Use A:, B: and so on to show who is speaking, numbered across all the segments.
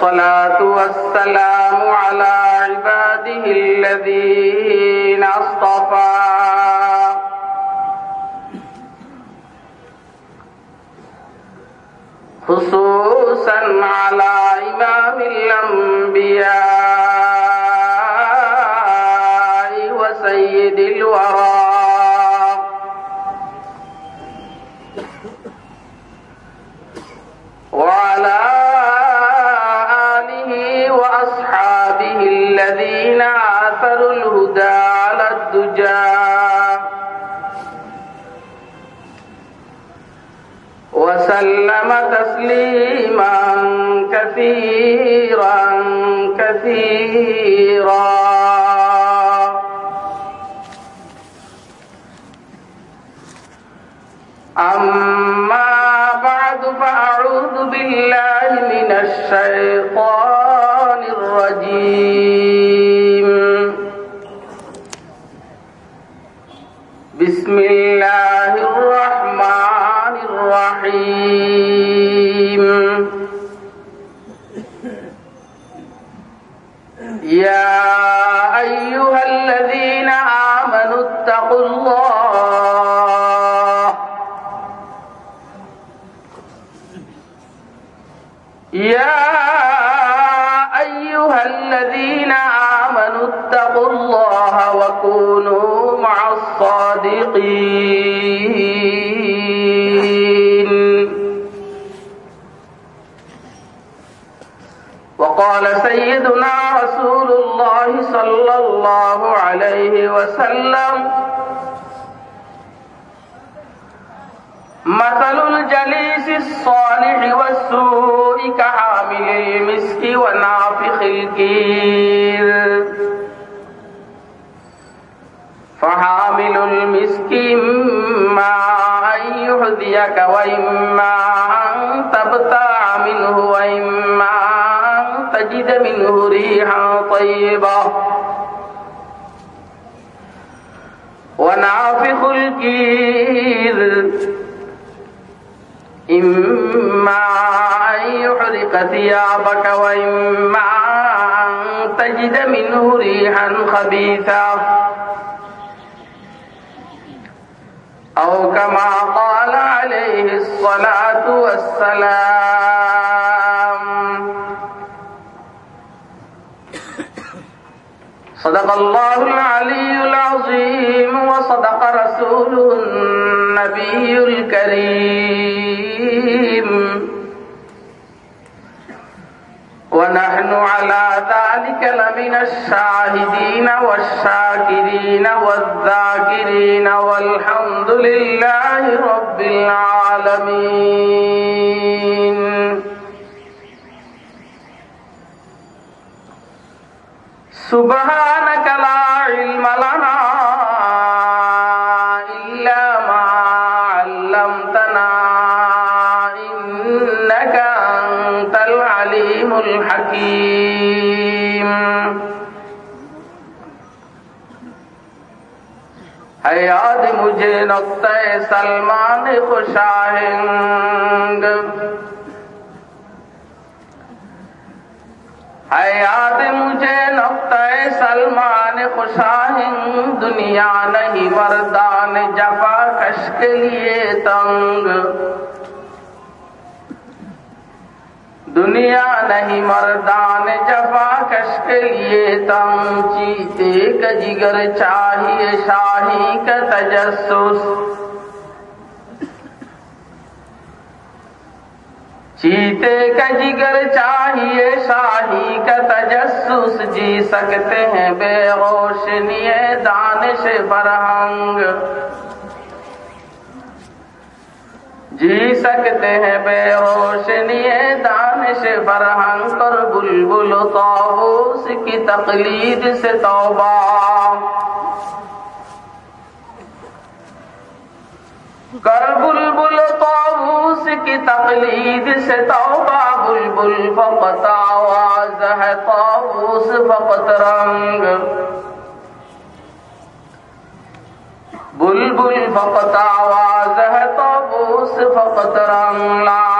A: والصلاة والسلام على عباده الذين اصطفى. خصوصا على إمام الأنبياء. من والسوء كحامل المسك ونافخ الكير فحامل المسك إما أن يحذيك وإما أن تبتاع منه وإما أن تجد منه ريحا طيبة ونافخ الكير إما أن يحرق ثيابك وإما أن تجد منه ريحا خبيثا. أو كما قال عليه الصلاة والسلام. صدق الله العلي العظيم وصدق رسوله النبي الكريم. ونحن على ذلك لمن الشاهدين والشاكرين والذاكرين والحمد لله رب العالمين. سبحانك لا علم لنا الحكيم. حیات مجھے نقطۂ سلمان خوشاہنگ حیات مجھے نقطۂ سلمان خوشاہنگ دنیا نہیں مردان جفا کش کے لیے تنگ دنیا نہیں مردان، جفا کش کے لیے تم چیتے کا جگر چاہیے شاہی کا تجسس۔ چیتے کا جگر چاہیے شاہی کا تجسس جی سکتے ہیں بے روشنی دانش فرہنگ جی سکتے ہیں بے روشنی دانش فرہنگ پر بلبل طاووس کی تقلید سے توبہ۔ کر بلبل طاووس کی تقلید سے توبہ، بلبل فقط آواز ہے طاووس فقط رنگ۔ بلبل فقط آواز ہے طاووس فقط رنگ لا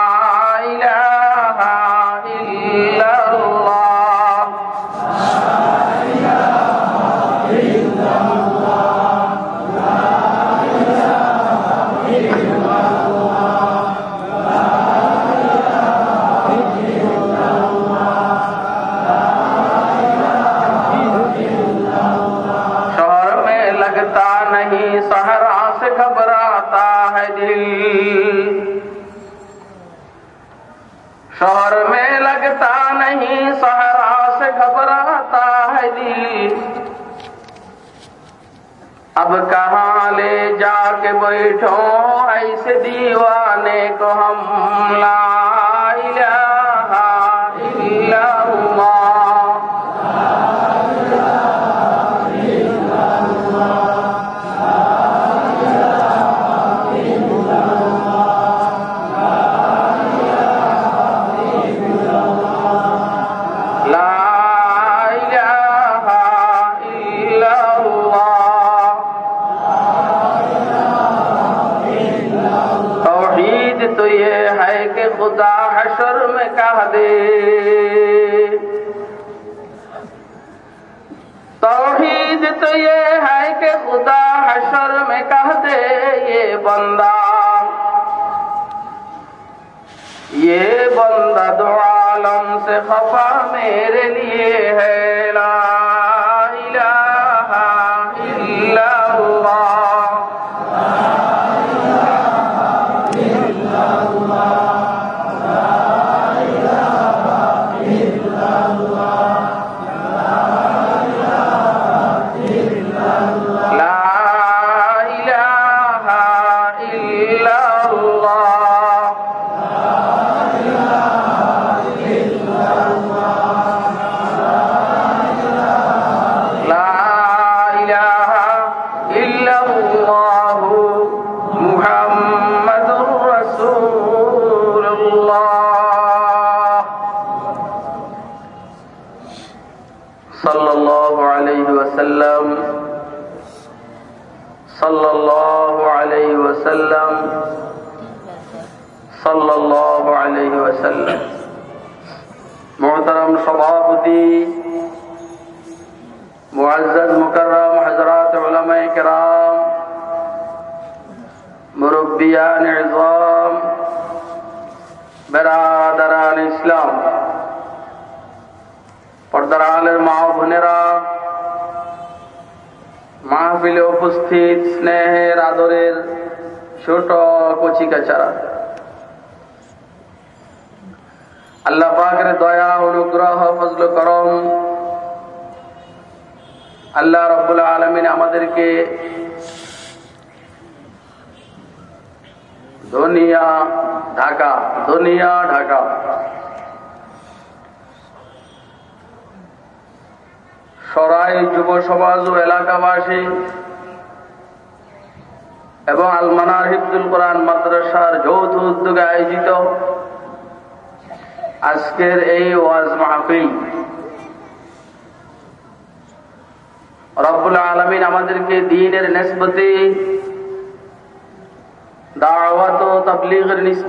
A: خفا میرے لیے ہے۔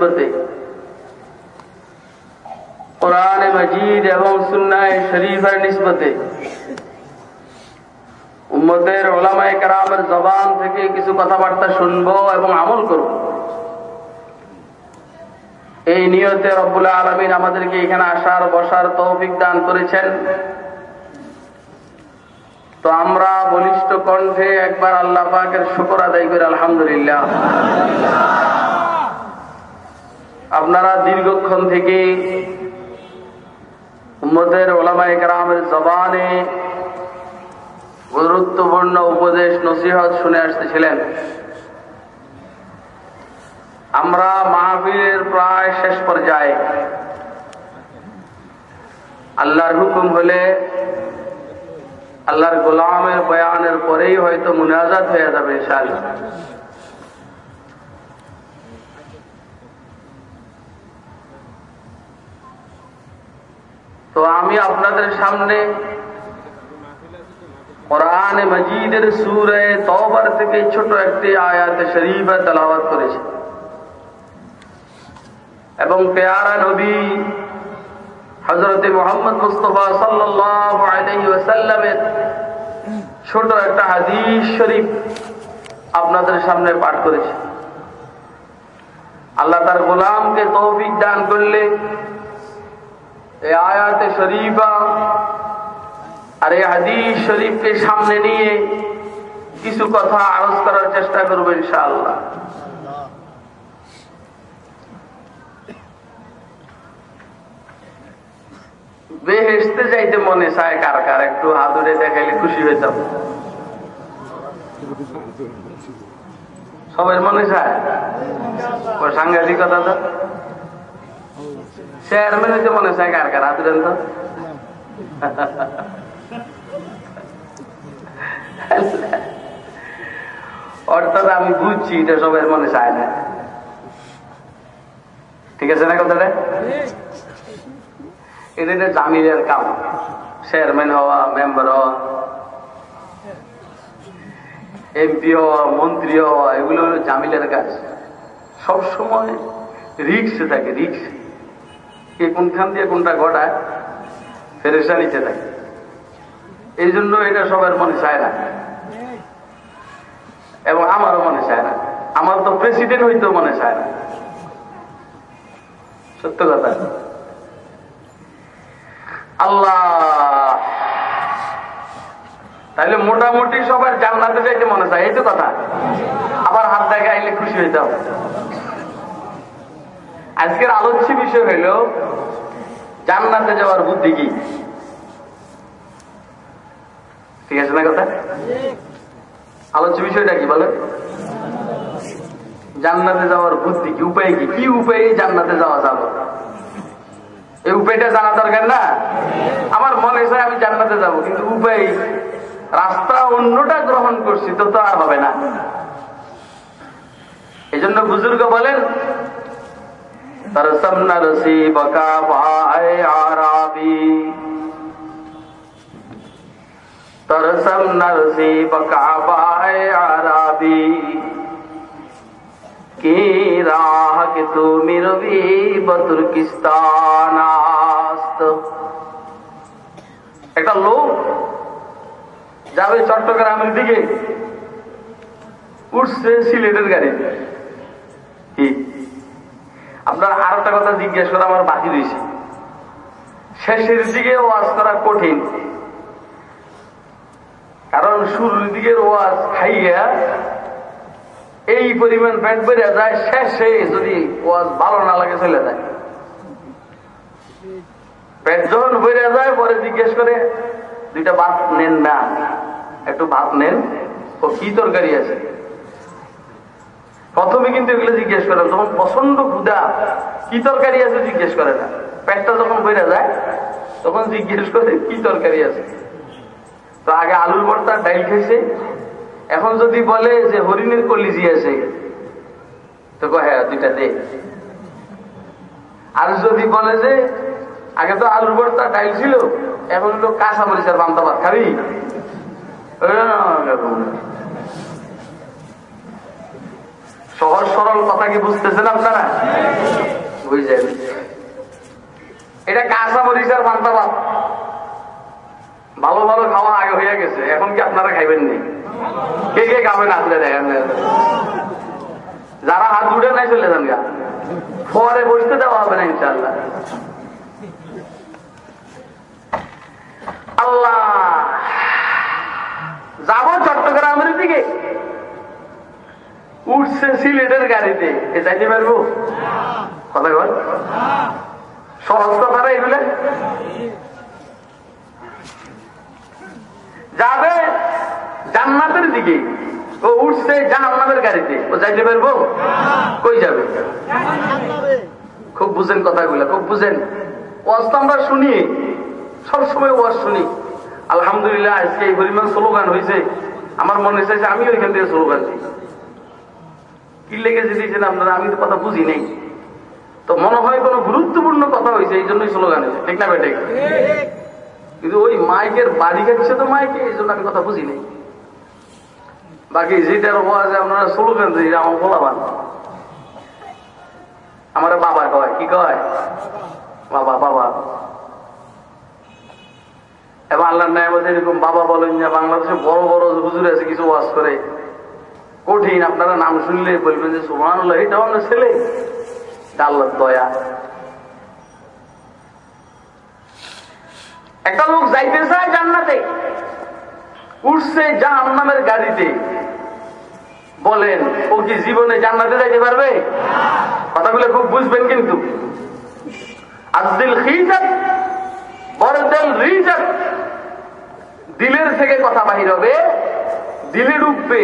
A: নিসবতে কোরআন মজিদ এবং সুন্নায় শরীফের নিসবতে উম্মতের ওলামায় কারামের জবান থেকে কিছু কথাবার্তা শুনব এবং আমল করব। এই নিয়তে রব্বুল আলমিন আমাদেরকে এখানে আসার, বসার তৌফিক দান করেছেন। তো আমরা বলিষ্ঠ কণ্ঠে একবার আল্লাহ পাকের শুকর আদায় করি, আলহামদুলিল্লাহ। আপনারা দীর্ঘক্ষণ থেকে উম্মদের ওলামায় গ্রামের জবানে গুরুত্বপূর্ণ উপদেশ, নসিহত শুনে আসতেছিলেন। আমরা মাহফিলের প্রায় শেষ পর্যায়ে আল্লাহর হুকুম হলে আল্লাহর গোলামের বয়ানের পরেই হয়তো মুনাজাত হয়ে যাবে, ইনশাআল্লাহ তো আমি আপনাদের সামনে মজিদের সুরে তওবার থেকে ছোট একটি আয়াতে শরীফে তেলাওয়াত করেছি। এবং পেয়ারা নবী হজরত মোহাম্মদ মুস্তফা সাল্লাহ ছোট একটা হাদিস শরীফ আপনাদের সামনে পাঠ করেছে। আল্লাহ তার গোলামকে তৌফিক দান করলে এই আয়াতে শরীফা আর এই হাদিস শরীফকে সামনে নিয়ে কিছু কথা আরজ করার চেষ্টা করব ইনশাআল্লাহ। বেহেসতে যাইতে মনে চায় কার কার, একটু হাতুড়ে দেখাইলে খুশি হইতাম। সবাই মনে চায়? সাংঘাতিকতা তো? চেয়ারম্যান হইতে মনে চায় কার কার হাতুড়েন তো অর্থাৎ আমি বুঝছি এটা সবাই মনে চায় না ঠিক আছে না কথাটা এটা একটা জামিলের কাম চেয়ারম্যান হওয়া মেম্বার হওয়া এমপি হওয়া মন্ত্রী হওয়া এগুলো হলো জামিলের কাজ সব সময় রিক্স থাকে রিক্স কে কোনখান দিয়ে কোনটা ঘটায়? ফেরেশানিতে থাকে এই জন্য এটা সবার মনে চায় না। এবং আমারও মনে চায় না। আমার তো প্রেসিডেন্ট হইতেও মনে চায় না। সত্য কথা। আল্লাহ! তাহলে মোটামুটি সবার জান্নাতে যাইতে মনে চায় এই তো কথা। আবার হাত দেখা আইলে খুশি হইতাম। আজকের আলোচ্য বিষয় হইল, জান্নাতে যাওয়ার বুদ্ধি কি? ঠিক আছে না কথা? আলোচ্য বিষয়টা কি বলে জান্নাতে যাওয়ার বুদ্ধি কি? উপায় কি? কি উপায়ে জান্নাতে যাওয়া যাবে? এই উপায়টা জানা দরকার না? আমার মনে হয় আমি জান্নাতে যাব, কিন্তু উপায় রাস্তা অন্যটা গ্রহণ করছি, তো তো আর হবে না। এই জন্য বুজুর্গ বলেন ترسم نصیب کا بھائے عربی ترسم نصیب کا بھائے عربی کی راہ کہ تو مروی بترکستان আস্ত একটা লোক যাবে চট্টগ্রামের দিকে উঠছে সিলেটের গাড়ি কি আপনার আর একটা কথা জিজ্ঞেস করা আমার বাকি রয়েছে। শেষের দিকে ওয়াজ করা কঠিন। কারণ শুরুর দিকের ওয়াজ খাইয়া এই পরিমাণ পেট বেড়ে যায়, শেষে যদি ওয়াজ ভালো না লাগে চলে যায়। পেট যখন বেড়ে যায়, পরে জিজ্ঞেস করে, দুইটা ভাত নেন না। একটু ভাত নেন। ও কি তরকারি আছে? প্রথমে কিন্তু এগুলো জিজ্ঞেস করে, যখন প্রচণ্ড ক্ষুদা কি তরকারি আছে? জিজ্ঞেস করে না। পেটটা যখন বেড়ে যায়, তখন জিজ্ঞেস করে, কি তরকারি আছে? তো আগে আলুর ভর্তা, ডাইল খাইছে। এখন যদি বলে যে হরিণের কলিজি আছে, তো হ্যাঁ দুইটা দে। আর যদি বলে যে, আগে তো আলুর ভর্তা, ডাইল ছিল, এখন হলো কাঁচা মরিচার ভাত খাবি? সহজ সরল কথা কি বুঝতেছেন আপনারা? বুঝে এটা কাঁচা মরিচার পান্তা ভাত। ভালো ভালো খাওয়া আগে হয়ে গেছে, এখন কি আপনারা খাইবেন নি? কে কে খাবেন আসলে দেখেন যারা হাত উঠে নাই চলে যান গা। পরে বসতে দেওয়া হবে না ইনশাল্লাহ আল্লাহ। যাব চট্টগ্রামের দিকে। উঠছে সিলেটের গাড়িতে। এ চাইতে পারব? কথা বল সহজ কথাটা এগুলো। যাবে জান্নাতের দিকে। ও উঠছে জাহান্নামের গাড়িতে। ও যাইতে পারব? কই যাবে? খুব বুঝেন কথাগুলো, খুব বুঝেন। ওয়াজ তো আমরা শুনি। সবসময় ওয়াজ শুনি। আলহামদুলিল্লাহ, আজকে এই পরিমাণ স্লোগান হয়েছে আমার মনে চাইছে আমি ওইখান থেকে স্লোগান দিই। কি লেগেছে দিয়েছেন আপনারা আমি তো কথা বুঝি নেই। তো মনে হয় কোনো গুরুত্বপূর্ণ কথা হয়েছে, এই জন্যই স্লোগান হয়েছে ঠিক না বেটে কিন্তু ওই মাইকের বাড়ি খাচ্ছে তো মাইকে? এই জন্য আমি কথা বুঝি নেই। বাকি যেটার ওয়াজে আপনারা স্লোগান দিই আমার বলাবান। আমার বাবা কয়, কি কয়? বাবা বাবা। এবং আল্লাহ ন্যায় এরকম বাবা বলেন যে বাংলাদেশে বড় বড় হুজুর আছে, কিছু ওয়াজ করে। কঠিন, আপনারা নাম শুনলে বলবেন যে সুমান এটাও আমার ছেলে? আল্লাহ দয়া। একটা লোক যাইতে চায় জান্নাতে, উঠছে জাহান নামের গাড়িতে। বলেন, ও কি জীবনে জান্নাতে যাইতে পারবে? কথাগুলো খুব বুঝবেন কিন্তু। দিলের থেকে কথা বাহির হবে, দিলে ডুববে।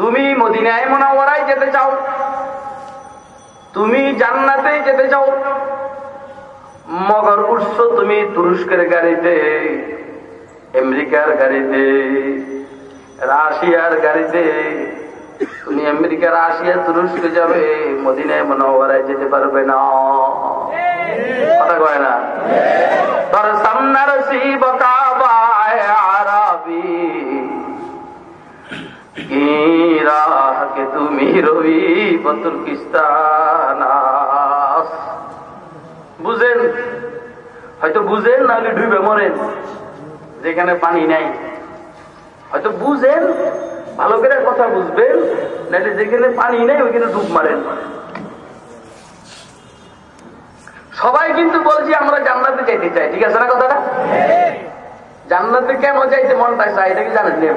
A: তুমি মদিনায় মোনাওয়ারায় যেতে চাও, তুমি জান্নাতে যেতে চাও, মগর উৎস তুমি তুরস্কের গাড়িতে, আমেরিকার গাড়িতে, রাশিয়ার গাড়িতে, তুমি আমেরিকা, রাশিয়া, তুরস্কে যাবে, মদিনায় মনোহরায় যেতে পারবে না। কথা কয় না? তোর সামনার শিব কাবায় আরাবি রাহ তুমি রবি বতুর্কিস্তানাস বুঝেন? হয়তো বুঝেন নাহলে ডুবে মরেন। যেখানে পানি নাই। হয়তো বুঝেন ভালো করে কথা বুঝবেন নাহলে যেখানে পানি নেই ওইখানে ডুব মারেন। সবাই কিন্তু বলছি আমরা জান্নাতে যাইতে চাই। ঠিক আছে না কথাটা? জান্নাতে কেন যাইতে মন চাই এটা কি জানেন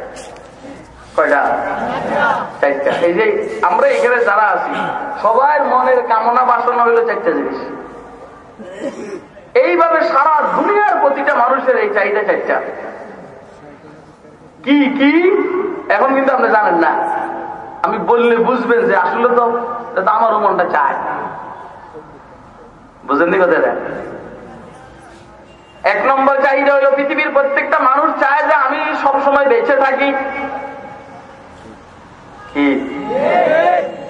A: এইভাবে সারা দুনিয়ার প্রতিটা মানুষের এই চাহিদা চারটা। কি কি? এখন কিন্তু আপনি জানেন না। আমি বললে বুঝবেন যে আসলে তো আমারও মনটা চায়। বুঝেন নি কথা এক নম্বর চাহিদা হলো পৃথিবীর প্রত্যেকটা মানুষ চায় যে আমি সবসময় বেঁচে থাকি।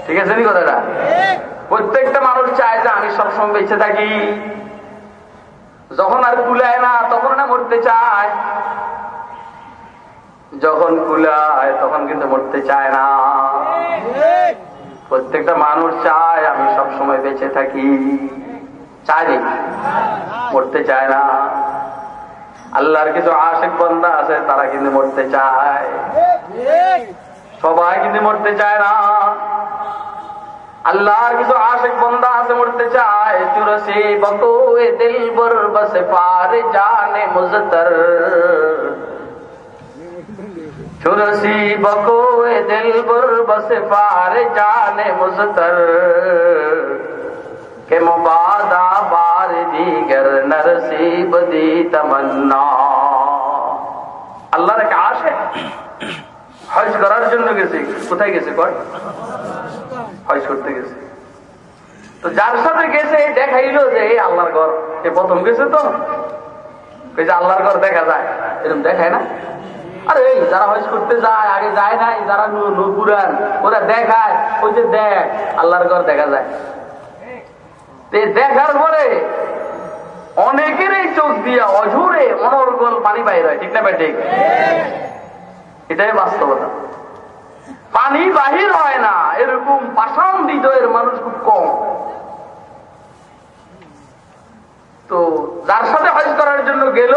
A: ঠিক আছে নি কথাটা? প্রত্যেকটা মানুষ চায় যে আমি সবসময় বেঁচে থাকি। যখন আর কুলায় না, তখন না মরতে চায়। যখন কুলায়, তখন কিন্তু মরতে চায় না। প্রত্যেকটা মানুষ চায়, আমি সব সময় বেঁচে থাকি। চায় মরতে চায় না। আল্লাহর কিছু আশেক বন্ধা আছে, তারা কিন্তু মরতে চায়। সবাই যদি মরতে চায় না আল্লাহর কিছু আশেক বন্দা আছে মরতে চায় চুরসে বকোয়ে দিল বর বসে পার জানে মুজতর دل بر بس پار جانے مستر کہ بار دیگر نرسی بدی تمنا اللہ হজ করার জন্য গেছে। কোথায় গেছে কর? হজ করতে গেছে। তো যার সাথে গেছে দেখাইলো যে এই আল্লাহর ঘর। এ প্রথম গেছে তো। আল্লাহর ঘর দেখা যায়। এরকম দেখায় না? আরে এই যারা হজ করতে যায়, আগে যায় নাই, যারা নুপুরান ওরা দেখায়। ওই যে দেখ, আল্লাহর ঘর দেখা যায়। দেখার পরে অনেকেরই চোখ দিয়া অঝুরে অনর্গল পানি বাইর হয়। ঠিক না ভাই, ঠিক? এটাই বাস্তবতা। পানি বাহির হয় না, এরকম পাষাণ হৃদয়ের মানুষ খুব কম। তো যার সাথে হজ করার জন্য গেল,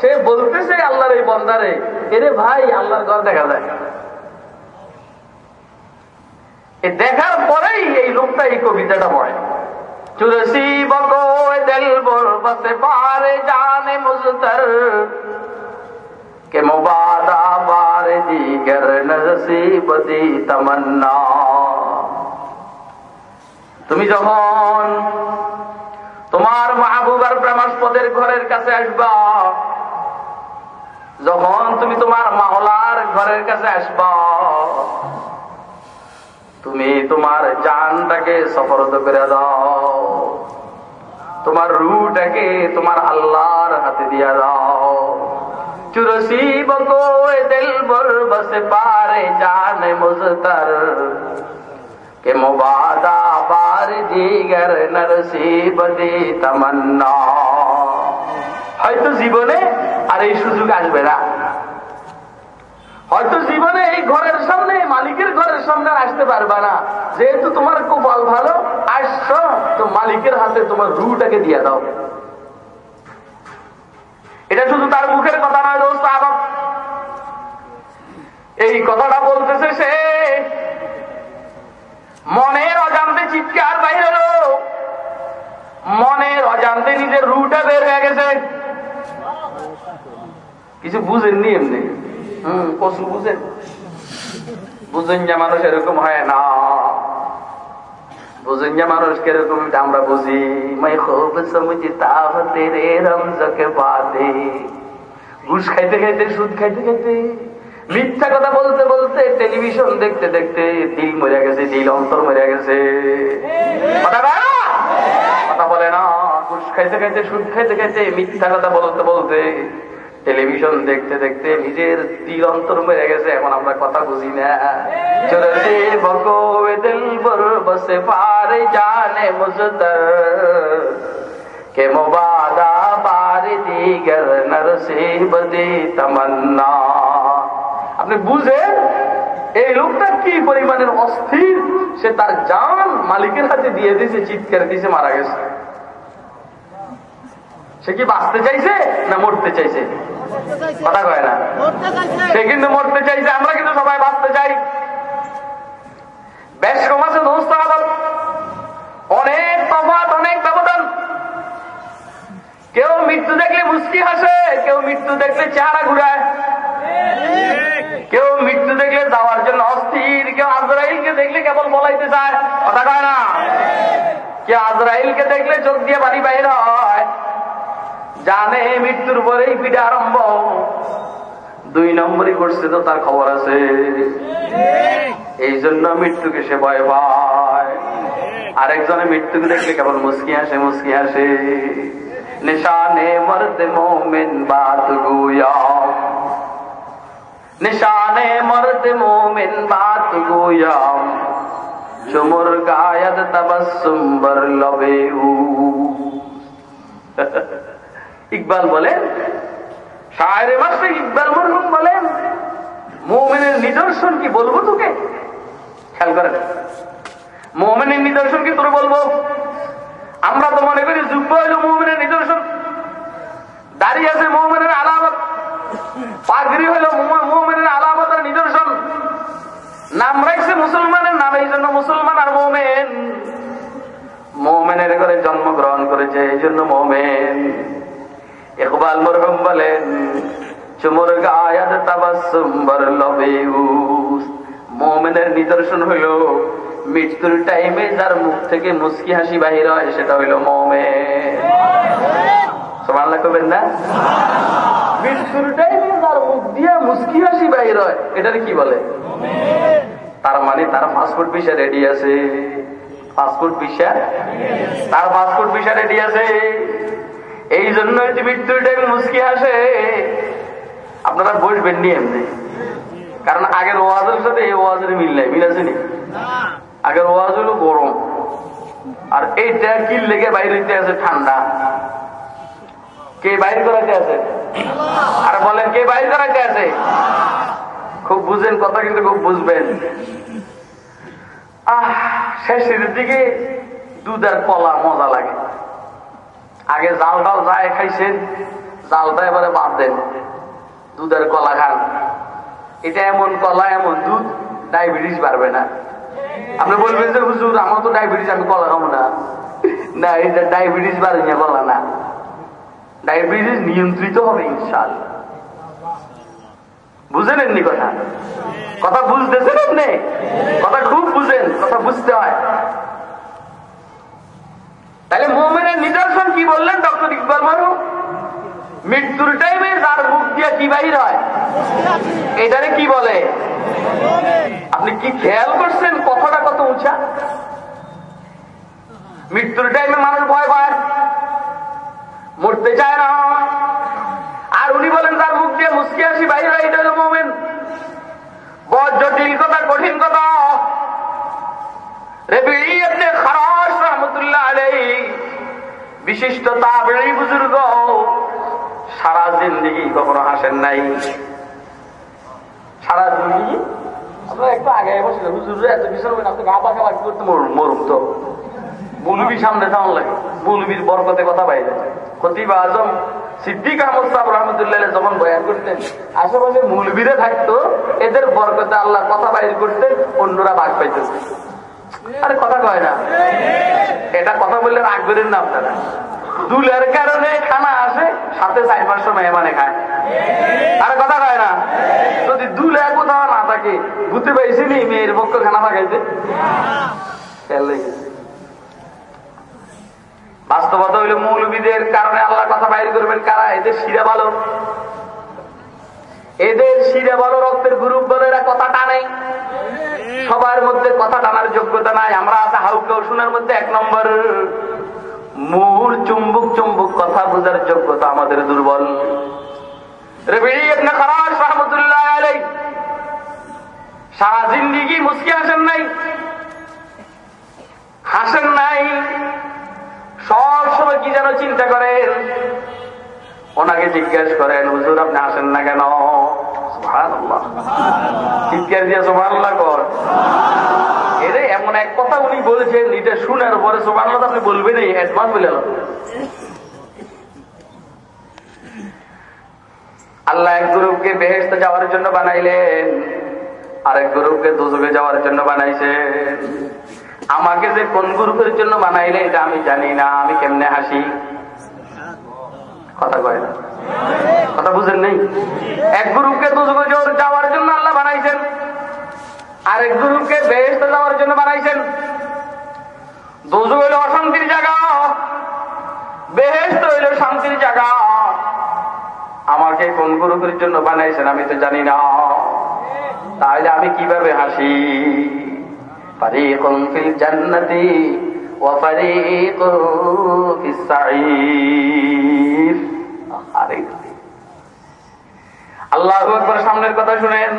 A: সে বলতেছে আল্লাহর এই বন্দারে, এরে ভাই, আল্লাহর ঘর দেখা যায়। দেখার পরেই এই লোকটা এই কবিতাটা পড়ে। চুরসি বকো দিল বর বস পার জানে মুজতর। কে مبادہ بار دیگر নসিবতি তামান্না তুমি যখন তোমার মাহবুবার প্রেমাস্পদের ঘরের কাছে আসবা। যখন তুমি তোমার মাওলার ঘরের কাছে আসবা। তুমি তোমার জানটাকে সফরত করে দাও। তোমার রুটাকে তোমার আল্লাহর হাতে দিয়া দাও। দি তমন্না। হয়তো জীবনে আর এই সুযোগ আসবে না। হয়তো জীবনে এই ঘরের সামনে, মালিকের ঘরের সামনে আসতে পারবা না। যেহেতু তোমার কপাল ভালো, আসছ, তো মালিকের হাতে তোমার রুটাকে দিয়ে দাও। এটা শুধু তার মুখের কথা নয় দোস্ত, আবার এই কথাটা বলতেছে সে। মনের অজান্তে চিৎকার বাইরে মনের অজান্তে নিজের রুটা বের হয়ে গেছে। কিছু বুঝেননি এমনি? হম, কসু বুঝেন? বুঝেন যে মানুষ এরকম হয় না। বুঝেন যে মানুষ আমরা বুঝি। মাই খুব তেরে রমজকে বাদে। ঘুষ খাইতে খাইতে, সুদ খাইতে খাইতে, মিথ্যা কথা বলতে বলতে টেলিভিশন দেখতে দেখতে দিল মরে গেছে, দিল অন্তর মরে গেছে। কথা বলে না। ঘুষ খাইতে খাইতে, সুদ খাইতে খাইতে মিথ্যা কথা বলতে বলতে টেলিভিশন দেখতে দেখতে নিজের দিল অন্তর মেরে গেছে, এখন আমরা কথা বুঝি না। বর বসে পারে জানে কে মুবাদা পার দিগর তমন্না। আপনি বুঝেন, এই লোকটা কি পরিমাণের অস্থির? সে তার জান মালিকের হাতে দিয়ে দিয়েছে, চিৎকার দিয়েছে, মারা গেছে। সে কি বাঁচতে চাইছে না মরতে চাইছে? কথা কয় না। সে কিন্তু মরতে চাইছে আমরা কিন্তু সবাই বাঁচতে চাই। বেশ কম আছে দোস্ত অনেক তফাৎ অনেক ব্যবধান। কেউ মৃত্যু দেখলে মুস্কি হাসে কেউ মৃত্যু দেখলে চেহারা ঘুরায়। কেউ মৃত্যু দেখলে যাওয়ার জন্য অস্থির কেউ আজরাইলকে দেখলে কেবল বলাইতে চায়। কথা কয় না? কেউ আজরাইলকে দেখলে চোখ দিয়ে বাড়ি বাইর হয়। জানে মৃত্যুর পরেই পিঠে আরম্ভ। দুই নম্বরই করছে তো তার খবর আছে। এই জন্য মৃত্যুকে সে ভয় পায়। আরেকজনে মৃত্যুকে দেখলে কেবল মুসকি আসে মুসকি আসে নিশানে মর্দ মোমেন বাত গুয়া। নিশানে মর্দ মোমেন বাত গুয়া। চুমুর গায়দ তবসুম্বর লবে ইকবাল বলেন, শায়ের মাসে ইকবাল মরহুম বলেন, মোমেনের নিদর্শন কি বলব তোকে? খেয়াল করেন। মোমেনের নিদর্শন কি তোর বলব? আমরা তো মনে করি যুব্য হইল মোমেনের নিদর্শন। দাঁড়িয়ে আছে মোমেনের আলামত। পাগড়ি হইল মোমেনের আলামত আর নিদর্শন। নাম রাখছে মুসলমানের নাম, এই জন্য মুসলমান আর মোমেন। মোমেনের ঘরে জন্মগ্রহণ করেছে, এই জন্য মোমেন। ইকবাল মরহুম বলেন, চুমুর গায়াত তাবাসুম্বর লবেউস মোমেনের নিদর্শন হইল, মৃত্যুর টাইমে যার মুখ থেকে মুস্কি হাসি বাহির হয়, সেটা হইল মোমেন। সমানলা করবেন না? মৃত্যুর টাইমে যার মুখ দিয়ে মুস্কি হাসি বাহির হয়, এটার কি বলে? তার মানে তার পাসপোর্ট ভিসা রেডি আছে। Passport visa? তার পাসপোর্ট ভিসা রেডি আছে। এই জন্য মৃত্যুর টাইমে মুস্কি আসে আপনারা বসবেন নি এমনি। কারণ আগের ওয়াজের সাথে এই ওয়াজের মিল নাই মিল আছে নি? আগের ওয়াজ হলো গরম। আর এইটা কি লেগে বাইরে আছে? ঠান্ডা। কে বাইর করাতে আছে? আর বলেন কে বাইর করাতে আছে? খুব বুঝেন কথা কিন্তু খুব বুঝবেন। আহ শেষের দিকে দুধ আর কলা মজা লাগে। আগে জাল ডাল যায়, খাইছেন জালটা এবারে বাদ দেন। দুধের কলা খান। এটা এমন কলা, এমন দুধ, ডায়াবেটিস বাড়বে না। আপনি বলবেন যে, হুজুর, আমার তো ডায়াবেটিস, আমি কলা খাব না। না এটা ডায়াবেটিস বাড়ে না, কলা না। ডায়াবেটিস নিয়ন্ত্রিত হবে ইনশাল বুঝেন কথা? কথা বুঝতেছেন আপনি? কথা খুব বুঝেন, কথা বুঝতে হয়। তাহলে মোমেনের নিদর্শন কি বললেন, ডক্টর ইকবাল মারু মৃত্যুর টাইমে যার মুখ দিয়ে কি বাহির হয়? এটারে কি বলে? আপনি কি খেয়াল করছেন কথাটা কত উঁচা? মৃত্যুর টাইমে মানুষ ভয় পায়। মরতে চায় না। আর উনি বলেন তার মুখ দিয়ে মুসকি আসি বাইরে এটা হলো মোমেন। বড় জটিল কথা, কঠিন কথা রেবি আপনি খারাস রহমতুল্লাহ আলাই বিশিষ্ট তাবেই বুজুর্গ, সারা জিন্দিগি কখনো হাসেন নাই। সারা জিন্দিগি করতেন, আশেপাশে মুলবিরে থাকতো, এদের বরকতে আল্লাহ কথা বাইর করতেন, অন্যরা ভাগ পাইতেন আরে কথা কয় না। এটা কথা বললে রাগ করেন না দুলের কারণে খানা আসে, সাথে চার, পাঁচশো মেহমানে খায়। আরে কথা কয় না। যদি দুলে কোথাও না থাকে, বুঝতে পাইছি নি মেয়ের পক্ষ খানা পাকাইতে। বাস্তবতা হইল মৌলবীদের কারণে আল্লাহ কথা বাইর করবেন কারা? এদের শিরা ভালো এদের শিরে ভালো রক্তের গ্রুপ বলে, এরা কথা টানে। সবার মধ্যে কথা টানার যোগ্যতা নাই। আমরা আছে হাউকে ওষুনের মধ্যে এক নম্বর। মূল চুম্বুক চুম্বুক কথা বোঝার যোগ্যতা আমাদের দুর্বল। হাসেন নাই। হাসেন নাই। সব সময় কি যেন চিন্তা করেন? ওনাকে জিজ্ঞেস করেন, হুজুর, আপনি আসেন না কেন? দিয়ে কর। এরে, এমন এক কথা উনি বলছেন, এটা পরে সোমান্লা আপনি বলবেন আল্লাহ এক গ্রুপকে বেহেস্তে যাওয়ার জন্য বানাইলেন, আরেক গ্রুপকে দুজকে যাওয়ার জন্য বানাইছেন। আমাকে যে কোন গ্রুপের জন্য বানাইলে এটা আমি জানি না, আমি কেমনে হাসি? কথা কয় না। বুঝেন নেই? এক গ্রুপকে যাওয়ার জন্য আল্লাহ বানাইছেন। আর এক গুরুকে বেহেস্ত যাওয়ার জন্য বানাইছেন। দুজো হইল অশান্তির জায়গা বেহেস্ত হইল শান্তির জায়গা। আমাকে কোন গ্রুপের জন্য বানাইছেন আমি তো জানি না। তাহলে আমি কীভাবে হাসি? পারি কোন জান্নাতি। وفريق في السعير আল্লাহ একবার সামনের কথা শুনেন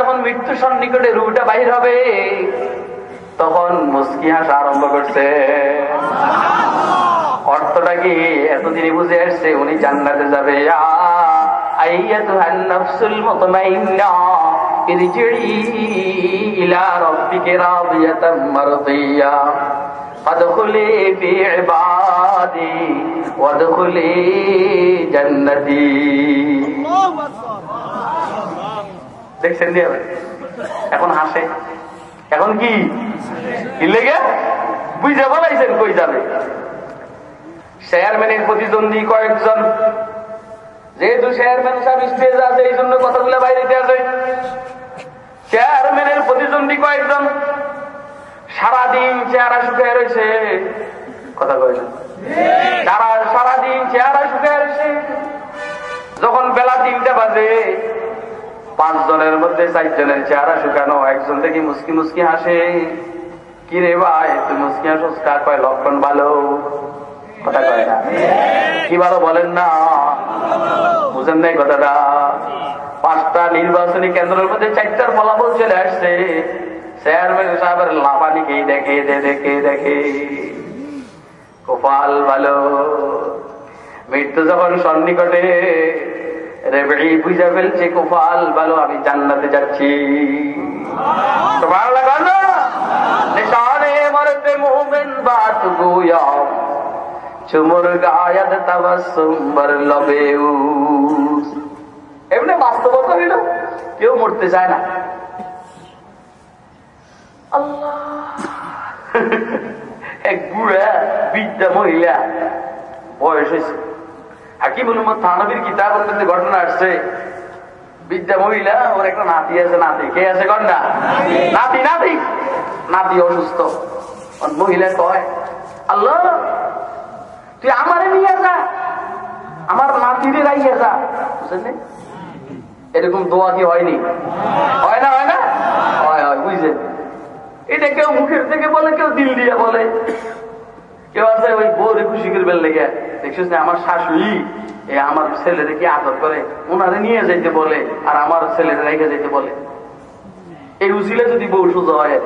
A: যখন মৃত্যু সন্নিকটে রুটা বাহির হবে তখন মুস্কি হাসা আরম্ভ করছে অর্থটা কি এতদিনই বুঝে আসছে উনি জান্নাতে যাবে আইয়াতুহা নাফসুল মুতমাইন্না ارجعي إلى ربك راضية مرضية فادخلي في عبادي وادخلي جنتي দেখছেন দিয়ে এখন হাসে এখন কি কি লেগে বুঝে বলাইছেন কই যাবে চেয়ারম্যানের প্রতিদ্বন্দ্বী কয়েকজন যেহেতু চেয়ারম্যান সাহেব স্টেজ আছে, এই জন্য কথাগুলো বাইরে আছে চেয়ারম্যানের প্রতিদ্বন্দ্বী কয়েকজন। সারাদিন চেহারা শুকিয়ে রয়েছে। কথা কয় তারা সারাদিন চেহারা শুকিয়ে রয়েছে। যখন বেলা তিনটা বাজে পাঁচ জনের মধ্যে চারজনের চেহারা শুকানো, একজন থেকে মুসকি মুসকি হাসে। কি রে ভাই, তুই মুসকি কার কয়, লক্ষণ ভালো। কথা কয়? না কি ভালো বলেন না। বুঝেন নাই কথাটা। পাঁচটা নির্বাচনী কেন্দ্রের মধ্যে চারটার ফলাফল চলে আসছে। চেয়ারম্যান সাহেবের দেখে দেখে দেখে। কপাল ভালো। মৃত্যু যখন সন্নিকটে বুঝা ফেলছে কপাল ভালো, আমি জান্নাতে যাচ্ছি। ভালো লাগানো চুমুর গায়াত তাবাসুম্বর লবেউ এমনি বাস্তবতা হইল, কেউ মরতে চায় না। আল্লাহ। এক বুড়া বিদ্যা মহিলা, বয়স হয়েছে। হাকিমুল থানবির কিতাব ঘটনা আসছে। বিদ্যা মহিলা, ওর একটা নাতি আছে, নাতি। কে আছে কন্যা নাতি নাতি। নাতি অসুস্থ। মহিলা কয়, আল্লাহ তুই আমারে নিয়ে যা। আমার নাতিরে রাইয়া যা। বুঝলেন এরকম দোয়া কি হয়নি? হয় না হয় না? হয় হয়, বুঝছেন? এটা কেউ মুখের থেকে বলে, কেউ দিল দিয়ে বলে। কেউ আছে ওই বউরে খুশি করবেন লেগে দেখছিস না, আমার শাশুড়ি, এ আমার ছেলেরে কি আদর করে? ওনারে নিয়ে যাইতে বলে, আর আমার ছেলেরে রেখে যাইতে বলে। এই উচিলে যদি বউ সোজা হয়।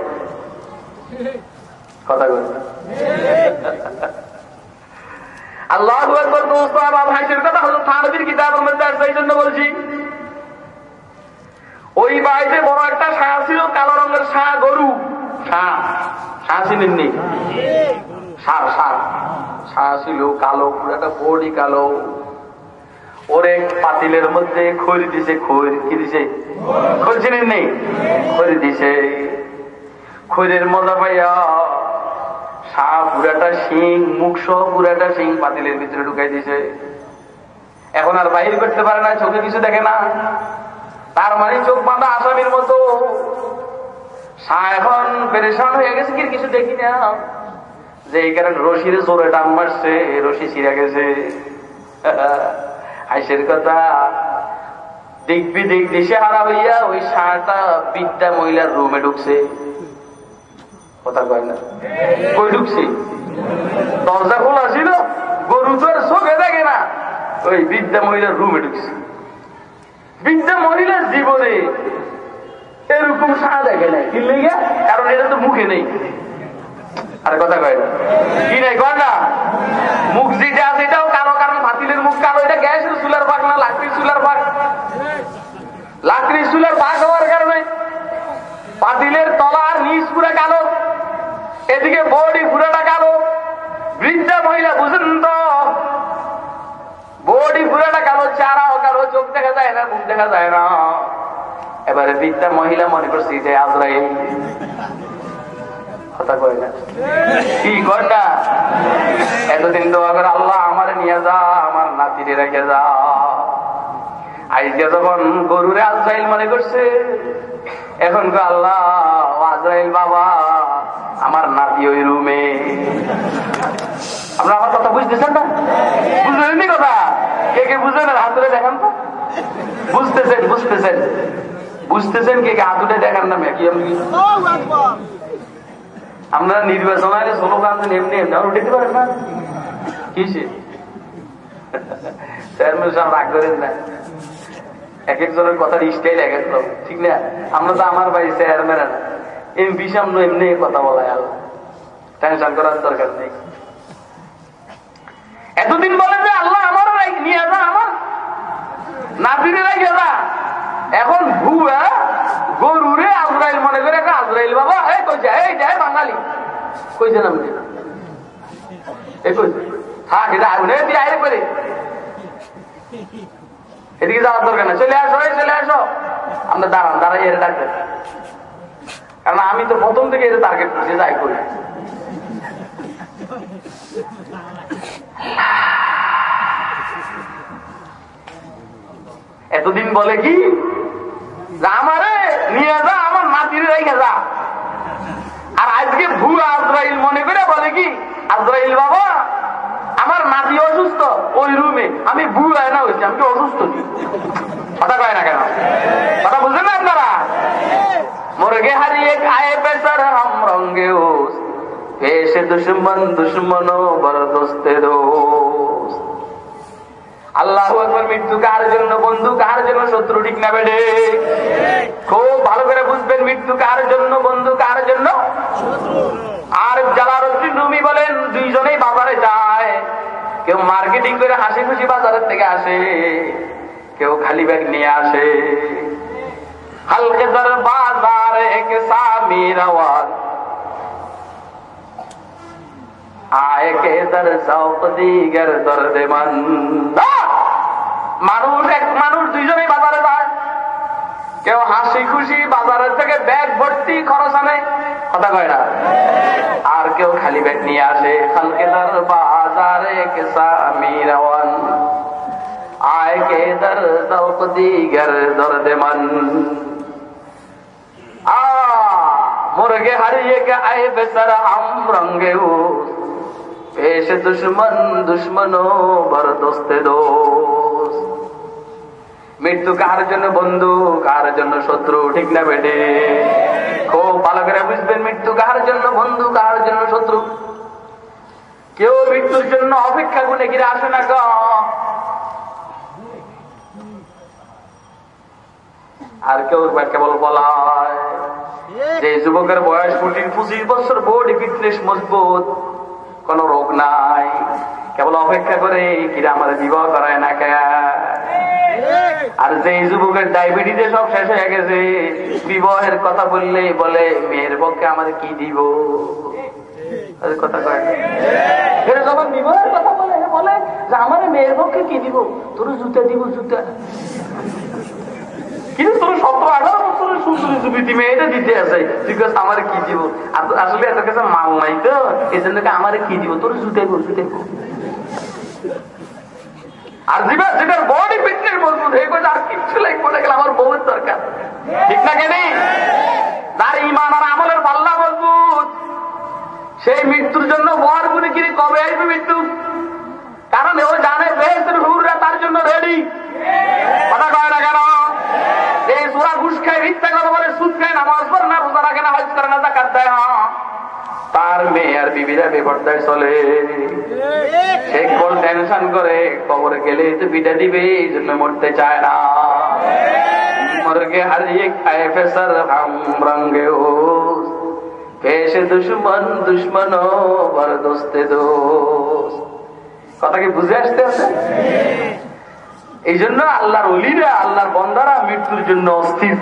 A: কথা বলে আল্লাহ মধ্যে বলছি। ওই বাড়িতে বড় একটা ছায়া ছিল, কালো রঙের ছায়া গরু। ছায়া ছিলেননি সার সার ছায়া ছিল কালো একটা বডি কালো। ওরে পাতিলের মধ্যে খড়ি দিছে, খড় কি দিছে? খড় চিনেন নেই খড়ি দিছে। খড়ের মজা পাইয়া পুরাটা শিং পুরাটা শিং পাতিলের ভিতরে ঢুকাই দিছে এখন আর পারে না, চোখে কিছু দেখে না। তার মানে চোখ বাঁধা আসামির মতো। এখন পেরেশান হয়ে গেছে কি কিছু দেখি না। যে এই কারণে রশির জোরে টান মারছে, রশি ছিঁড়ে গেছে। হাসির কথা। দেখবি দেখ দেশে হারা হইয়া ওই সারটা বিদ্যা মহিলার রুমে ঢুকছে। দরজা খোলা ছিল, গরু তো আর চোখে দেখে না। ওই বিদ্যা মহিলার রুমে ঢুকছে। বিদ্যা মহিলার জীবনে এরকম সাড়া দেখে নাই। কি লেগে? কারণ এটা তো মুখে নেই। কথা কয় না। মুখ যেটা আছে এটাও কালো, কারণ ফাতিলের মুখ কালো। এটা গ্যাসের চুলার ভাগ না, লাকড়ির চুলার ভাগ? লাকড়ির চুলার ভাগ হওয়ার কারণে পাতিলের তলা আর নিচ পুরা কালো। এদিকে বডি পুরাটা কালো। বৃদ্ধা মহিলা বুঝেন তো বডি পুরাটা কালো চারাও কালো চোখ দেখা যায় না, মুখ দেখা যায় না। এবারে বৃদ্ধা মহিলা মনে করছি যে আজরাইল। কি কর না? এতদিন আল্লাহ আমার নিয়ে যা, আমার রেখে যা। যখন গরুরে আজরাইল মনে করছে, এখন আল্লাহ আজরাইল বাবা আমার নাতি ওই রুমে। আপনার আমার কথা বুঝতেছেন না? বুঝলেন কথা? কে কে বুঝলেন? হাত ধরে দেখান তো। বুঝতেছেন বুঝতেছেন। বুঝতেছেন কে কে? হাত ধরে দেখান না কি আমি আমরা নির্বাচন আগে স্লোগান দেন, এমনি এমনি। আর উঠতে পারেন না? কিসে চেয়ারম্যান সাহেব রাগ করেন না। এক একজনের কথার স্টাইল এক এক ঠিক না? আমরা তো আমার ভাই চেয়ারম্যান না এমপি সামনে এমনি কথা বলায় আল্লাহ টেনশন করার দরকার নেই এতদিন বলে যে আল্লাহ আমার নিয়ে যা আমার নাতিরে রেখে যা এখন ভুয়া গরুরে আজরাইল মনে করে একটা আজরাইল বাবা এই কইছে এই যায় বাঙালি কইছে না এই থাক এটা করে এদিকে যাওয়ার দরকার না চলে আসো চলে আসো আমরা দাঁড়ান দাঁড়াই এর ডাক্তার কারণ আমি তো প্রথম থেকে এটা টার্গেট করছি, যাই করি। এতদিন বলে কি? আমারে, নিয়ে যা, আমার নাতির রেখে যা। আর আজকে ভুয়া আজরাইল মনে করে বলে কি? আজরাইল বাবা, আমার নাতি অসুস্থ, ওই রুমে আমি ভুয়া না হয়েছি, আমি অসুস্থ? কথা কয় না কেন? কথা বুঝলেন আপনারা? মুরগে বেচার পেশে দুশ্মন দুশ্মন আল্লাহ একবার মৃত্যু কার জন্য, বন্ধু কার জন্য, শত্রু ঠিক না বেড়ে? খুব ভালো করে বুঝবেন, মৃত্যু কার জন্য, বন্ধু কার জন্য? আর জালারুদ্দিন রুমি বলেন, দুইজনেই বাজারে যায়। কেউ মার্কেটিং করে হাসি খুশি বাজারের থেকে আসে, কেউ খালি ব্যাগ নিয়ে আসে। হালকে দর বাজার এক সামির আওয়াজ। আয় কে দর সৌক দিগর দর্দে মন মানুষ এক মানুষ দুইজনেই বাজারে যায় কেউ হাসি খুশি বাজারের থেকে ব্যাগ ভর্তি খরচ আনে কথা কয় না আর কেউ খালি ব্যাগ নিয়ে আসে হালকে দর বাজারে কে সামির আওয়াজ आए के दर दौक दीगर दर्द मन आ मुर्गे हरिए के आए बेसर हम रंगे পেশ দুশ্মন দুশ্মন বর দোস্তে। দোষ মৃত্যু কার জন্য বন্ধু? কার জন্য শত্রু? ঠিক না বেটে? খুব ভালো করে বুঝবেন, মৃত্যু কার জন্য বন্ধু, কার জন্য শত্রু? কেউ মৃত্যুর জন্য অপেক্ষা গুনে গিরে আসে না আর কেউ কেবল বলা হয় যে যুবকের বয়স পঁচিশ পঁচিশ বছর বোর্ড ফিটনেস মজবুত কোন রোগ নাই। কেবল অপেক্ষা করে কিরা আমার বিবাহ করায় না কে? আর যে যুবকের ডায়াবেটিসে সব শেষ হয়ে গেছে, বিবাহের কথা বললে বলে, মেয়ের পক্ষে আমাদের কি দিব? কথা কয় যখন বিবাহের কথা বলে বলে যে আমার মেয়ের পক্ষে কি দিব? তোর জুতা দিব, জুতা। কিন্তু মেয়েটা দিতে আসলে এত মাল নাই তোর আর যেটা বডি ফিটনেস মজবুত হয়ে গেছে আর লাগবে না, গেলে আমার দরকার। ঠিক না, কেন? তার ইমান আর আমলের পাল্লা মজবুত সেই মৃত্যুর জন্য বর গুলি কিনে কবে আসবে মৃত্যু? কারণ ও জানে, বেহেস্তের তার জন্য রেডি কথা কয় না কেন? তার বিবিরা চলে। টেনশন করে, কবরে গেলে দিবে, এই জন্য মরতে চায় না। মরগে হারিয়ে খায় দুশ্মন দুশ্মন কথা কি বুঝে আসতে আছে? এই জন্য আল্লাহর অলিরা, আল্লাহর বন্দারা মৃত্যুর জন্য অস্থির।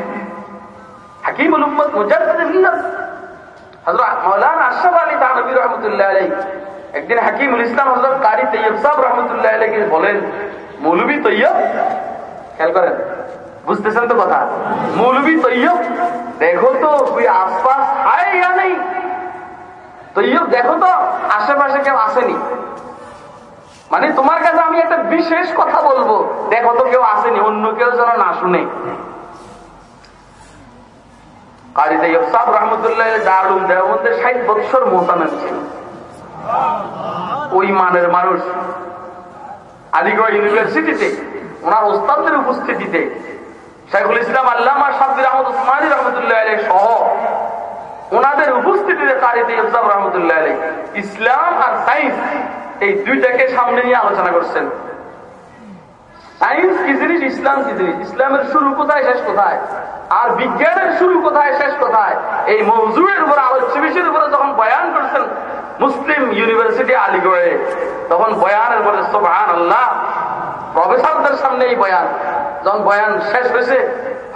A: হাকিম উম্মত মুজাদ্দিদ মিল্লাত হযরত মাওলানা আশরাফ আলী থানভী রাহমাতুল্লাহ আলাইহি একদিন হাকিমুল ইসলাম হযরত কারি তৈয়ব সাহেব রাহমাতুল্লাহ আলাইহি বলেন, মৌলভী তৈয়ব? খেয়াল করেন, বুঝতেছেন তো কথা? মৌলভী তৈয়ব, দেখো তো, তুই আশপাশ হায় ইয়া নেই। তৈয়ব, দেখো তো, আশেপাশে কেউ আসেনি। মানে তোমার কাছে আমি একটা বিশেষ কথা বলব, দেখো তো কেউ আসেনি, অন্য কেউ যেন না শুনে। উপস্থিতিতে শেখুল ইসলাম আল্লামা আহমদ উসমানী রহমতুল্লাহ সহ ওনাদের উপস্থিতিতে কারিতে ইফসাব রহমতুল্লাহ ইসলাম আর সায়েন্স এই দুইটাকে সামনে নিয়ে আলোচনা করছেন। সায়েন্স কি জিনিস, ইসলাম কি জিনিস? ইসলামের শুরু কোথায়, শেষ কোথায়? আর বিজ্ঞানের শুরু কোথায়, শেষ কোথায়? এই মৌজুয়ের উপর আলোচ্য বিষয়ের উপরে যখন বয়ান করছেন মুসলিম ইউনিভার্সিটি আলিগড়ে, তখন বয়ানের পরে সোহান আল্লাহ প্রফেসরদের সামনে এই বয়ান। যখন বয়ান শেষ হয়েছে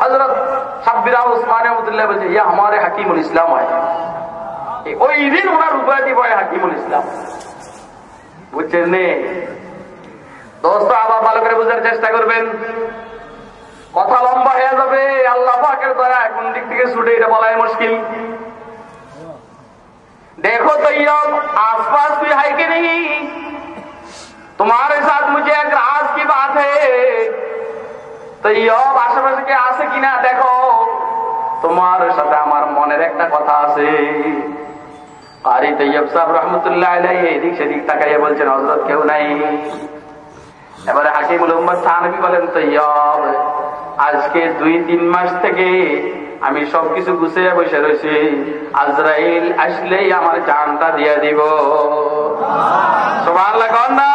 A: হজরত সাব্বিরা রহমতুল্লাহ বলছে, ইয়া আমারে হাকিমুল ইসলাম হয়। ওই দিন ওনার উপায়টি বয় হাকিমুল ইসলাম। বুঝছেন দোস্ত আবার ভালো করে বোঝার চেষ্টা করবেন কথা লম্বা হয়ে যাবে আল্লাহ পাকের দ্বারা কোন দিক থেকে ছুটে এটা বলাই মুশকিল देखो तैयब आसपास कोई है कि नहीं तुम्हारे साथ मुझे एक राज की बात है তৈয়ব আশেপাশে কে আছে কিনা দেখো তোমার সাথে আমার মনের একটা কথা আছে আরে তৈয়ব সাহেব রহমতুল্লাহ আলাই এদিক সেদিক তাকাইয়া বলছেন হজরত কেউ নাই এবারে হাকিমুল উম্মদ থানবি বলেন, তৈয়ব, আজকে দুই, তিন মাস থেকে আমি সবকিছু গুছিয়ে বসে রয়েছি। আজরাইল আসলেই আমার জানটা দিয়ে দিব। সোমান লাগান না?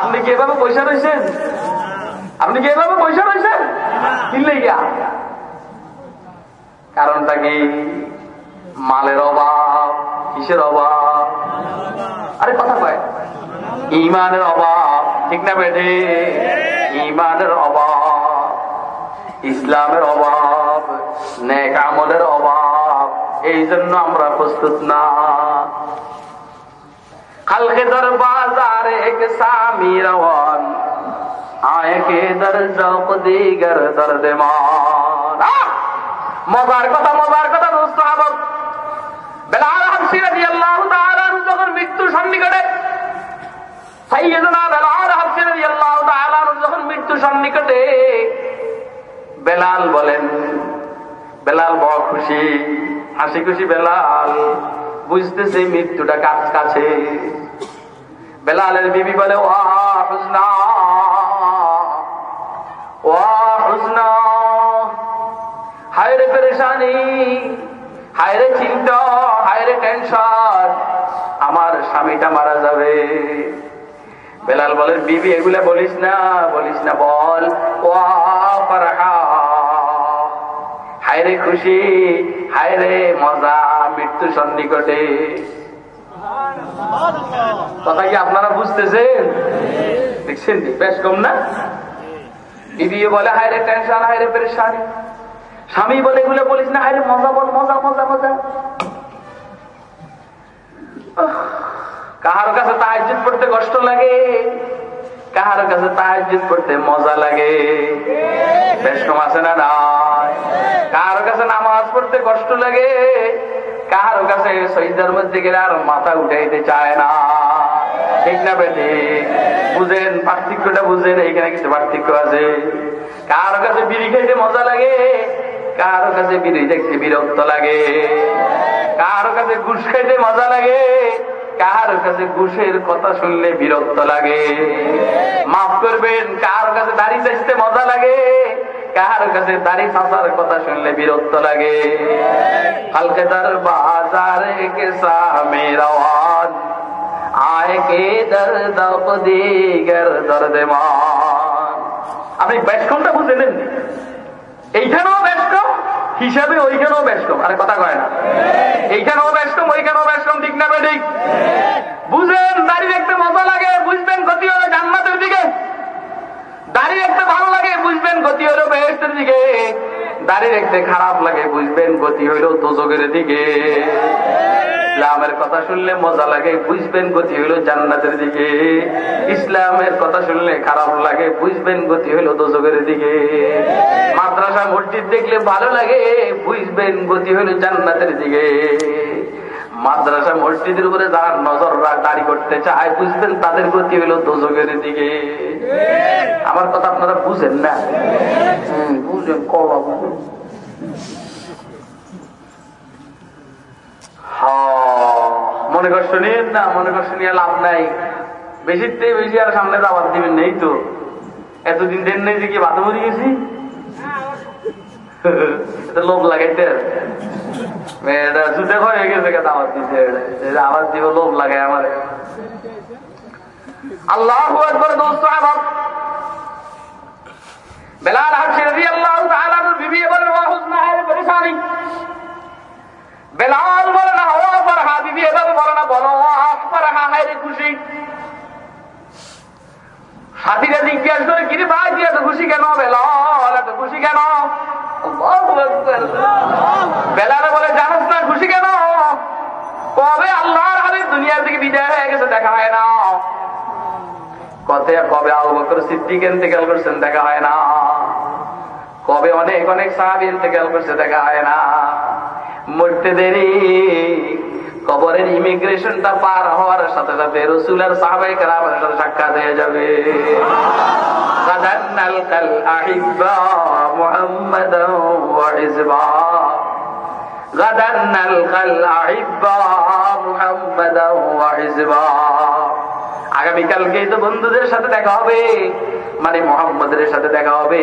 A: আপনি কি এভাবে পয়সা রয়েছেন? আপনি কি এভাবে পয়সা রয়েছেন? কিনলে গিয়া কারণটা কি? মালের অভাব, কিসের অভাব? আরে কথা কয়। ইমানের অভাব, ঠিক না বেঠে? ইমানের অভাব, ইসলামের অভাব, নেক আমলের অভাব এই জন্য আমরা প্রস্তুত না। খালকে দর বাজার এক সামি রওয়ান, আয় দর জৌক দিগর দর্দ মান। আহ! মজার কথা মজার কথা, দোস্ত বেলাল হাফসি রাদিয়াল্লাহু তাআলা আনহু যখন মৃত্যু সন্নিকটে, সাইয়েদনা বেলাল হাফসি রাদিয়াল্লাহু তাআলা আনহু যখন মৃত্যু সন্নিকটে, বেলাল বলেন, বেলাল বড় খুশি, হাসি খুশি বেলাল, বুঝতেছে মৃত্যুটা কাছ কাছে। বেলালের বিবি বলে ও হুসনা ও হুসনা হায় রে পেরেশানি হায়রে চিন্তা, হায়রে টেনশন, আমার স্বামীটা মারা যাবে। বেলাল বলেন, বিবি, এগুলা বলিস না বলিস না, বল। ফারহা। হায়রে খুশি, হায়রে মজা, মৃত্যু সন্নিকটে। কথা কি আপনারা বুঝতেছেন? দেখছেন বেশ কম না? বিবি বলে, হায়রে টেনশন, হায়রে পেরেশানি। স্বামী বলে এগুলো বলিস না হায়রে মজা বল, মজা মজা মজা। কাহার কাছে তাহাজ্জুদ পড়তে কষ্ট লাগে? কাহার কাছে তাহাজ্জুদ পড়তে মজা লাগে? কম আছে না নাই? কাহার কাছে নামাজ পড়তে কষ্ট লাগে? কাহার কাছে সৈদার মধ্যে গেলে আর মাথা উঠাইতে চায় না। ঠিক না বেঠে বুঝেন, পার্থক্যটা বুঝেন, এইখানে কিছু পার্থক্য আছে। কার কাছে বিড়ি খাইতে মজা লাগে? কার কাছে বিড়ি দেখতে বিরক্ত লাগে, কারও কাছে ঘুষ খাইতে মজা লাগে, কার কাছে ঘুষের কথা শুনলে বিরক্ত লাগে। মাফ করবেন, কার কাছে দাড়ি চাইতে মজা লাগে, কার কাছে দাড়ি ফাঁসার কথা শুনলে বিরক্ত লাগে। কালকে তার বাজারে কে সামে আয় কে দর্দ দিগর দর্দ মান। আপনি বেশ কমটা বুঝে নেন এইখানেও ব্যস্ত, হিসাবে ওইখানেও ব্যস্ত, আরে কথা কয় না। এইখানেও ব্যস্ত, ওইখানেও ব্যস্তম ঠিক না ঠিক বুঝেন, দাড়ি দেখতে মজা লাগে, বুঝবেন ক্ষতি হলো জান্নাতের দিকে। দাড়ি দেখতে ভালো লাগে, বুঝবেন গতি হলো বেহেস্তের দিকে। দাড়ি দেখতে খারাপ লাগে, বুঝবেন? গতি হইল তোজকের দিকে। ইসলামের কথা শুনলে মজা লাগে, বুঝবেন? গতি হইল জান্নাতের দিকে। ইসলামের কথা শুনলে খারাপ লাগে, বুঝবেন? গতি হইল দোজকের দিকে। মাদ্রাসা মসজিদ দেখলে ভালো লাগে, বুঝবেন? গতি হইল জান্নাতের দিকে। মাদ্রাসা মসজিদের উপরে যারা নজর দাঁড়ি করতে চায় বুঝবেন তাদের গতি হইল? দোজকের দিকে। আমার কথা আপনারা বুঝেন না? বুঝেন কবা হ্যাঁ, মনে কষ্ট না মনে কষ্ট নিয়ে লাভ নাই। বেশির থেকে বেশি আর সামনে দাবার দিবেন নেই তো। এতদিন দেন নেই যে কি বাধা গেছি? লোভ লাগাইতে? এটা জুতে হয়ে গেছে দাওয়াত দিতে এটা দিব, লোভ লাগায় আমার। আল্লাহ আমার বেলাল হাসি রাজি আল্লাহ তাআলা বিবি বলেন, ওয়া হুজনা হায় পরেশানি। বেলাল বলে না হওয়া ফারহা বিবি এভাবে বলে না বলো ফারহা হায় রে খুশি। সাথীরা জিজ্ঞাসা করে, কিরে ভাই, তুই খুশি কেন? বেলাল, এত খুশি কেন? বেলালে বলে, জানাস না, খুশি কেন? কবে আল্লাহর হাবিব দুনিয়া থেকে বিদায় হয়ে গেছে, দেখা হয় না। কথা কবে আবু বকর সিদ্দিক ইন্তেকাল করছেন, দেখা হয় না। কবে অনেক অনেক সাহাবি ইন্তেকাল করছে, দেখা হয় না। মরতে দেরি কবরের ইমিগ্রেশনটা পার হওয়ার সাথে সাথে রসুল আর সাহাবাই কালামের সাথে সাক্ষাৎ হয়ে যাবে। কাদান্নাল কাল আহিব্বা মুহাম্মাদান ওয়া ইজবা غدا نلقى الأحباء محمدا وحزبا আগামীকালকে তো বন্ধুদের সাথে দেখা হবে মানে মোহাম্মদের সাথে দেখা হবে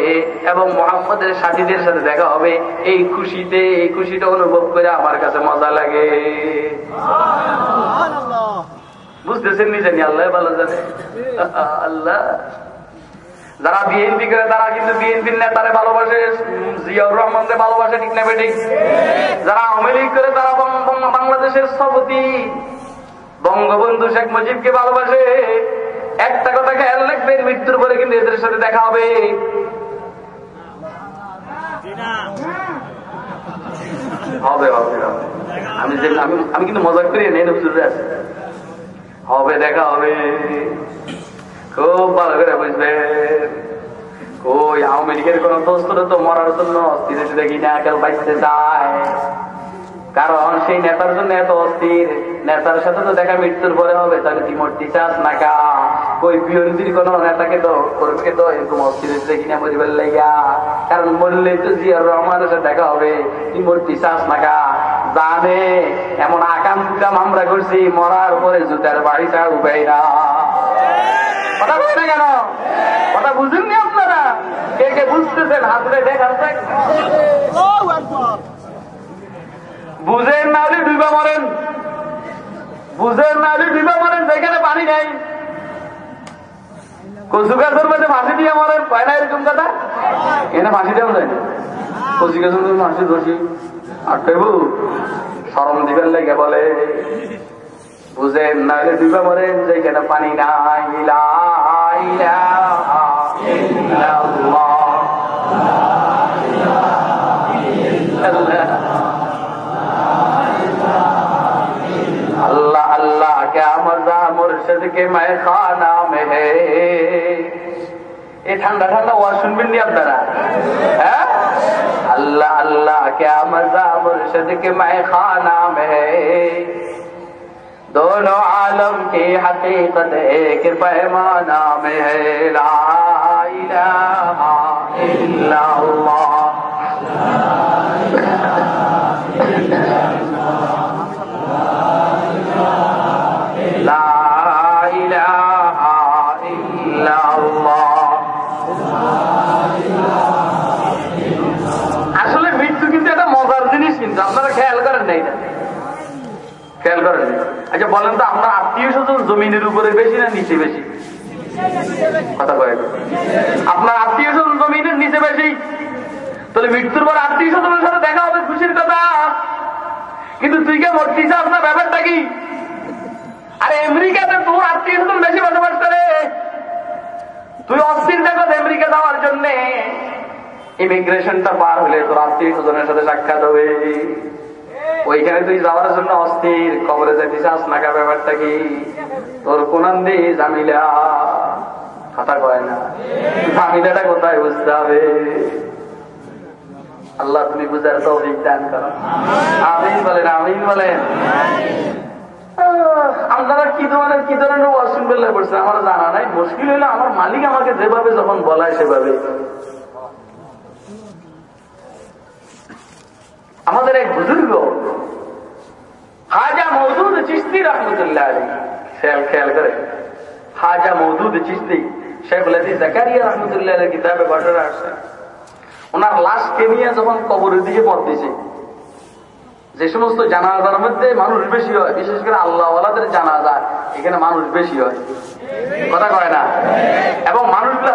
A: এবং মোহাম্মদের সাথীদের সাথে দেখা হবে এই খুশিতে এই খুশিটা অনুভব করে আমার কাছে মজা লাগে বুঝতেছেন নিজে নি আল্লাহ ভালো জানে আল্লাহ যারা বিএনপি করে তারা কিন্তু বিএনপির নেতারে ভালোবাসে উম, জিয়াউর রহমানকে ভালোবাসে ঠিক না বেঠিক যারা আওয়ামী লীগ করে তারা বাংলাদেশের স্থপতি। বঙ্গবন্ধু শেখ মুজিবকে ভালোবাসে। একটা কথা খেয়াল রাখবেন, মৃত্যুর পরে কিন্তু এদের সাথে দেখা হবে। আমি আমি কিন্তু মজা করি, নেই হুজুরে আছে। হবে, দেখা হবে। খুব ভালো করে বুঝবেন। ওই আওয়ামী লীগের কোন দোস্তরা তো মরার জন্য অস্থির দেখি বাইতে চায় কারণ সেই নেতার জন্য এত অস্থির। নেতার সাথে তো দেখা মৃত্যুর পরে হবে, তাহলে ওই কোন নেতাকে তো তো? এরকম অস্থির দেখি না কারণ মরলেই তো জিয়ার রহমানের সাথে দেখা হবে। তুই মরতে চাস না কা? জানে, এমন আকাম কুকাম আমরা করছি, মরার পরে জুতার বাড়ি ছাড়া উপায় না কথা বলছে কেন? কথা বুঝেননি কে কে বুঝতেছেন? হাত উঠে দেখার বুঝেন না হলে ডুবা মরেন। বুঝেন না হলে ডুবা মরেন যেখানে পানি নাই। কচু গাছের মধ্যে ফাঁসি দিয়ে মরেন। পায় না এরকম কথা? এখানে ফাঁসি দেওয়া যায় কচু গাছের মধ্যে ফাঁসি ধরছি। আর সরম দিবেন লেগে বলে। বুঝেন না হলে ডুবা মরেন যেখানে পানি নাই লা اللہ اللہ کیا مزہ مرشد کے میں خانہ میں ہے۔ یہ ٹھنڈا ٹھنڈا ہوا بھی نہیں اندر اللہ اللہ کیا مزہ مرشد کے میں خانہ میں ہے۔ دونوں عالم کی حقیقت ایک پیمانہ میں ہے لا الہ الا اللہ۔ আচ্ছা বলেন তো, আপনার আত্মীয় স্বজন জমিনের উপরে বেশি না নিচে বেশি? কথা কয়। আপনার আত্মীয় স্বজন জমিনের নিচে বেশি? তাহলে মৃত্যুর পর আত্মীয় স্বজনের সাথে দেখা হবে, খুশির কথা। কিন্তু তুই কে মরতে চাস না ব্যাপারটা কি? আরে, আমেরিকাতে তোর আত্মীয় স্বজন বেশি বসবাস করে। তুই অস্থির দেখো আমেরিকা যাওয়ার জন্য। ইমিগ্রেশনটা পার হলে তোর আত্মীয় স্বজনের সাথে সাক্ষাৎ হবে। ওইখানে তুই যাওয়ার জন্য অস্থির। কবরে যেতে চাস না কা ব্যাপারটা কি? তোর কোনান জামিলা। কথা কয় না। জামিলাটা কোথায় বুঝতে হবে? আল্লাহ, তুমি বুঝার করো। আমিন বলেন আমিন বলেন। আপনারা কি ধরনের কি ধরনের অসুবিধা করছে আমার জানা নাই। মুশকিল হলো আমার মালিক আমাকে যেভাবে যখন বলায় সেভাবে। আমাদের এক বুজুর্গ হাজা মৌদুদ চিস্তি রহমতুল্লাহ খেয়াল খেয়াল করে। হাজা মৌদুদ চিস্তি রহমতুল্লাহ যে সমস্ত জানাজার মধ্যে মানুষ বেশি হয়, বিশেষ করে এখানে মানুষ বেশি হয়। কথা কয় না? এবং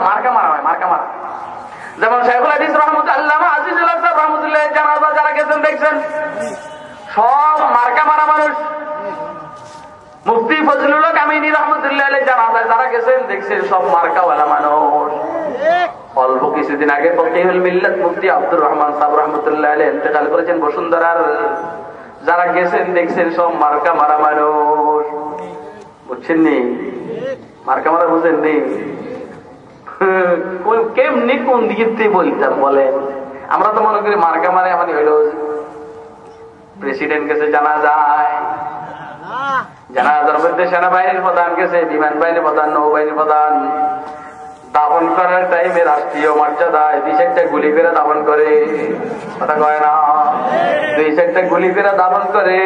A: মার্কা মারা হয়, মার্কা মারা। যেমন শেখুল হাদিস রহমত আল্লাহ আজিজুল্লাহ সাহেব রহমতুল্লাহ জানাজা দেখছেন? সব মার্কা মারা মানুষ। মুফতি ফজলুল কামিনী রহমতুল্লাহ আলাই জানাজায় যারা গেছেন, দেখছেন সব মার্কাওয়ালা মানুষ। অল্প কিছুদিন আগে ফকিহুল মিল্লাত মুফতি আব্দুর রহমান সাহেব রহমতুল্লাহ ইন্তেকাল করেছেন বসুন্ধরার। যারা গেছেন, দেখছেন সব মার্কা মারা মানুষ। বুঝছেন নি? মার্কা মারা বুঝেন নি? কেমনি কোন দিকে বলতাম বলে আমরা তো মনে করি মার্কা মারে মানে হইল। প্রেসিডেন্ট কাছে জানা যায় জানাজার মধ্যে সেনাবাহিনীর প্রধান গেছে, বিমান বাহিনীর প্রধান, নৌবাহিনীর প্রধান। দাপন করার টাইমে রাষ্ট্রীয় মর্যাদায় দুই গুলি করে দাপন করে। কথা কয় না? দুই গুলি করে দাপন করে।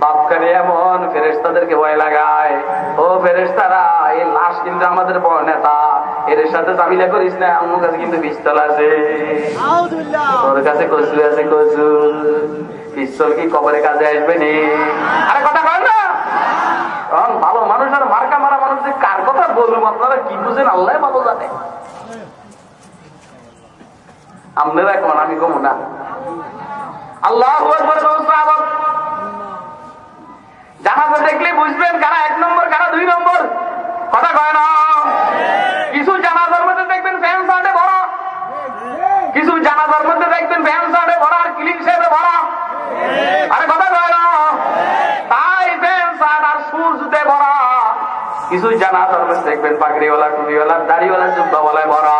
A: বাপকারে এমন ফেরেস্তাদেরকে ভয় লাগায়। ও ফেরেস্তারা এই লাশ কিন্তু আমাদের নেতা। এর সাথে জামিলা করিস না আমার কাছে কিন্তু পিস্তল আছে। তোর কাছে কচু আছে কচু পিস্তল কি কবরে কাজে আসবে নি? আরে কথা কয় না। কারণ ভালো মানুষ আর মার্কা মারা মানুষ যে কার কথা বলব আপনারা কি বুঝেন? আল্লাহ ভালো জানে। আপনারা আমি কমু না। আল্লাহ জানাজা দেখলে বুঝবেন কারা এক নম্বর কারা দুই নম্বর। কথা কয় না। কিছু জানাজার মধ্যে দেখবেন ফ্যান শার্টে ভরা। কিছু জানাজার মধ্যে দেখবেন ভ্যান শার্টে ভরা আর ক্লিন শেপে ভরা। আরে কথা কয় তাই শার্ট আর ভরা। কিছু দেখবেন পাগড়িওয়ালা, টুপিওয়ালা, দাড়িওয়ালা, জুব্বাওয়ালায় ভরা।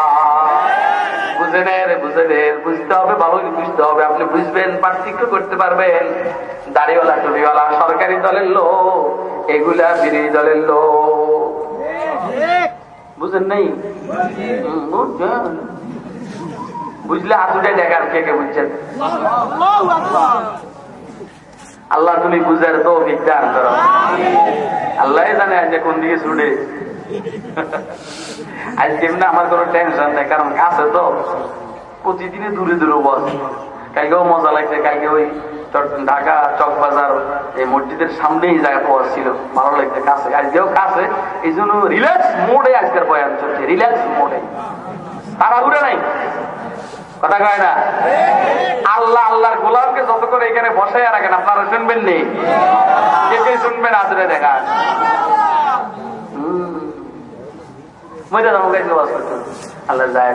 A: বুঝতে হবে ভালো বুঝতে হবে। আপনি বুঝবেন, পার্থক্য করতে পারবেন। দাড়িওয়ালা, টুপিওয়ালা, সরকারি দলের লোক, এগুলা বিরোধী দলের লোক। বুঝেন নেই। বুঝলে হাতুটে দেখার কে কে বুঝছেন? আল্লাহ তুমি বুঝার তো বিজ্ঞান করো। আল্লাহ জানে আজ কোন দিকে ছুটে। আজ যেমনি আমার কোনো টেনশন নেই, কারণ আছে তো। প্রতিদিনে দূরে দূরে বস। কালকেও মজা লাগছে, কালকে ওই ঢাকা, চকবাজার, এই মসজিদের সামনেই জায়গা পাওয়া ছিল। ভালো লাগছে, কাছে। আজকেও কাছে। এই জন্য রিল্যাক্স মোডে আজকের বয়ান চলছে। রিল্যাক্স মোডে তারা ঘুরে নাই। কথা কয় না? আল্লাহ, আল্লাহর গোলামকে যত করে এখানে বসাই রাখেন, আপনারা শুনবেন নি? কে কে শুনবেন আসলে দেখা মজা করতেন আল্লাহ যায়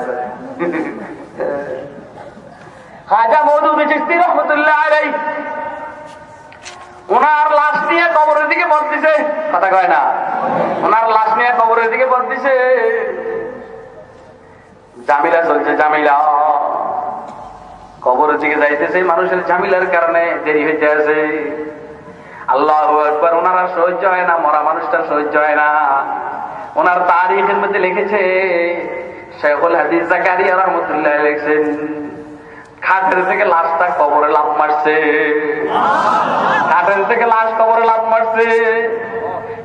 A: খাজা মৌদুদ চিস্তি রহমতুল্লাহ আলাই ওনার লাশ নিয়ে কবরের দিকে বলতেছে কথা কয় না। ওনার লাশ নিয়ে কবরের দিকে বলতেছে জামিলা চলছে, জামিলা। কবরের দিকে যাইতেছে, মানুষের জামিলার কারণে দেরি হইতে আছে। আল্লাহ একবার ওনারা সহ্য হয় না, মরা মানুষটার সহ্য হয় না। ওনার তারিখের মধ্যে লিখেছে, শেখুল হাদিস জাকারিয়া রহমতুল্লাহ লিখছেন খাটের থেকে লাশটা কবরে লাভ মারছে। খাটের থেকে লাশ কবরে লাভ মারছে।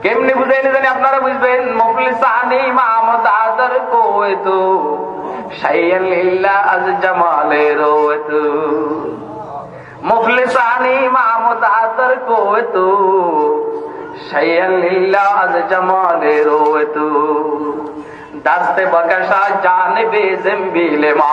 A: কেমনি বুঝাইনি জানি আপনারা বুঝবেন? রোয়েতু। মুফলিসানি মাহমুদ আদর কোয়েতু দাস্তে বকশা জানবে জম্বিলে মা।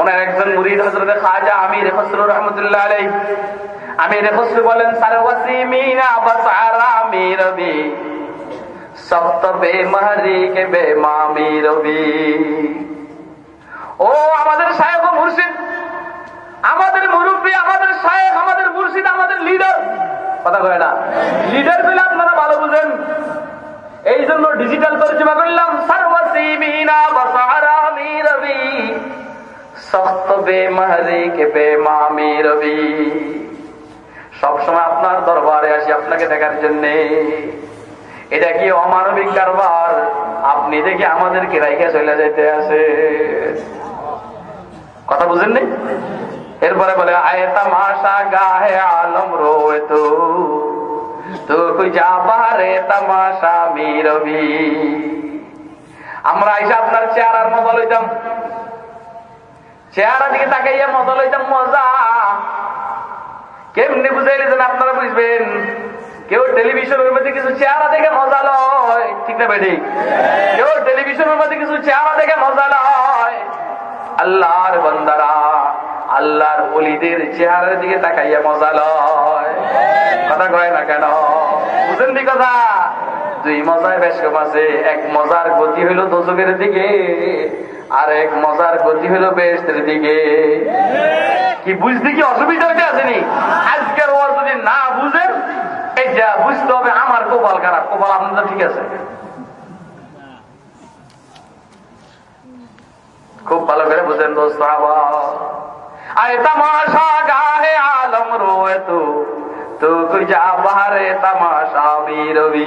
A: ওনার একজন মুরিদ হজরত খাজা আমির ফসরুর রহমতুল্লাহ আলাই আমির ফসরু বলেন সারওয়াসি মিনা বসারা আমির রবি সপ্ত বে মারি কে বে মামি রবি ও আমাদের সাহেব মুর্শিদ, আমাদের মুরব্বী, আমাদের সাহেব আমাদের মুর্শিদ, আমাদের লিডার। কথা কয় না? লিডার পেলে আপনারা ভালো বুঝেন। এই জন্য ডিজিটাল তর্জমা করলাম সারওয়াসি মিনা বসারা আমির রবি বে মারি কে বে মামি রবি। সবসময় আপনার দরবারে আসি, আপনাকে দেখার জন্য। এটা কি অমানবিক কারবার? আপনি দেখি আমাদেরকে রাইখে চলে যেতে আছে। কথা বুঝেন বুঝেননি? এরপরে বলে, আয় তামাশা গাহে আলম রোয়ে তো। তো যা বাহারে তামাশা মিরবি আমরা আইসা আপনার চেহারার মজা লইতাম। চেহারা দিকে তাকাইয়া মজা লইতাম, মজা। কেমনি বুঝাইলে যেন আপনারা বুঝবেন? কেউ টেলিভিশনের মধ্যে কিছু চেহারা দেখে মজা লয়। ঠিক না বেঠিক কেউ টেলিভিশনের মধ্যে কিছু চেহারা দেখে মজা লয়। আল্লাহর বন্দারা, আল্লাহর অলিদের চেহারার দিকে তাকাইয়া মজা লয়। কথা কয় না কেন? বুঝেন নি কথা? দুই মজার বেশ কম আছে, এক মজার গতি হইল দোষকের দিকে। আর এক মজার গতি হইল বেশের দিকে। কি বুঝতে কি অসুবিধা হইতে আসেনি? আজকের ওর যদি না বুঝেন এটা বুঝতে হবে, আমার কপাল খারাপ। কপাল আপনার ঠিক আছে? খুব ভালো করে বুঝেন দোস্ত আয় তামাশা গাহে আলম রোয়ে তু তু যা বাহারে তামাশা রবি।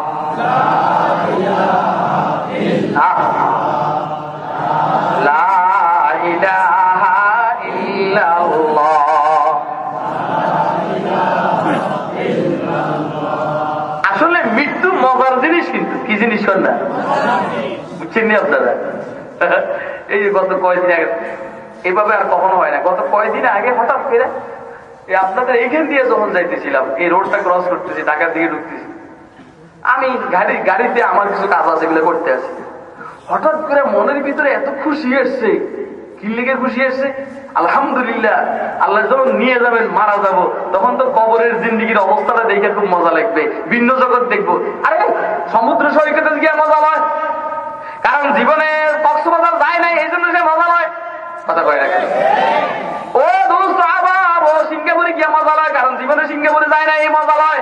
A: জিনিস না? এই কয়েকদিন আগে, এভাবে আর কখনো হয় না। আগে হঠাৎ করে আপনাদের এইখান দিয়ে যখন যাইতেছিলাম, এই রোডটা ক্রস করতেছি, ঢাকার দিকে ঢুকতেছি। আমি গাড়ি, গাড়িতে আমার কিছু কাজ আছে এগুলো করতে আছি হঠাৎ করে মনের ভিতরে এত খুশি এসছে কিল্লিকে খুশি এসছে? আলহামদুলিল্লাহ, আল্লাহ যখন নিয়ে যাবেন, মারা যাব, তখন তো কবরের জিন্দিগির অবস্থাটা দেখে খুব মজা লাগবে, ভিন্ন জগৎ দেখব। আরে, সমুদ্র সৈকতে গিয়ে মজা হয় কারণ জীবনে কক্সবাজার যায় নাই, এই জন্য সে মজা হয় কথা কয় রাখে ও দোস্ত, আবার ও সিঙ্গাপুরে গিয়ে মজা লয়, কারণ জীবনে সিঙ্গাপুরে যায় না এই মজা লয়।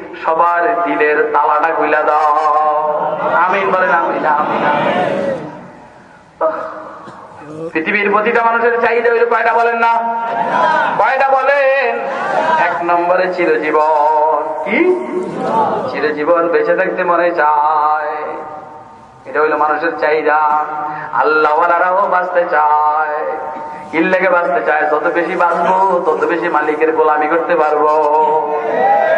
A: সবার দিলের তালাটা গুলা দাও। আমিন বলেন আমিন। পৃথিবীর প্রতিটা মানুষের চাহিদা হইল কয়টা বলেন না? কয়টা বলেন? এক নম্বরে চিরজীবন। কি? চিরজীবন বেঁচে থাকতে মনে চায়। এটা হইল মানুষের চাহিদা। আল্লাহওয়ালারাও বাঁচতে চায়। কিল্লেকে বাঁচতে চায়। যত বেশি বাঁচবো, তত বেশি মালিকের গোলামি করতে পারব।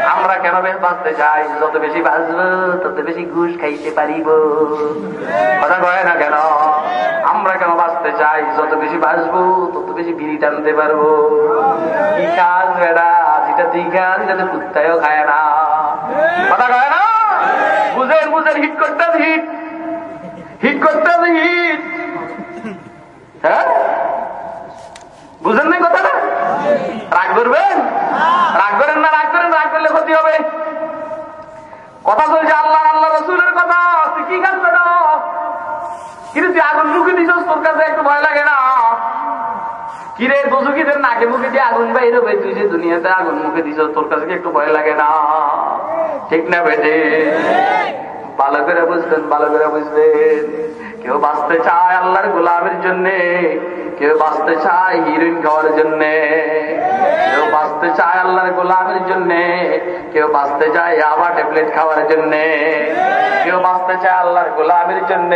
A: আমরা কেন বাঁচতে চাই? যত বেশি বাঁচবো, তত বেশি ঘুষ খাইতে পারিব। কথা কয় না কেন? আমরা কেন বাঁচতে চাই? যত বেশি বাঁচবো, তত বেশি বিড়ি টানতে পারব। কি কাজ বেড়া? যেটা তুই খাস এটা তো কুত্তায়ও খায় না। কথা কয় না? বুঝেন বুঝেন, হিট করতে হিট। হিট করতে হিট। হ্যাঁ? বুঝেন নাই কথাটা? রাগ করবেন রাগ করেন না, রাগ করেন, রাগ করলে ক্ষতি হবে। কথা চলছে আল্লাহ আল্লাহ রসুলের কথা। তুই কি খাস বেটা কিন্তু তুই আগুন মুখে দিস তোর কাছে একটু ভয় লাগে না। কিরে দোষুকিদের নাকে মুখে দিয়ে আগুন বাইরে হবে তুই যে দুনিয়াতে আগুন মুখে দিস তোর কাছে একটু ভয় লাগে না? ঠিক না বেটে? ভালো করে বুঝবেন ভালো করে বুঝবেন কেউ বাঁচতে চায় আল্লাহর গোলামের জন্য, কেউ বাঁচতে চায় হিরোইন খাওয়ার জন্য, কেউ বাঁচতে চায় আল্লাহর গোলামের জন্য, কেউ বাঁচতে চায় আবার ট্যাবলেট খাওয়ার জন্য, কেউ বাঁচতে চায় আল্লাহর গোলামের জন্য,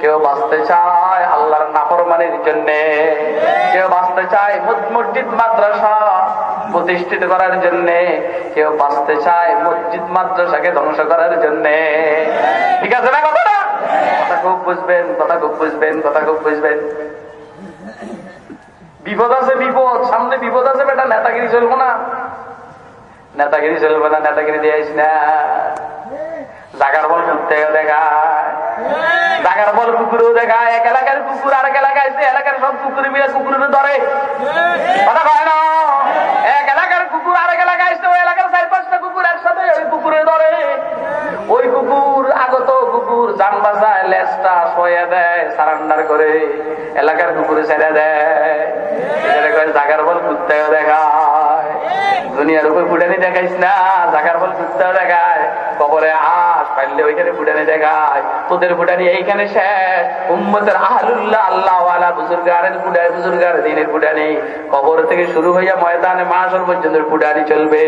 A: কেউ বাঁচতে চায় আল্লাহর নাফরমানের জন্য, কেউ বাঁচতে চায় মসজিদ মাদ্রাসা প্রতিষ্ঠিত করার জন্য, কেউ বাঁচতে চায় মসজিদ মাদ্রাসাকে ধ্বংস করার জন্য। ঠিক আছে না কথাটা কথা খুব বুঝবেন কথা খুব বুঝবেন কথা খুব বুঝবেন। বিপদ আছে, বিপদ। সামনে বিপদ আছে, বেটা, নেতাগিরি চলবো না। নেতাগিরি চলবে না, নেতাগিরি দিয়ে না। জাগার বল ঘুরতে দেখায় জাগার বল কুকুরও দেখায় এক এলাকার কুকুর আর এক এলাকায় সে এলাকার সব কুকুর মিলে কুকুরের ধরে। কথা কয় না? এক এলাকার কুকুর ওই এলাকার চার পাঁচটা কুকুর ওই কুকুরে ধরে। ওই কুকুর, আগত কুকুর সয়ে দেয় করে এলাকার কুকুরে ছেড়ে দেয়। জাগার বল কুত্তেও দেখায়। দুনিয়ার উপর ফুটানি দেখাইস না জাকার ফল ফুটতেও দেখায়, কবরে আস, পাইলে ওইখানে ফুটানি দেখায়। তোদের ফুটানি এইখানে শেষ। উম্মতের আহলুল্লাহ আল্লাহ আলা বুজুর্গারের ফুটায় বুজুর্গার দিনের ফুটানি। কবর থেকে শুরু হইয়া ময়দানে মাসর পর্যন্ত ফুটানি চলবে।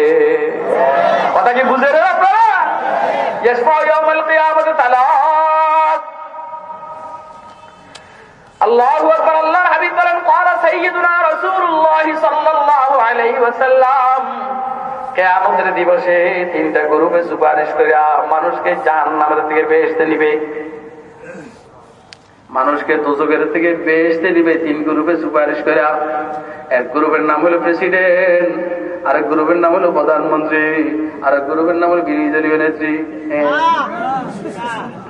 A: কথা কি বুঝে আপনারা? ইয়াসমা ইয়াউমুল কিয়ামাতে তালা আল্লাহ আকবর, আল্লাহর বলেন, কালা সাইয়্যিদুনা রাসূলুল্লাহ সাল্লাল্লাহু আলাইহি দিবসে তিনটা গ্রুপে সুপারিশ করে মানুষকে জাহান্নামের থেকে বেহেশতে নিবে। মানুষকে দুজকের থেকে বেহেশতে নিবে, তিন গ্রুপে সুপারিশ করে। এক গ্রুপের নাম হলো প্রেসিডেন্ট, আরেক গ্রুপের নাম হলো প্রধানমন্ত্রী, আরেক গ্রুপের নাম হলো বিরোধী দলীয় নেত্রী। হ্যাঁ।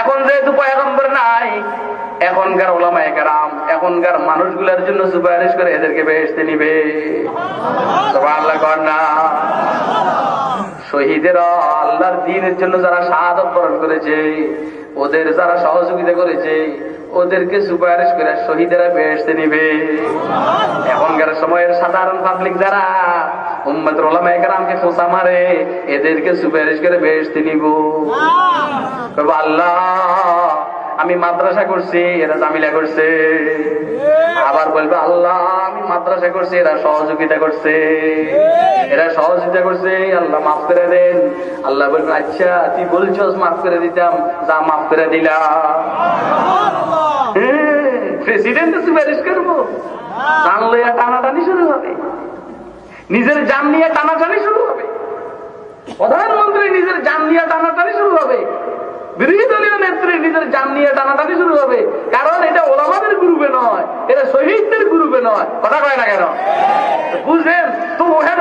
A: এখন যেহেতু পয়গম্বর নাই, এখনকার ওলামা একরাম এখনকার মানুষগুলোর জন্য সুপারিশ করে এদেরকে বেহেস্তে নিবে। শহীদেরা আল্লাহর দিনের জন্য যারা সাহায্য বরণ করেছে ওদের যারা সহযোগিতা করেছে ওদেরকে সুপারিশ করে শহীদেরা বেহেস্তে নিবে। এখনকার সময়ের সাধারণ পাবলিক যারা খোঁচা মারে এদেরকে সুপারিশ করে বেসতে নিব। আল্লাহ। আমি মাদ্রাসা করছি এরা জামিলা করছে। আবার বলবে আল্লাহ আমি মাদ্রাসা করছি এরা সহযোগিতা করছে। এরা সহযোগিতা করছে আল্লাহ মাফ করে দেন। আল্লাহ বলবে আচ্ছা তুই বলছস মাফ করে দিতাম যা মাফ করে দিলাম। প্রেসিডেন্ট সুপারিশ করব। জানলে টানাটানি শুরু হবে। নিজের জান নিয়ে টানাটানি শুরু হবে। প্রধানমন্ত্রী নিজের জান নিয়ে টানাটানি শুরু হবে। বিরোধী দলীয় নেত্রী নিজের নিয়ে টানাটানি শুরু হবে। কারণ এটা ওলামাদের গ্রুপে নয়, এটা শহীদদের গ্রুপে নয়। কথা কয় না কেন? বুঝলেন? তো ওহেন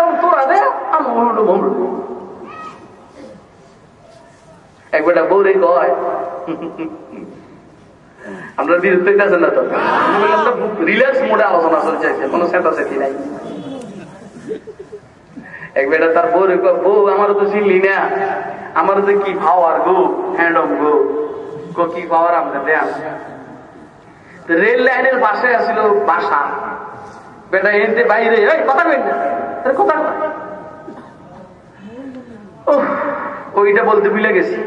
A: একবারটা বৌরে কয়, আমরা হইতেছেন না তো? রিল্যাক্স মোডে আলোচনা চলছে কোনো সেটা সেটি নাই। এক বেটা তার বউ বউ, আমার তো চিনলি না। আমার তো কি পাওয়ার গো হ্যান্ড গো। গো, কি পাওয়ার আমাদের দেন রেল লাইনের পাশে আসছিল বাসা। বেটা এনতে বাইরে কথা কই না। কথা ওইটা বলতে ভুলে গেছি।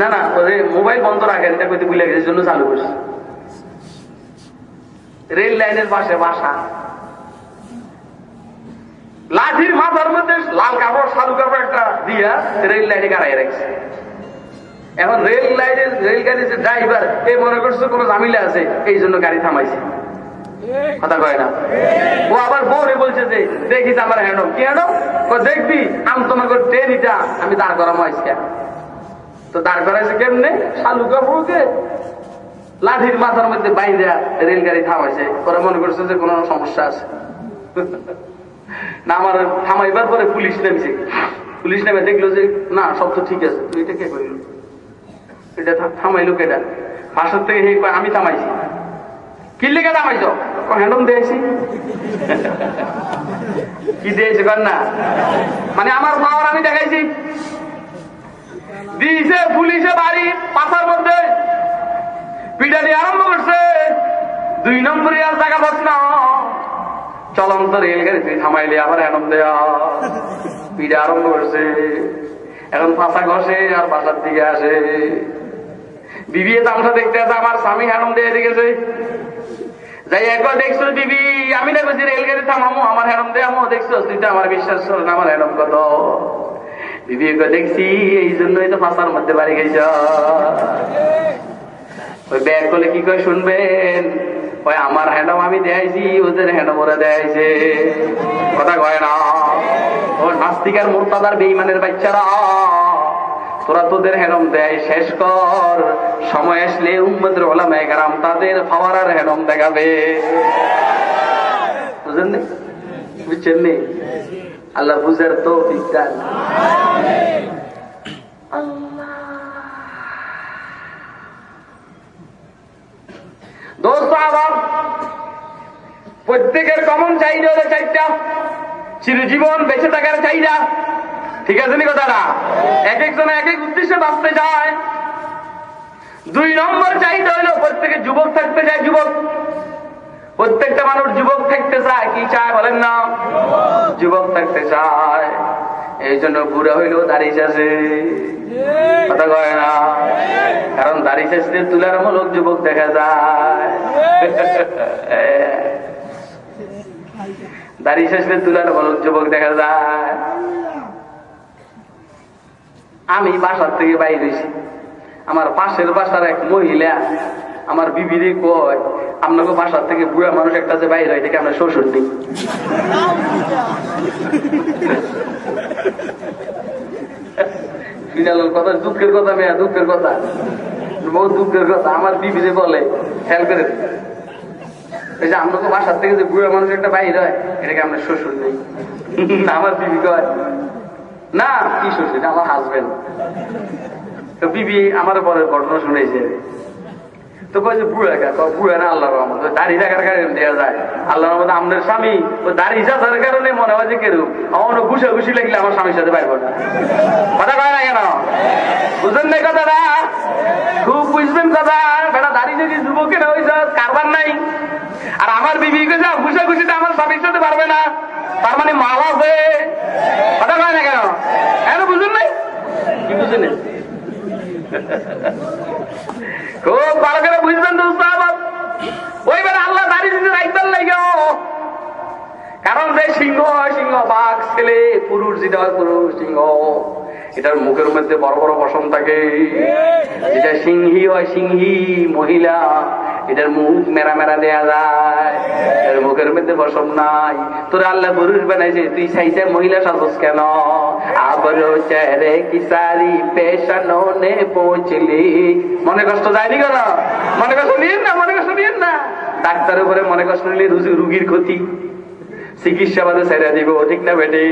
A: না না, ওরে মোবাইল বন্ধ রাখেন, এটা কইতে ভুলে গেছি জন্য চালু করছি। রেল লাইনের পাশে বাসা। লাঠির মাথার মধ্যে লাল কাপড়, সাদু কাপড় একটা দিয়া রেল লাইনে গাড়াই রাখছে। এখন রেল লাইনের রেলগাড়ির যে ড্রাইভার এই মনে করছে কোনো ঝামেলা আছে, এই জন্য গাড়ি থামাইছে। লাঠির মাথার মধ্যে বাইরে রেলগাড়ি থামাইছে। ওরা মনে করছে যে কোনো সমস্যা আছে। না, আমার থামাইবার পরে পুলিশ নেমেছে। পুলিশ নেমে দেখল যে, না, সব তো ঠিক আছে। তুই এটা কে করিল এটা থামাইলো কেটা বাসার থেকে হে আমি থামাইছি। কি থামাইছ? দিয়েছি। কি দিয়েছে না? মানে আমার পাওয়ার আমি দেখাইছি। দিয়েছে পুলিশে বাড়ি পাথার মধ্যে। পিটানি আরম্ভ করছে। দুই নম্বরে আর জায়গা পাস না। চলন্ত রেলগাড়ি তুই থামাইলে আবার এনম দেয়া। পিড়ে আরম্ভ করছে এখন ফাঁসা ঘষে আর বাসার দিকে আসে। বিবিএ তামসা দেখতে আছে, আমার স্বামী হেনম দিয়ে দেখেছে যাই, একবার দেখছ বিবি, আমি না বলছি রেলগাড়ি থামামো, আমার হেনম দেয়ামো, দেখছ? তুই আমার বিশ্বাস করো না, আমার হেনম কত। বিবি দেখছি এই জন্যই তো ফাঁসার মধ্যে বাড়ি গেছ ওই ব্যাগ করলে কি করে শুনবেন? ওই আমার হ্যান্ডম আমি দেয়াইছি ওদের হ্যান্ডম ওরা দেয়াইছে। কথা কয় না। ও নাস্তিকার মোরতাদার বেইমানের বাচ্চারা তোরা তোদের হ্যাডম দেয় শেষ কর। সময় আসলে উম্মদের ওলামা একরাম তাদের ফাওয়ারার হ্যাডম দেখাবে। বুঝলেন নি? বুঝছেন নি? আল্লাহ বুঝার তো বিজ্ঞান দোস্ত, আবার প্রত্যেকের কমন চাহিদা হলো চারটা। চিরজীবন বেঁচে থাকার চাহিদা। ঠিক আছে নি কথাটা? এক একজন এক এক উদ্দেশ্যে বাঁচতে চায়। দুই নম্বর চাহিদা হলো প্রত্যেকে যুবক থাকতে চায়, যুবক। প্রত্যেকটা মানুষ যুবক থাকতে চায়, কি চায় বলেন না? যুবক থাকতে চায়। এই জন্য বুড়া হইলেও দাঁড়িয়ে আছে কথা কয় না? কারণ দাড়ি শেষে তুলার মূলক যুবক দেখা যায়। দাড়ি শেষে তুলার মূলক যুবক দেখা যায়। আমি বাসার থেকে বাইরে হয়েছি আমার পাশের বাসার এক মহিলা আমার বিবিরে কয়, আপনাকে বাসার থেকে বুড়া মানুষ একটা যে বাইরে হয় থেকে আমরা শ্বশুর নেই দুঃখের কথা আমার বিবিরে বলে খেয়াল করে। বাসার থেকে যে মানুষ একটা বাইরে হয়, এটাকে শ্বশুর আমার বিবি কয়, না, কি আমার হাজবেন্ড তো বিবি আমার পরে ঘটনা শুনেছে। তো কয় যে, বুড়া কা? বুড়া না, আল্লাহর রহমত। দাড়ি থাকার কারণে দেওয়া যায়। আল্লাহর রহমত আমাদের স্বামী ও দাড়ি থাকার কারণে মনে হয় যে কেরু আমার ঘুষা ঘুষি লাগলে আমার স্বামীর সাথে পাইব না কথা কয় না কেন? বুঝলেন না কথাটা? খুব বুঝবেন কথা। বেটা, দাড়ি যদি যুবকের হয়েছে কারবার নাই। আর আমার বিবি কেছে ঘুষা ঘুষিতে আমার স্বামীর সাথে পারবে না, তার মানে মাল আছে। কথা কয় না কেন? কেন বুঝুন নাই? কি বুঝুন খুব ভালো করে বুঝবেন তো উস্তাদ ওই আল্লাহ দাঁড়িয়ে দিতে রাখবেন লাগে কারণ যে সিংহ সিংহ বাঘ, ছেলে, পুরুষ যেটা পুরুষ, সিংহ। এটার মুখের মধ্যে বড় বড় পশম থাকে। যেটা সিংহী হয় সিংহী মহিলা, এটার মুখ মেরা মেরা দেয়া যায়। এর মুখের মধ্যে পশম নাই। তোর আল্লাহ পুরুষ বানাইছে, তুই চাইছে মহিলা সাজস কেন? আবার চেহারে কি সারি পেশানো নে পৌঁছলি। মনে কষ্ট যায়নি কেন? মনে কষ্ট নিয়েন না, মনে কষ্ট নিয়েন না। ডাক্তার উপরে মনে কষ্ট নিলে রুগীর ক্ষতি। চিকিৎসা বাদে ছেড়ে দিব, ঠিক না বেটি?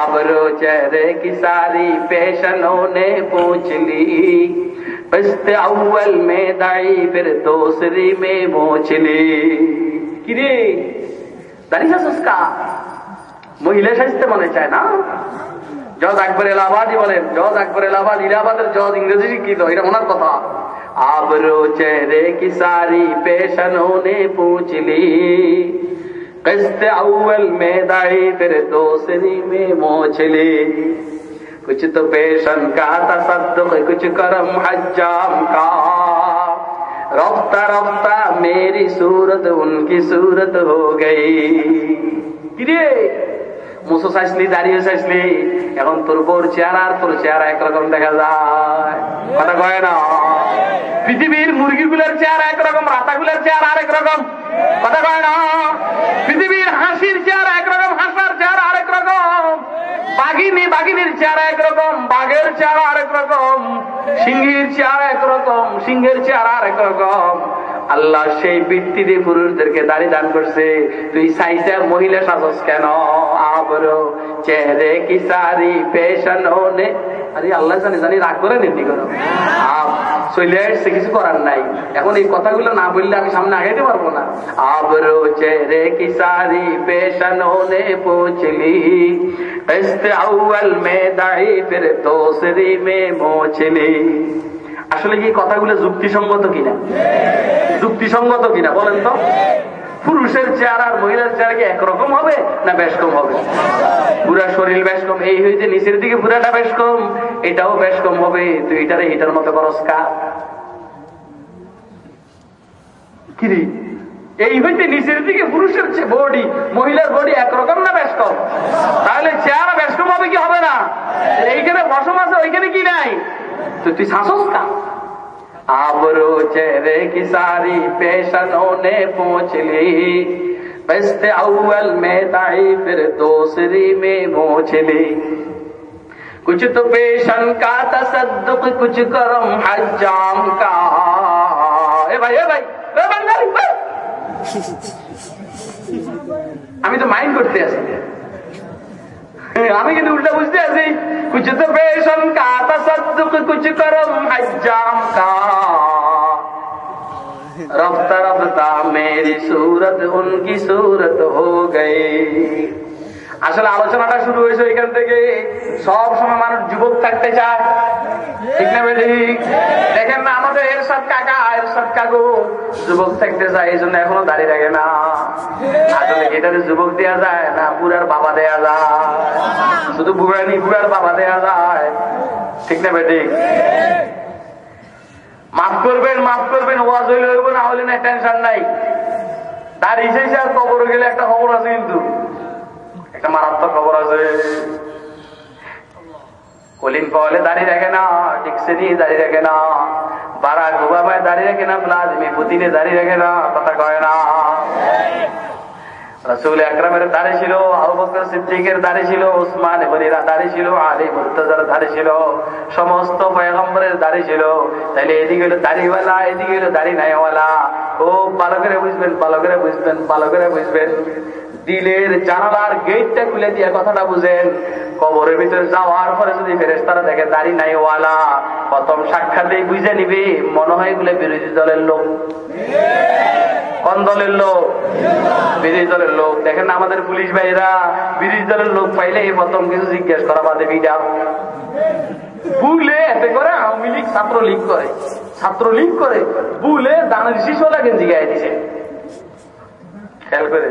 A: আবরো চেহরে কি সারি পেশনো নে পৌঁছলি بست اول میں دائی پھر دوسری میں موچلی কিরে? দাঁড়িয়ে সুস্কা মহিলা সাজতে মনে চায় না? জজ আকবর এলাহাবাদই বলেন, জজ আকবর এলাহাবাদ, ইলাহাবাদের জজ ইংরেজি শিক্ষিত, এটা ওনার কথা। আবরো চেহরে কি সারি পেশনো নে পুঁছলি किस्त अव्वल में दाई फिर दूसरी में मोचली कुछ तो पेशन का तसद्दुक कुछ करम हजाम का रफ्ता रफ्ता मेरी सूरत उनकी सूरत हो गई কিরে মুসো চাইছলি দাঁড়িয়ে চাইছলি, এখন তোর বোর চেহারা আর তোর চেহারা একরকম দেখা যায়। কথা কয় না? পৃথিবীর মুরগিগুলোর চেহারা একরকম, রাতাগুলোর চেহারা আরেক রকম। কথা কয় না? পৃথিবীর হাসির চেহারা একরকম, হাসার চেহারা আরেক রকম। বাঘিনী, বাঘিনীর চেহারা একরকম, বাঘের চেহারা আরেক রকম, সিংহের চেহারা একরকম, সিংহের চেহারা আরেক রকম। আল্লাহ সেই বৃত্তি দিয়ে পুরুষদেরকে দাড়ি দান করছে। তুই সাইসা মহিলা সাজস কেন? আবরো চেহারে কি সারি ফ্যাশন আরে আল্লাহ জানি রাগ করে নিন্দি করো চলে আসছে, কিছু করার নাই। এখন এই কথাগুলো না বললে আমি সামনে আগাইতে পারব না। আবরো চেহারে কি সারি ফ্যাশন হোনে পৌঁছলি? قسط اول میں دائی پھر دوسری میں موچلی আসলে কি কথাগুলো যুক্তিসঙ্গত কিনা? যুক্তিসঙ্গত কিনা বলেন তো? পুরুষের চেহারা আর মহিলার চেহারা কি একরকম হবে না বেশ কম হবে? পুরা শরীর বেশ কম, এই হয়েছে নিচের দিকে পুরাটা বেশ কম, এটাও বেশ কম হবে তুই এটারে এটার মতো কা? কিরি? এই হইতে নিচের দিকে পুরুষের বডি মহিলার বডি একরকম না বেশ কম? তাহলে চেহারা বেশ কম হবে কি হবে না? এইখানে বসম আছে ওইখানে কি নাই? تو तुझ کا का आबरो چہرے کی ساری پیشنوں نے پوچھ لی بست اول میں تائی پھر دوسری میں موچھ لی کچھ تو پیشن کا تصدق کچھ کرم حجام کا اے بھائی اے بھائی اے بھائی ہمیں تو مائنڈ کرتے ہیں ہمیں الٹا کچھ تو پیشن کا تصدق کچھ کرم حجام کا رفتہ رفتہ میری صورت ان کی صورت ہو گئی আসলে আলোচনাটা শুরু হয়েছে এখান থেকে। সব সময় মানুষ যুবক থাকতে চায়। ঠিক না বেদি দেখেন না, আমাদের এর এরশাদ কাকা এর এরশাদ কাকু যুবক থাকতে চায়, এই জন্য এখনও দাঁড়িয়ে থাকে না। আসলে এটাতে যুবক দেওয়া যায় না বুড়ার বাবা দেয়া যায়? শুধু বুড়ানি, বুড়ার বাবা দেয়া যায়। ঠিক না বেদি মাফ করবেন মাফ করবেন, ওয়াজ হইলে হইব, না হলে না টেনশন নাই। দাঁড়িয়ে আর কবর গেলে একটা খবর আছে কিন্তু। একটা মারাত্মক খবর আছে। কলিন পাওয়ালে দাঁড়িয়ে রাখে না নিয়ে দাঁড়িয়ে রাখে না বারাক ওবামায় দাঁড়িয়ে রাখে না, প্লাজমি পুতিনে দাঁড়িয়ে রাখে না, কথা কয় না। রসুল দাঁড়িয়ে ছিল সিদ্দিকের দাঁড়িয়ে ছিল, উসমান দাঁড়িয়ে ছিল, আলী দাঁড়িয়ে ছিল, সমস্ত পয়গম্বরের দাঁড়িয়ে ছিল। তাহলে এদিকে হলো এদিকে হলো নাইওয়ালা। খুব ভালো বুঝবেন ভালো বুঝবেন ভালো বুঝবেন। দিলের জানালার গেটটা খুলে দিয়ে কথাটা বুঝেন। কবরের ভিতরে যাওয়ার পরে যদি ফেরেস্তারা দেখে দাড়ি নাই, ওয়ালা, প্রথম সাক্ষাতেই বুঝে নিবে, মনে হয় এগুলো বিরোধী দলের লোক। কোন দলের লোক? বিরোধী দলের লোক। দেখেন না আমাদের পুলিশ ভাইরা বিরোধী দলের লোক পাইলে এই প্রথম কিছু জিজ্ঞেস করা বাদে বিডা বুলে এতে করে আওয়ামী লীগ ছাত্র লীগ করে। ছাত্র লীগ করে, বুলে দানের শিশু গেঞ্জি গায়ে দিছে। খেয়াল করে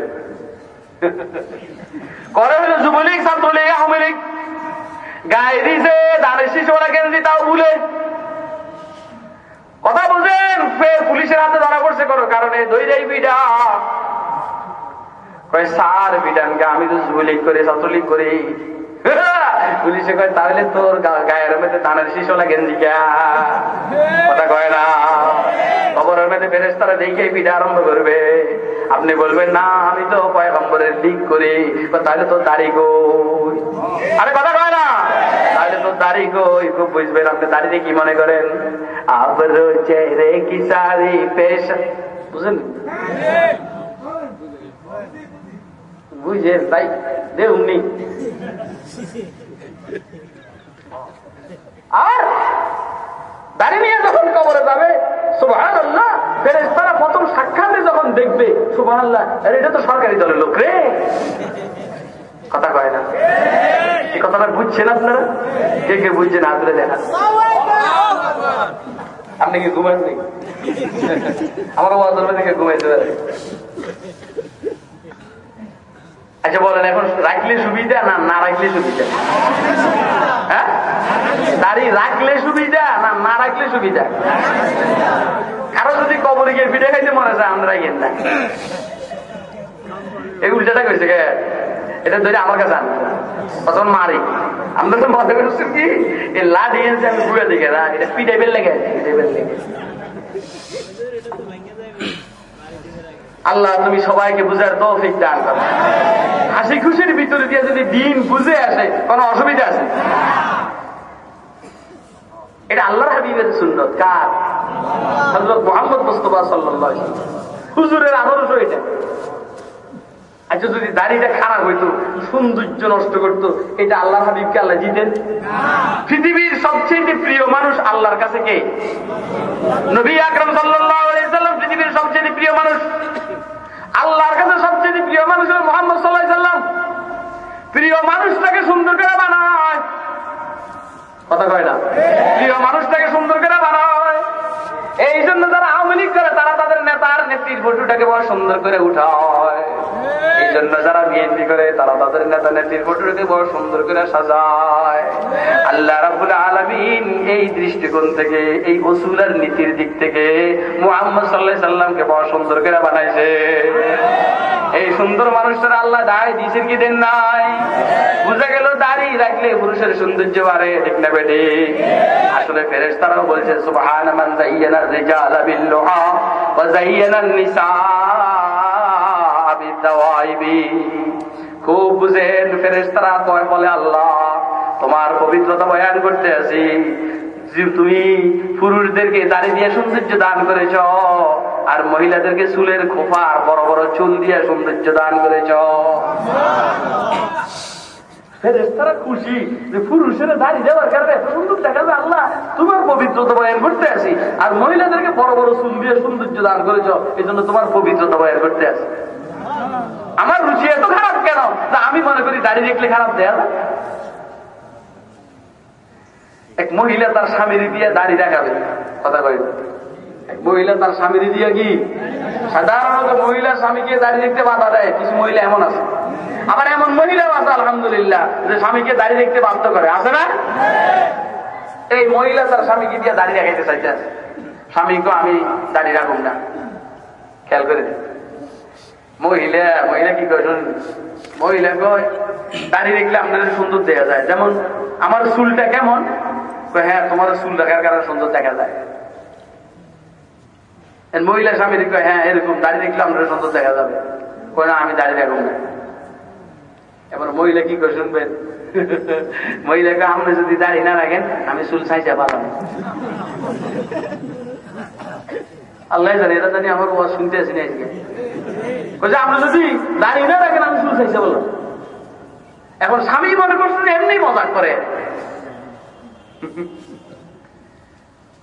A: করে হলো যুবলীগ, ছাত্রলীগ আওয়ামী লীগ গায়ে দিছে দানের শিশুরা কেন তাও ভুলে। কথা বলছেন, ফের পুলিশের হাতে ধরা পড়ছে করো কারণে দৈরাই বিডা। কয় সার বিডানকে আমি তো যুবলীগ করে, ছাত্রলীগ করি। পুলিশে কয়, তাহলে তোর গায়ের মধ্যে ধানের শিশলা গেঞ্জি কথা কয় না। খবরের মধ্যে ফেরেস তারা দেখে পিঠা আরম্ভ করবে। আপনি বলবেন, না, আমি তো পয়গম্বরের লিক করি। তাহলে তো দাড়ি কই? আরে কথা কয় না। তাহলে তো দাড়ি কই? খুব বুঝবেন আপনি দাড়িতে কি মনে করেন? আবরো চেহারে কি সারি পেশ বুঝলেন বুঝেন তাই দেউনি আর দাঁড়িয়ে যখন কবরে যাবে সুবাহান আল্লাহ ফেরেস্তারা প্রথম সাক্ষাতে যখন দেখবে সুবাহ আল্লাহ এটা তো সরকারি দলের লোক রে। কথা কয় না। এই কথাটা বুঝছেন আপনারা? কে কে বুঝছেন হাতরে দেখা। আপনি কি ঘুমান নেই আমার ওয়াজের থেকে ঘুমাইতে পারে। আচ্ছা বলেন, এখন রাখলে সুবিধা না না রাখলে সুবিধা? হ্যাঁ? দাড়ি রাখলে সুবিধা না না রাখলে সুবিধা? কারও যদি কবরে গিয়ে পিঠে খাইতে মনে হয় আমরা গেন না। এই উল্টাটা কইছে কে? এটা ধরে আমার কাছে আন মারি। আমরা তো মনে করছি কি? এই লাঠি এনেছে, আমি ঘুরে দিকে এটা পিটাইবেল লেগে পিটাইবেল লেগে আল্লাহ তুমি সবাইকে বুঝার তৌফিক দান করো। হাসি খুশির ভিতরে দিয়ে যদি দিন বুঝে আসে কোনো অসুবিধা আছে? এটা আল্লাহর হাবিবের সুন্নত। কার? হজরত মোহাম্মদ মুস্তফা সাল্লাহ হুজুরের আদর্শ এটা। আচ্ছা যদি দাড়িটা খারাপ হইতো সৌন্দর্য নষ্ট করতো এটা আল্লাহ হাবিবকে আল্লাহ জিতেন পৃথিবীর সবচেয়ে প্রিয় মানুষ আল্লাহর কাছে কে? নবী আকরম সাল্লাম পৃথিবীর সবচেয়ে প্রিয় মানুষ আল্লাহর কাছে সবচেয়ে প্রিয় মানুষ হল মোহাম্মদ সাল্লাহ সাল্লাম প্রিয় মানুষটাকে সুন্দর করে বানায়। কথা কয় না? প্রিয় মানুষটাকে সুন্দর করে বানায়। এই জন্য যারা লীগ করে তারা তাদের নেতার নেত্রীর ফটোটাকে বড় সুন্দর করে উঠায়। এই জন্য যারা বিএনপি করে তারা তাদের নেতা নেত্রীর ফটোটাকে বড় সুন্দর করে সাজায়। আল্লাহ রাবুল আলমিন এই দৃষ্টিকোণ থেকে এই ওসুলার নীতির দিক থেকে মোহাম্মদ সাল্লাহ সাল্লামকে বড় সুন্দর করে বানাইছে। এই সুন্দর মানুষটার আল্লাহ দায় দিয়েছেন কি দেন নাই? বুঝা গেল দাঁড়িয়ে রাখলে পুরুষের সৌন্দর্য বাড়ে ঠিক না বেটে? আসলে ফেরেস তারাও বলছে সুবহান মান জাইয়ানা রিজালা বিল লুহা বিদাওয়াইবি খুব বুঝেন ফেরেস তারা কয় বলে, আল্লাহ, তোমার পবিত্রতা বয়ান করতে আছি। তুমি পুরুষদেরকে দাঁড়িয়ে দিয়ে সৌন্দর্য দান করেছ আর মহিলাদেরকে চুলের খোপা বড় বড় চুল দিয়ে সৌন্দর্য দান করেছ। ফেরেস্তারা খুশি যে পুরুষের দাঁড়িয়ে দেওয়ার কারণে সুন্দর আল্লাহ। তোমার পবিত্রতা বয়ান করতে আসি। আর মহিলাদেরকে বড় বড় দিয়ে সৌন্দর্য দান করেছ এই জন্য তোমার পবিত্রতা বয়ান করতে আসি। আমার রুচি এত খারাপ কেন? আমি মনে করি দাড়ি দেখলে খারাপ দেয়া যায়। এক মহিলা তার স্বামীর দিয়ে দাড়ি দেখাবে। কথা কয়। এক মহিলা তার স্বামীর দিয়ে কি? সাধারণত মহিলা স্বামীকে দাঁড়িয়ে দেখতে বাধা দেয়, কিছু মহিলা এমন আছে। আবার এমন মহিলাও আছে, আলহামদুলিল্লাহ, যে স্বামীকে দাঁড়িয়ে দেখতে বাধ্য করে, আছে না? এই মহিলা তার স্বামীকে দিয়ে দাঁড়িয়ে দেখাইতে চাইতে আছে। স্বামীকে আমি দাঁড়িয়ে রাখুন না। খেয়াল করে মহিলা মহিলা কি শুনুন? মহিলা কয় দাঁড়িয়ে দেখলে আপনাদের সুন্দর দেখা যায়। যেমন, আমার চুলটা কেমন? হ্যাঁ তোমার চুল দেখার কারণে সুন্দর দেখা যায়। মহিলা স্বামী কয় হ্যাঁ এরকম দাঁড়িয়ে দেখলে আপনার সুন্দর দেখা যাবে। কয়, না, আমি দাঁড়িয়ে রাখুন না। এবার মহিলা কি করে শুনবেন? মহিলাকে আপনি যদি দাঁড়িয়ে না রাখেন, আমি চুল সাইজা পালাম আল্লাহ জানি এটা জানি আমার ওয়াজ শুনতে আসি না আজকে। বলছে আপনি যদি দাঁড়িয়ে না রাখেন, আমি চুল চাইছে বললাম এখন স্বামী মনে করছেন এমনি মজাক করে।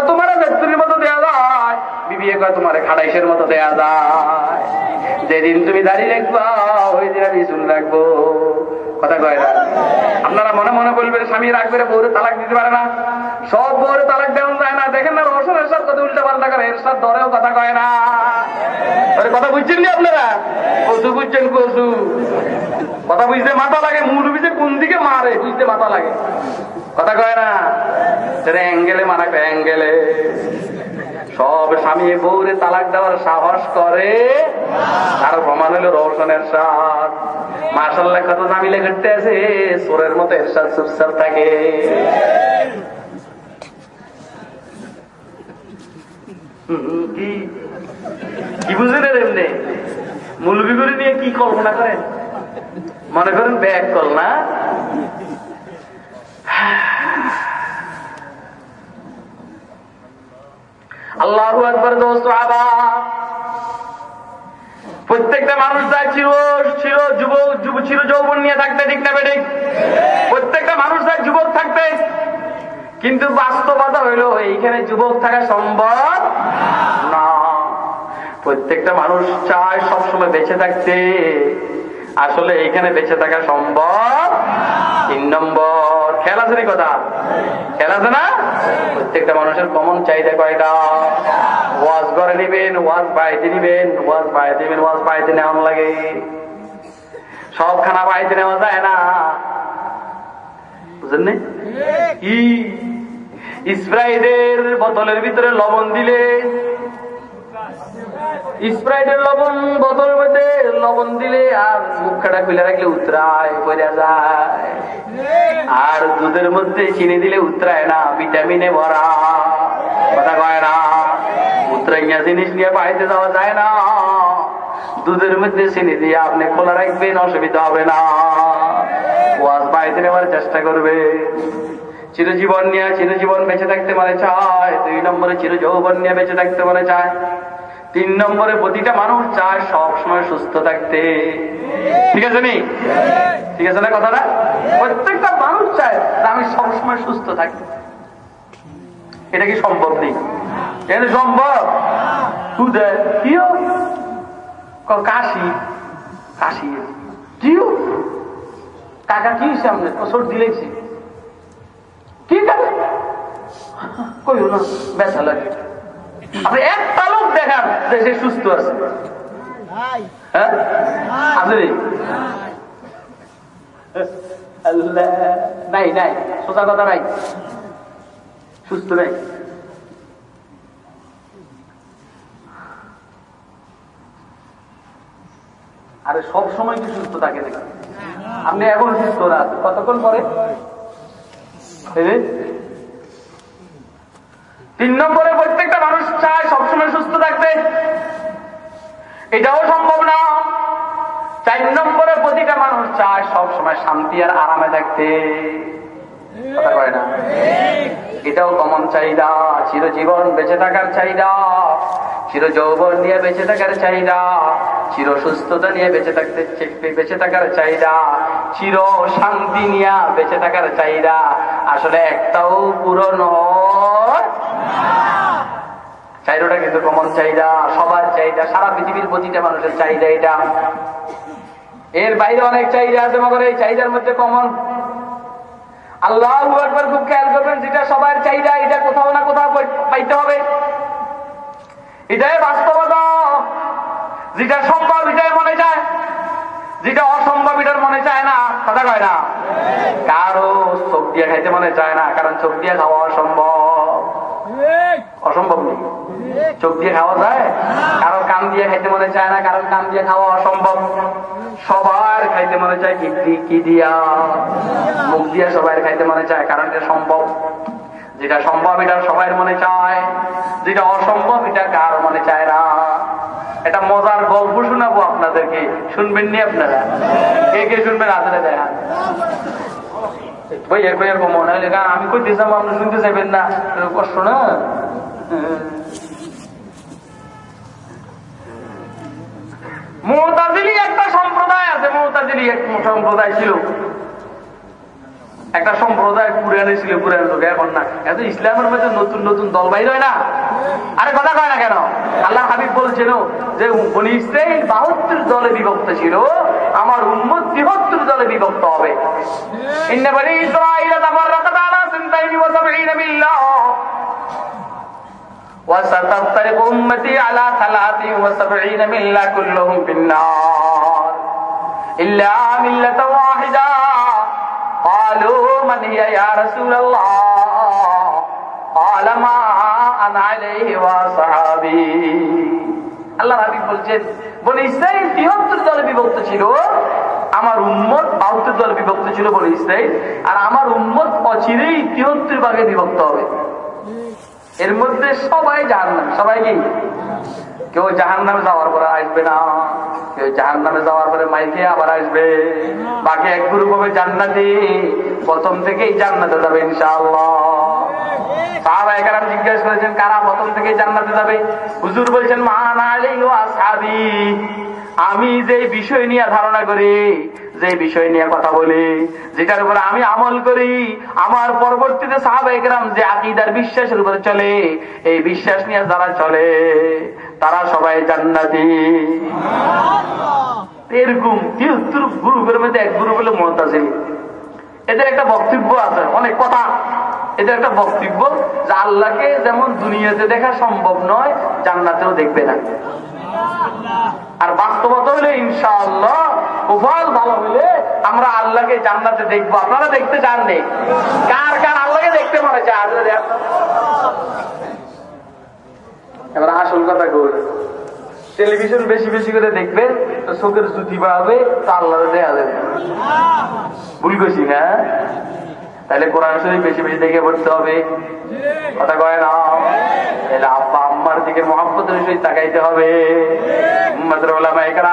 A: তোমার ব্যক্তির মতো দেয়া যায় বিবি কয় তোমার খাটাইশের মতো দেয়া যায়। যেদিন তুমি দাঁড়িয়ে রাখবা ওই দিন আমি চুল রাখব। কথা কয় না। আপনারা মনে মনে বলবেন স্বামী রাখবে রে, বউরে তালাক দিতে পারে না। সব বউরে তালাক দেওয়া যায় না। দেখেন না রসন এরশাদ কত উল্টা পাল্টা করে এরশাদ ধরেও কথা কয় না। কথা বুঝছেন নি আপনারা? কচু বুঝছেন কচু। কথা বুঝতে মাথা লাগে মুড বুঝতে কোন দিকে মারে বুঝতে মাথা লাগে। কথা কয় না? সেটা অ্যাঙ্গেলে মারা অ্যাঙ্গেলে। সব স্বামী বউরে তালাক দেওয়ার সাহস করে। তার প্রমাণ হলো রোশনের সাথ মার্শাল্লাহ কত দামি লেখাতে আছে। সোরের মতো এরশাদ চুপচাপ থাকে কি? কি বুঝলেন এমনি? মুলবি করে নিয়ে কি কল্পনা করেন? মনে করেন ব্যাগ কল না? আল্লাহ একবার দোস্ত প্রত্যেকটা মানুষ চির চির যুবক, যুব চির যৌবন নিয়ে থাকতে, ঠিক না প্রত্যেকটা মানুষ যুবক কিন্তু বাস্তবতা হইল, এইখানে যুবক থাকা সম্ভব না। প্রত্যেকটা মানুষ চায় সবসময় বেঁচে থাকতে। আসলে এইখানে বেঁচে থাকা সম্ভব তিন নম্বর খেয়াল আছে নি কথা? খেয়াল আছে না? প্রত্যেকটা মানুষের কমন চাহিদা কয়টা? ওয়াজ করে নিবেন ওয়াজ বাড়িতে নিবেন ওয়াজ বাড়িতে নিবেন ওয়াজ বাড়িতে নেওয়ান লাগে। সব খানা বাড়িতে নেওয়া যায় না। বুঝলেন? কি স্প্রাইটের বোতলের ভিতরে লবণ দিলে স্প্রাইটের লবণ বোতলের মধ্যে লবণ দিলে আর মুখটা খুলে রাখলে উতরায় বোঝা যায়। আর দুধের মধ্যে চিনি দিলে উতরায় না, ভিটামিনে ভরা। কথা কয় না, উতরাইয়া জিনিস নিয়ে বাড়িতে যাওয়া যায় না। দুধের মধ্যে চিনি দিয়ে আপনি খোলা রাখবেন, অসুবিধা হবে না। ওয়াজ বাড়িতে নেওয়ার চেষ্টা করবে। চিরজীবন নিয়ে চিরজীবন বেঁচে থাকতে মানে চায়। দুই নম্বরে চির যৌবন নিয়ে বেঁচে থাকতে মানে চায়। তিন নম্বরে প্রতিটা মানুষ চায় সব সময় সুস্থ থাকতে। ঠিক আছে নি? ঠিক আছে না কথাটা? প্রত্যেকটা মানুষ চায় আমি সবসময় সুস্থ থাকি। এটা কি সম্ভব নেই? এটা সম্ভব? কাশি? কাশি। কিও কাকা কি ও সর্দি লেগেছে কি কাকা কইও না ব্যথা লাগে। আপনি একটা লোক দেখান যে সে সুস্থ আছে। হ্যাঁ? আছে নাই নাই সোজা কথা নাই। সুস্থ নাই। আরে সব সময় কি সুস্থ থাকে নাকি আপনি এখন সুস্থ না? কতক্ষণ পরে? তিন নম্বরে প্রত্যেকটা মানুষ চায় সবসময় সুস্থ থাকতে। এটাও সম্ভব না। চার নম্বরে প্রতিটা মানুষ চায় সবসময় শান্তি আর আরামে থাকতে। এটাও কমন চাহিদা। চিরজীবন বেঁচে থাকার চাহিদা। চির যৌবন নিয়ে বেঁচে থাকার চাহিদা। চির সুস্থতা নিয়ে বেঁচে থাকতে বেঁচে থাকার চাহিদা। চির শান্তি নিয়ে বেঁচে থাকার চাহিদা আসলে একটাও পূরণ চাহিদাটা কিন্তু কমন চাহিদা, সবার চাহিদা, সারা পৃথিবীর প্রতিটা মানুষের চাহিদা এটা। এর বাইরে অনেক চাহিদা আছে, মগর এই চাহিদার মধ্যে কমন আল্লাহ একবার খুব খেয়াল করবেন, যেটা সবার চাহিদা, এটা কোথাও না কোথাও পাইতে হবে। এটাই বাস্তবতা। যেটা সম্ভব, এটাই মনে চায় যেটা অসম্ভব, এটার মনে চায় না, কথা কয় না। কারও চোখ দিয়ে খাইতে মনে চায় না, কারণ চোখ দিয়ে খাওয়া অসম্ভব। অসম্ভব নেই। চোখ দিয়ে খাওয়া যায়, কারও কান দিয়ে খাইতে মনে চায় না, কারও কান দিয়ে খাওয়া অসম্ভব। সবার খাইতে মনে চায় কি কি দিয়া? মুখ দিয়ে সবাই খাইতে মনে চায়, কারণ এটা সম্ভব। যেটা সম্ভব, এটা সবাই মনে চায়। যেটা অসম্ভব এটা কার মনে চায় না। এটা মজার গল্প শোনাবো আপনাদেরকে। শুনবেন নি আপনারা? কে কে শুনবেন আসলে দেখা ভাই, এরকম এরকম মনে আমি কই আপনি শুনতে চাইবেন না? কষ্ট না? একটা সম্প্রদায় আছে মোহতাজিলি এক সম্প্রদায় ছিল। একটা সম্প্রদায় পুরানে ছিল পুরানো লোক এখন না এত ইসলামের মধ্যে নতুন নতুন দল বাইর হয় না আরে কথা কয় না কেন আল্লাহ হাবিব বলছেন যে বনি ইসরাইল বাহাত্তর দলে বিভক্ত ছিল আমার উম্মত তিহত্তর দলে বিভক্ত হবে ইন্না বনি ইসরাইল তাফাররাকাত আলা সিনতাইনি ওয়া সাবঈনা মিল্লাহ وستفترق أمتي على ثلاث وسبعين ملة كلهم في النار إلا ملة واحدة قالوا من هي يا رسول الله قال ما أنا عليه وصحابي আল্লাহ হাবিব বলছেন বলে ইসরায়েল তিহত্তর দলে বিভক্ত ছিল আমার উম্মত বাহাত্তর দলে বিভক্ত ছিল বলে ইসরায়েল আর আমার উম্মত অচিরেই তিহত্তর ভাগে বিভক্ত হবে এর মধ্যে সবাই জাহান্নাম সবাই কি কেউ জাহান নামে যাওয়ার পরে আসবে না। কেউ জাহান নামে যাওয়ার পরে মাইকে আবার আসবে। বাকি এক গ্রুপ হবে জান্নাতি। প্রথম থেকেই জান্নাতে যাবে ইনশাআল্লাহ। আমি যে বিষয় নিয়ে ধারণা করি, যে বিষয় নিয়ে কথা বলি, যেটার উপরে আমি আমল করি, আমার পরবর্তীতে সাহাবা যে আকিদার বিশ্বাসের উপরে চলে, এই বিশ্বাস নিয়ে যারা চলে তারা সবাই জান্নাতি। এরকম তিহত্তর গ্রুপের মধ্যে এক গ্রুপ হলো মমতাজিল এদের একটা বক্তব্য আছে, অনেক কথা। এদের একটা বক্তব্য যে আল্লাহকে যেমন দুনিয়াতে দেখা সম্ভব নয়, জান্নাতেও দেখবে না। আর বাস্তবতা হলে ইনশাআল্লাহ, উভয় ভালো হলে আমরা আল্লাহকে জান্নাতে দেখব। আপনারা দেখতে চান নেই কার কার আল্লাহকে দেখতে মনে চায়। এবার আসল কথা কই? টেলিভিশন বেশি বেশি করে দেখবেন তো চোখের জুতি বাড়বে, তো দেয়া যাবে। ভুল করছি হ্যাঁ? তাহলে কোরআন শরীফ বেশি বেশি দেখে পড়তে হবে। কথা কয় না? তাহলে আব্বা আম্মার দিকে মহাব্বতের সহিত তাকাইতে হবে।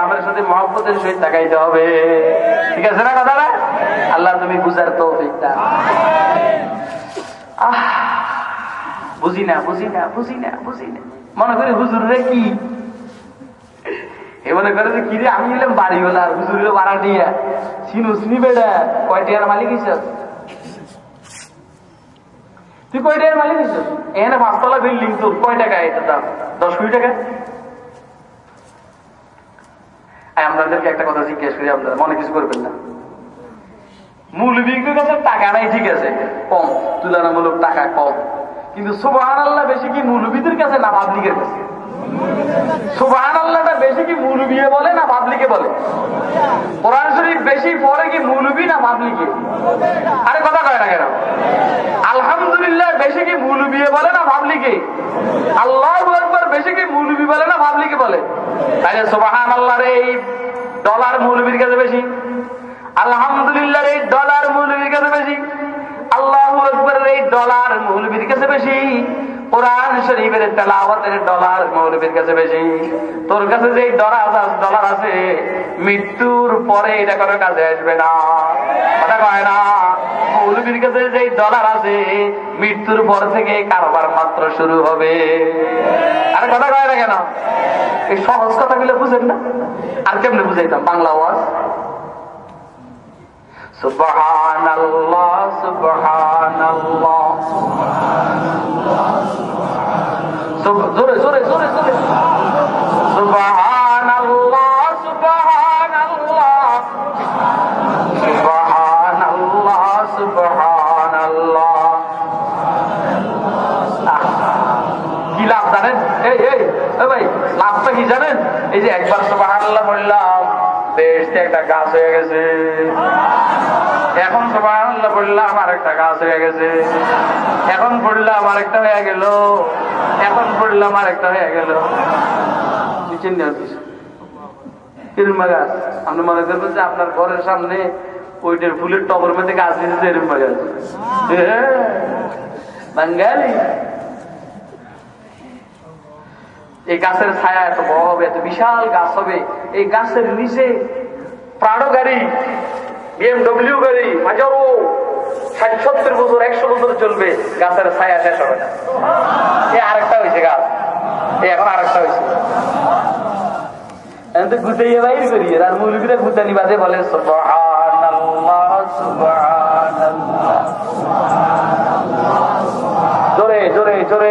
A: আমার সাথে মহাব্বতের সহিত তাকাইতে হবে। ঠিক আছে না কথাটা? আল্লাহ তুমি বুঝার তো আহ, বুঝি না বুঝি না বুঝি না বুঝি না। মনে করি হুজুর কি? এ মনে করে যে কি রে আমি নিলাম বাড়ি হলার হুজুরের ভাড়া দিয়ে চিনুস নি বেড়া মালিক হিসাব? তুই কয় টাকার মালিক হিসেব? এখানে পাঁচতলা বিল্ডিং তোর, কয় টাকা এটা দাম? দশ কোটি টাকা? আর আপনাদেরকে একটা কথা জিজ্ঞেস করি, আপনারা মনে কিছু করবেন না। মূলবীর কাছে টাকা নাই, ঠিক আছে, কম। তুলনামূলক টাকা কম। কিন্তু সুবাহান আল্লাহ বেশি কি মূলবীদের কাছে না পাবলিকের কাছে? সুবাহান আল্লাহটা বেশি কি মূলবিয়ে বলে না পাবলিকে বলে? কোরআন শরীফ বেশি পরে কি মূলবি না পাবলিকে? আরে কথা কয় না কেন? আলহামদুলিল্লাহ বেশি কি মূলবিয়ে বলে না পাবলিকে? আল্লাহ একবার বেশি কি মূলবি বলে না পাবলিকে বলে? তাহলে সুবাহান আল্লাহর এই ডলার মূলবির কাছে বেশি। আলহামদুলিল্লাহ এই ডলার মৌলবীর কাছে বেশি। আল্লাহ এই ডলার মৌলবীর কাছে বেশি। কোরআন শরীফের তেলাওয়াতের ডলার মৌলবীর কাছে বেশি। তোর কাছে যে ডলার আছে, মৃত্যুর পরে এটা কোনো কাজে আসবে না। কথা মৌলবীর কাছে যে ডলার আছে, মৃত্যুর পর থেকে কারবার মাত্র শুরু হবে। আরে কথা কয় না কেন? এই সহজ কথাগুলো বুঝেন না? আর কেমনে বুঝাইতাম? বাংলা আওয়াজ? سبحان الله سبحان الله سب- জোরে জোরে জোরে জোরে سبحان الله سبحان الله سبحان الله سبحان الله আহ, কি লাভ জানেন এই এই এ ভাই লাভটা কি জানেন এই যে একবার সুবহানাল্লাহ বললাম বেশ একটা গাছ হয়ে গেছে এখন সবাই পড়লাম আরেকটা গাছ হয়ে গেছে। এখন পড়লাম আরেকটা হয়ে গেল। এখন পড়লাম আরেকটা হয়ে গেল। মনে যে আপনার ঘরের সামনে ফুলের টবের গাছ এই গাছের ছায়া এত বড় হবে, এত বিশাল গাছ হবে। এই গাছের নিচে প্রাণো গাড়ি বিএমডব্লিউ গাড়ি, হাজারো, ষাট, সত্তর বছর, একশো বছর চলবে, গাছের ছায়া শেষ হবে না। এ আরেকটা হয়েছে গাছ। এ এখন আরেকটা হয়েছে। আর জোরে জোরে জোরে।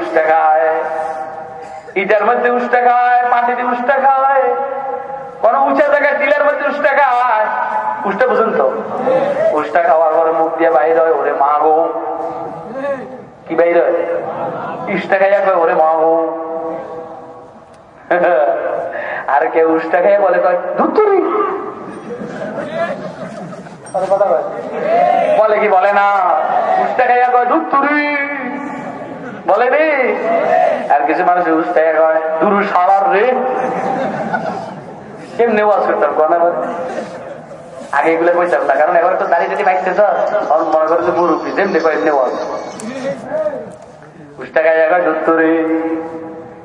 A: উষ্টা খায় ইটার মধ্যে উষ্টা খায় মাটিতে উষ্টা খায় কোন উঁচা জায়গায় টিলার মধ্যে উষ্টা খায় উষ্টা বুঝুন তো উষ্টা খাওয়ার পরে মুখ দিয়ে বাইর হয়, ওরে মা গো। কি বাইর ইষ্টা খাইয়া কয় ওরে মা গো। আর কেউ উষ্টা খাইয়া বলে, কয় ধুতুরি বলে কি, বলে না। উষ্টা খাইয়া কয় ধুতুরি বলে রে আর কিছু মানুষ খাইয়া কয়, দুরু সালার রে। কেমনে ওয়াজ করতাম কোন আগে এগুলো কইতাম না, কারণ এবার তো দাঁড়িয়ে দাঁড়িয়ে বাইকতে তো মনে করে যে মুরুব্বী, যেমনি কয় এমনি ওয়াজ। উষ্টা খাইয়া কয় ধুতুরি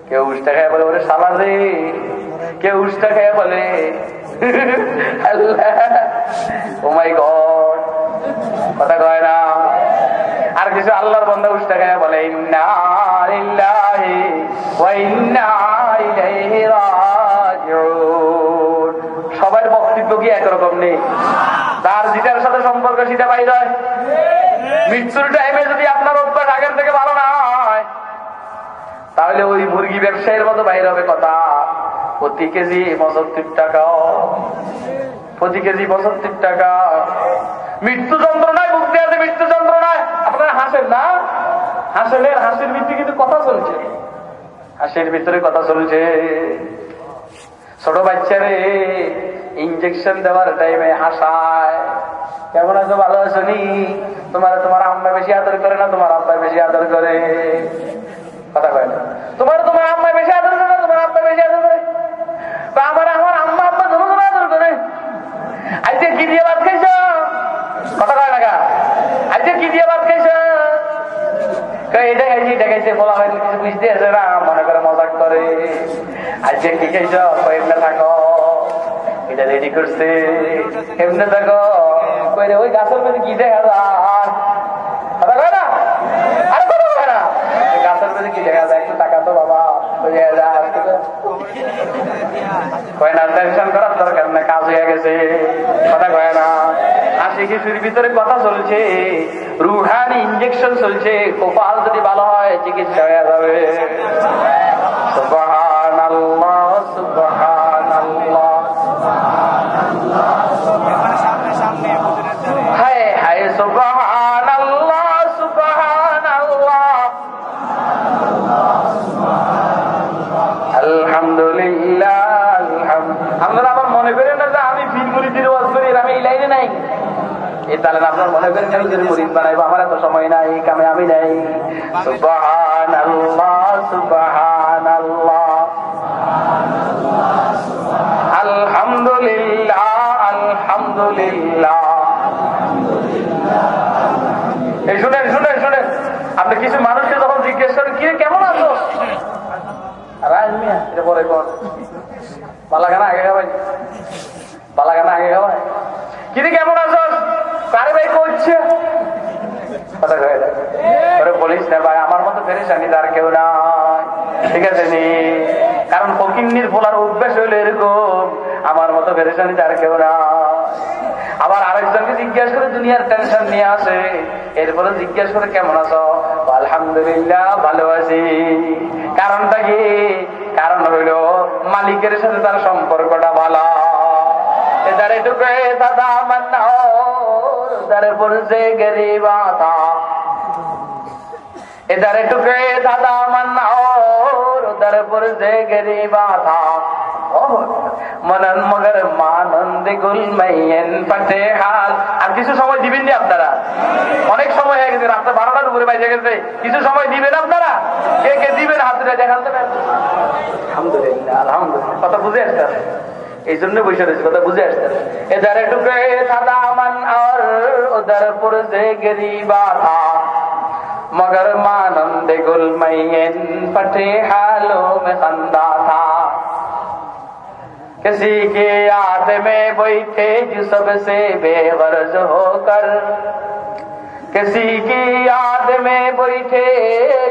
A: কেউ উষ্টা খাইয়া বলে, ওরে সালার রে। কেউ উষ্টা খাইয়া বলে ও মাই গড। কথা কয় না। আর কিছু আল্লাহর বন্ধা খাইয়া বলে সবার বক্তব্য কি একরকম নেই? তার যেটার সাথে সম্পর্ক সেটা বাইর হয়। মৃত্যুর টাইমে যদি আপনার অভ্যাস আগের থেকে ভালো না হয়, তাহলে ওই মুরগি ব্যবসায়ীর মতো বাইরে হবে কথা। প্রতি কেজি পঁচাত্তর টাকা। প্রতি কেজি পঁচাত্তর টাকা। মৃত্যু যন্ত্রণায় ভুগতে আছে, মৃত্যু যন্ত্রণায়। আপনারা হাসেন না? হাসলেন হাসির ভিত্তি কিন্তু কথা চলছে। হাসির ভিতরে কথা চলছে। ছোট বাচ্চারে ইঞ্জেকশন দেওয়ার টাইমে হাসায়। কেমন আছো? ভালো আছো নি? তোমার তোমার আম্মা বেশি আদর করে না? তোমার আব্বা বেশি আদর করে? কথা কয় না। তোমার তোমার আম্মা বেশি আদর করে না? তোমার আব্বা বেশি আদর করে? আমার আমার আজকে কি দিয়ে ভাত খাইছ? কথা কয় না গা। আজকে কি দিয়ে ভাত খাইছ? না, মনে এটা রেডি করছে। এমনি থাকো। কই রে, ওই গাছের কি দেখা আরে গাছের কি দেখা যায়? টাকা তো বাবা ওই দেখা যায় আর কিছু কয় টেনশন করার দরকার না, কাজ হয়ে গেছে। কথা কয় না। হাসি ভিতরে কথা চলছে, রুহানি ইঞ্জেকশন চলছে, কপাল যদি ভালো হয়, চিকিৎসা হয়ে যাবে। সুবহানাল্লাহ মনে করেন আমি যদি বানাইবো, আমার এত সময় নাই, কামে আমি নাই। আলহামদুলিল্লাহ আলহামদুলিল্লাহ। এই শুনেন শুনেন শুনেন। আপনি কিছু মানুষকে যখন জিজ্ঞেস করেন কি কেমন আছো? রাজ এটা পরে কর পালাগানা আগে খাবাই পালাগানা আগে খাবাই কিরে কেমন আছো কারে ভাই করছে কথা কয়ে দেয় ওরে না ভাই আমার মতো পেরেছানি তার কেউ নাই। ঠিক আছে নি? কারণ ফকিন্নির ফোলার অভ্যাস হইল এরকম, আমার মতো পেরেশানি তার কেউ না আবার আরেকজনকে জিজ্ঞাসা করে দুনিয়ার টেনশন নিয়ে আসে এরপরে জিজ্ঞাসা করে, কেমন আছো? আলহামদুলিল্লাহ, ভালো আছি। কারণটা কি? কারণ হইল মালিকের সাথে তার সম্পর্কটা ভালো। এদারে টুকে দাদা মান্না উদারে পুরুষে গরিবা इधर टुके दादा मन और उधर पुरजे गरीबा था মনন মগর মানন্দ গুল মাইয়েন পাটে হাল আর কিছু সময় দিবেন নি আপনারা অনেক সময় হয়ে গেছে রাত্রে বারোটার উপরে বাইরে গেছে কিছু সময় দিবেন আপনারা কে কে দিবেন হাতুরে দেখান দেবেন আলহামদুলিল্লাহ আলহামদুলিল্লাহ কথা বুঝে আসতে এই জন্য বসে রয়েছে কথা বুঝে আসতে এদারে টুকে সাদা মান আর উদার পুরজে গরিবা থা مگر مانند گل مین پٹھے حالوں میں خندہ تھا کسی کے یاد میں وہی تھے جو سب سے بے غرض ہو کر کسی کی یاد میں وہی تھے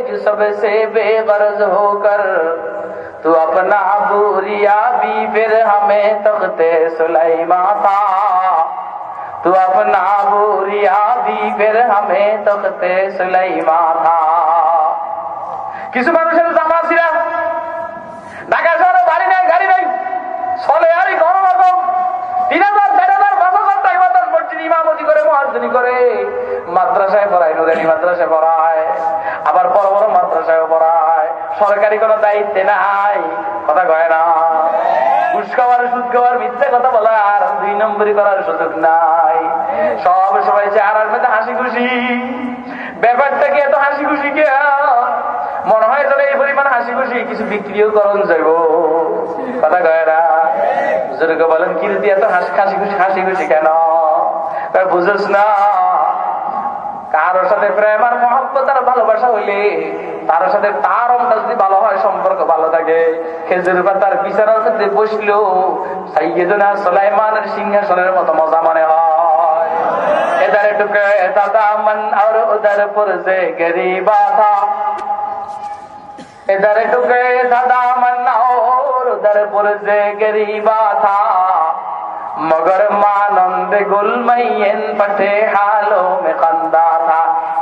A: جو سب سے بے غرض ہو کر تو اپنا بوریا بھی پھر ہمیں تختے سلیما تھا تو اپنا بوریا بھی پھر ہمیں تخت মাথা কিছু মানুষের জামা ঢাকা শহরে বাড়ি নাই গাড়ি নাই চলে আরই কোনো রকম তিন হাজার ইমামতি করে মহাজনী করে। মাদ্রাসায় পড়ায়, নুরানি মাদ্রাসায় পড়ায়। আবার বড় বড় মাদ্রাসায় পড়ায়। সরকারি কোনো দায়িত্বে নাই। কথা কয় না। ঘুষ খাওয়ার সুদ খাওয়ার, মিথ্যা কথা বলার দুই নম্বরই করার সুযোগ নাই। সব সবাই চেহারার মধ্যে হাসি খুশি ব্যাপারটা কি এত হাসি খুশি কে মনে হয় তোর এই পরিমাণ হাসি খুশি কিছু বিক্রিও করণ যাইব। কথা না? বুজুর্গ বলেন কি তুই এত হাসি হাসি খুশি হাসি খুশি কেন বুঝোস না, কারোর সাথে প্রেম আর মহব্বত আর ভালোবাসা হইলে তার সাথে তার অঙ্কা যদি ভালো হয়, সম্পর্ক ভালো থাকে। খেজুর বা তার বিচারের মধ্যে বসলেও সাইয়েদনা সোলাইমানের সিংহাসনের মতো মজা মনে হয়। এদারে টুকে দাদা মন আর উদার পুরজে গরিবা থা इधर टुके सदा मन और उधर पुरजे गरीबा था मगर मानंद गुल मैन पठे हालों में कंदा था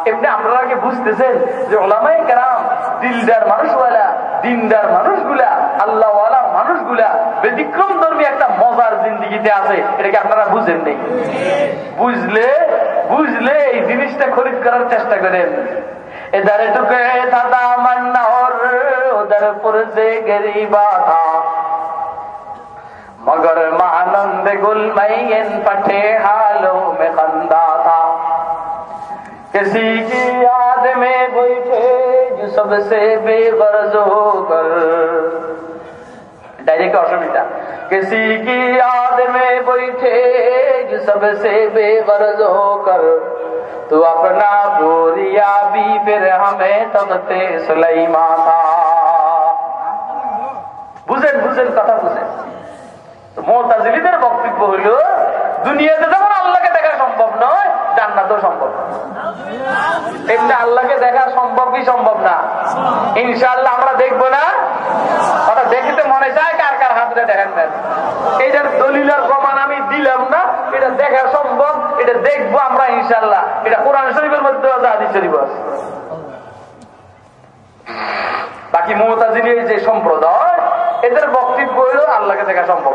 A: এমনি আপনারা কি বুঝতেছেন যে ওলামাই কেরাম দিলদার মানুষওয়ালা দিনদার মানুষগুলা আল্লাহওয়ালা মানুষগুলা ব্যতিক্রম ধর্মী একটা মজার জিন্দিগিতে আছে এটাকে আপনারা বুঝেন নেই বুঝলে বুঝলে এই জিনিসটা খরিদ করার চেষ্টা করেন ادھر ٹکڑے تھا دامن اور ادھر پر سے گریبا تھا۔ مگر مہانند گل میں پٹھے حالوں میں خندہ تھا۔ کسی کی یاد میں بیٹھے جو سب سے بے غرض ہو کر۔ ڈائریکٹ آپشن ملتا۔ کسی کی یاد میں بیٹھے جو سب سے بے غرض ہو کر۔ تو বুঝেন বুঝেন কথা বুঝেন মোতাজিলিদের বক্তব্য হইল দুনিয়াতে যেমন আল্লাহকে দেখা সম্ভব নয়, জান্নাতও সম্ভব তেমনি আল্লাহকে দেখা সম্ভব কি সম্ভব না। ইনশাআল্লাহ আমরা দেখব না। ওটা দেখতে মনে চায় কার দেখেন না এটার দলিলের প্রমাণ আমি দিলাম না, এটা দেখা সম্ভব, এটা দেখব আমরা ইনশাল্লাহ এটা কোরআন শরীফের মধ্যে আছে শরীফ বাকি যে সম্প্রদায়, এদের বক্তব্য হইল আল্লাহকে দেখা সম্ভব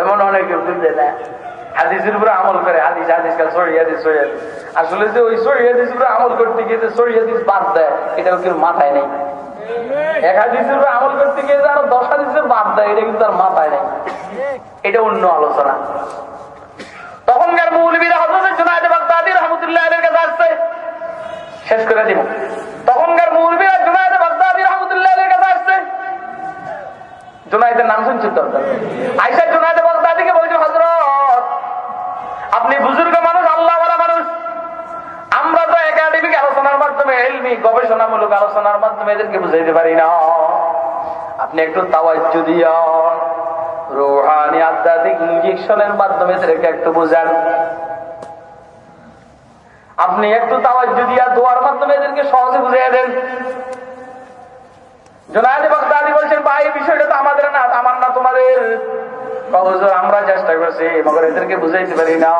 A: এমন অনেকে বুঝে না। হাদিসের উপরে আমল করে, হাদিস হাদিস সরি হাদিস সরি হাদিস। আসলে যে ওই সরি হাদিস উপরে আমল করতে গিয়ে যে সরি হাদিস বাদ দেয় এটা কেউ মাথায় নেই। এক হাদিসের উপরে আমল করতে গিয়ে যে আরও দশ হাদিসের বাদ দেয়, এটা কিন্তু তার মাথায় নেই। এটা অন্য আলোচনা। তখনকার মৌলবীরা হজরত জুনায়দ বাগদাদি রহমতুল্লাহ কাছে আসছে। শেষ করে দিব। তখনকার মৌলবীরা জোনাইদের নাম শুনছেন তো? আইসা বলতে বলতাদিকে বলছে হজরত আপনি বুজুর্গ মানুষ আল্লাহওয়ালা মানুষ। আমরা তো একাডেমিক আলোচনার মাধ্যমে, এলমি, গবেষণামূলক আলোচনার মাধ্যমে এদেরকে বুঝাইতে পারি না। আপনি একটু তাওয়াজ্য দিয়া রোহানি, আধ্যাত্মিক ইঞ্জেকশনের মাধ্যমে এদেরকে একটু বোঝান। আপনি একটু তাওয়াজ দিয়া দোয়ার মাধ্যমে এদেরকে সহজে বুঝাই দেন। জোনায়দি বক্তাদি বলছেন, ভাই, বিষয়টা তো আমাদের না আমার না, তোমাদের। হুজুর, আমরা চেষ্টা করছি, মগর এদেরকে বুঝাইতে পারি না।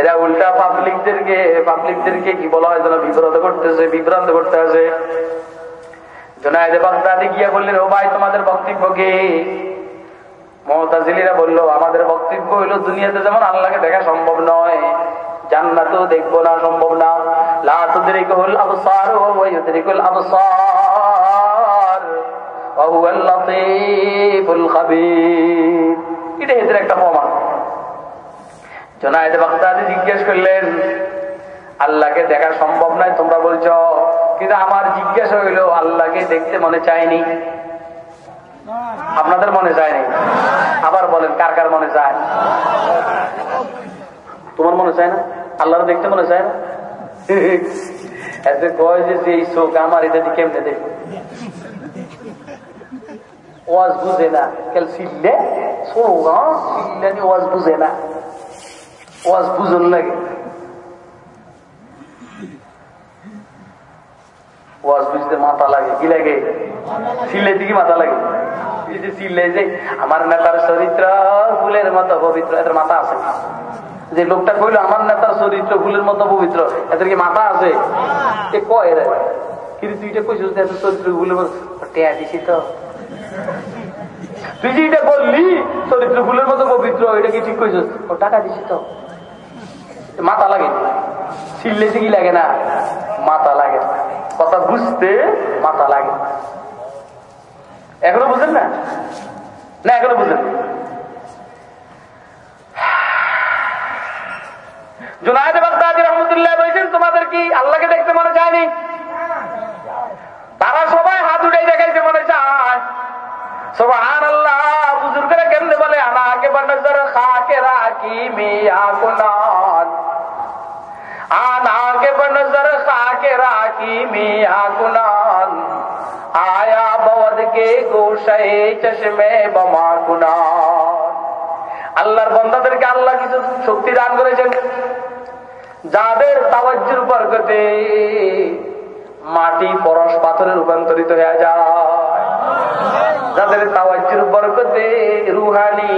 A: এরা উল্টা পাবলিকদেরকে পাবলিকদেরকে কি বলা হয় যেন বিভ্রান্ত করতেছে, বিভ্রান্ত করতে আছে জোনায়দে বাগদাদি গিয়া বললেন, ও ভাই, তোমাদের বক্তব্য কি? মমতাজিলিরা বলল, আমাদের বক্তব্য হইল, দুনিয়াতে যেমন আল্লাহকে দেখা সম্ভব নয়, জান্নাতও দেখব না, সম্ভব না। লা তুদরিকুল আবসার ওয়া ইউদরিকুল আবসার। এটা একটা প্রমাণ জিজ্ঞেস করলেন, আল্লাহকে দেখা সম্ভব তোমরা বলছো, কিন্তু আমার জিজ্ঞাসা হইল, আল্লাহকে দেখতে মনে চায়নি। আপনাদের মনে চায়নি? আবার বলেন, কার কার মনে চায়? তোমার মনে চায় না? আল্লাহর দেখতে মনে চায় না? কয় যে এই চোখ আমার এটা কেমনে দেখবে? ওয়াজ বুঝে না। কেল সিললে সিললে ওয়াজ বুঝে না। ওয়াজ বুঝন লাগে। ওয়াজ বুঝতে মাথা লাগে। কি লাগে? মাথা লাগে। যে আমার নেতার চরিত্র ফুলের মতো পবিত্র এদের মাথা আছে। যে লোকটা কইলো আমার নেতার চরিত্র ফুলের মতো পবিত্র এদের কি মাথা আছে? এ কয় রে? কিন্তু তুই এটা কইছিস এত চরিত্র ফুলের মতো? টেয়া দিছি তো। তুই যে এটা বললি, চরিত্র ফুলের মতো পবিত্র, এটা কি ঠিক কইছিস? ও, টাকা দিছি তো। মাথা লাগে। ছিললে কি লাগে না। মাথা লাগে। কথা বুঝতে মাথা লাগে। এখনও বুঝেন না? না, এখনও বুঝেন। জুনায়দ বাগদাদি রহমতুল্লাহ বলছেন, তোমাদের কি আল্লাহকে দেখতে মনে চায়নি? তারা সবাই হাত উঠাই দেখাইতে মনে চায়। আল্লাহ বলে? আয়া বদ কে গোশে চশমে বমা কুনান। আল্লাহর বন্দাদেরকে আল্লাহ কিছু শক্তি দান করেছেন। যাদের তাওয়াজ্জুর বরকতে মাটি পরশ পাথরে রূপান্তরিত হয়ে যায়। যাদের তাওয়াজ্জুর বরকতে, রুহানি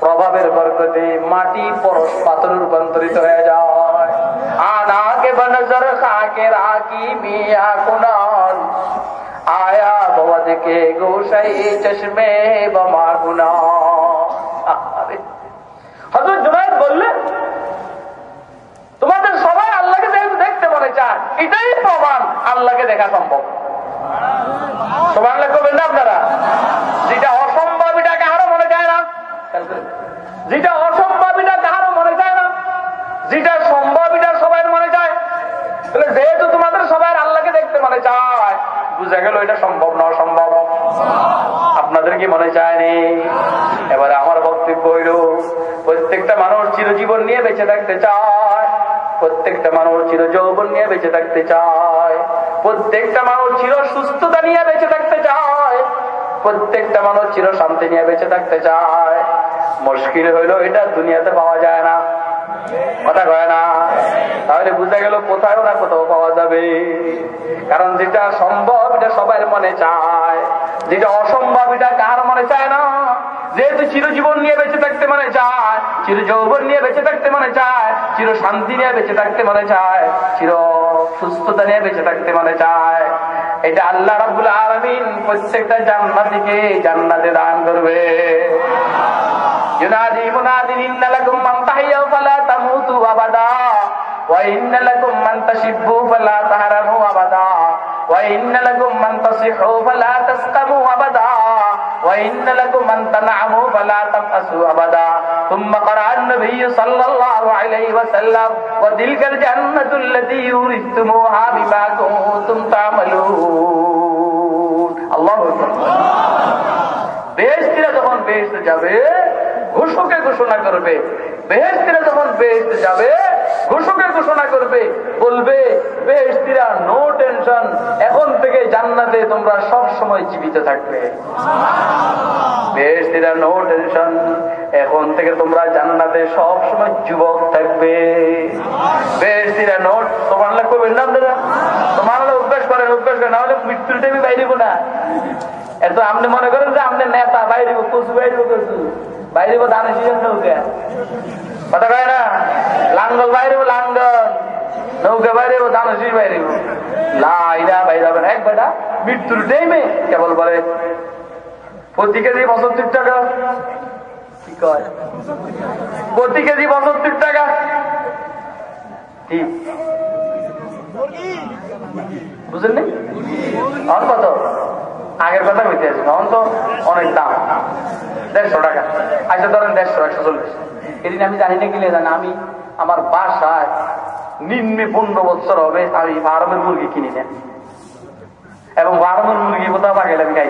A: প্রভাবের বরকতে মাটি পরশ পাথরে রূপান্তরিত হয়ে যায়। আনাকে বনজর খাকে রাখি মিয়া কুনান আয়া বাবা দেখে গোসাই চশমে বমা গুনা হজরত জুনায়দ বললেন, তোমাদের সবাই আল্লাহকে দেখতে মনে চায় এটাই প্রমাণ আল্লাহকে দেখা সম্ভব। সবাই আল্লাহ করবেন না আপনারা? যেটা অসম্ভব এটা কাহারও মনে চায় না যেটা অসম্ভব এটা কাহারও মনে চায় না, যেটা সম্ভব এটা সবাই মনে চায়, তাহলে যেহেতু তোমাদের সবাই আল্লাহকে দেখতে মনে চায়, বুঝা গেল এটা সম্ভব না অসম্ভব। আপনাদের কি মনে চায়নি এবারে আমার বক্তব্য হইল, প্রত্যেকটা মানুষ চিরজীবন নিয়ে বেঁচে থাকতে চায়। প্রত্যেকটা মানুষ চির যৌবন নিয়ে বেঁচে থাকতে চায়। প্রত্যেকটা মানুষ চির সুস্থতা নিয়ে বেঁচে থাকতে চায়। প্রত্যেকটা মানুষ চির শান্তি নিয়ে বেঁচে থাকতে চায়। মুশকিল হইল এটা দুনিয়াতে পাওয়া যায় না। কথা কয় না? তাহলে বুঝা গেল কোথাও না কোথাও পাওয়া যাবে। কারণ যেটা সম্ভব, এটা সবাই মনে চায়। যেটা অসম্ভব, এটা কার মনে চায় না? যেহেতু চিরজীবন নিয়ে বেঁচে থাকতে মানে চায় চির যৌবন নিয়ে বেঁচে থাকতে মানে চায়, চির শান্তি নিয়ে বেঁচে থাকতে মানে চায়, চির সুস্থতা নিয়ে বেঁচে থাকতে মানে চায়। এটা আল্লাহ রাবুল আলমিন প্রত্যেকটা জান্নাতিকে জান্নাতে দান করবে। ينادي مناد إن لكم من تحيوا فلا تموتوا أبدا وإن لكم من تشبوا فلا تهرموا أبدا وإن لكم من تصحوا فلا تسقموا أبدا وإن لكم من تنعموا فلا تبأسوا أبدا ثم قرأ النبي صلى الله عليه وسلم وتلك الجنة التي يورثتموها بما كنتم تعملون الله أكبر বেহেস্তিরা যখন বেহেস্তে যাবে ঘোষকে ঘোষণা করবে। বেহেস্তিরা যখন বেহেস্তে যাবে ঘোষকে ঘোষণা করবে বলবে বেহস্তিরা নো টেনশন এখন থেকে জান্নাতে তোমরা সব সময় জীবিত থাকবে। বেহস্তিরা নো টেনশন এখন থেকে তোমরা জান্নাতে সব সময় যুবক থাকবে। বেহস্তিরা নোট তোমার লাগবে না আপনারা তোমার অভ্যাস করেন অভ্যাস করেন নাহলে মৃত্যুর টাইমে বাইরে না। এত আপনি মনে করেন যে আপনি নেতা বাইরে কচু বাইরে কচু। বাইরে ধানের সিজন নৌকা। কথা কয় না? লাঙ্গল বাইরে লাঙ্গল। নৌকা বাইরে ধানের শীষ বাইরে লাইরা বাইরে হবে এক বেটা মৃত্যুর টাইমে কেবল বলে। প্রতি কেজি পঁচাত্তর টাকা। কি কয়? প্রতি কেজি পঁচাত্তর টাকা। ঠিক। বুঝলেন নি এখন কত? আগের কথা আছে তো অনেক দাম। দেড়শো টাকা। আচ্ছা ধরেন দেড়শো, একশো চল্লিশ। এদিন আমি জানি না গেলে জানি আমি আমার বাসায় নিম্নে পনেরো বছর হবে, আমি মুরগি কিনি এবং মুরগি কোথাও পাগেলে আমি খাই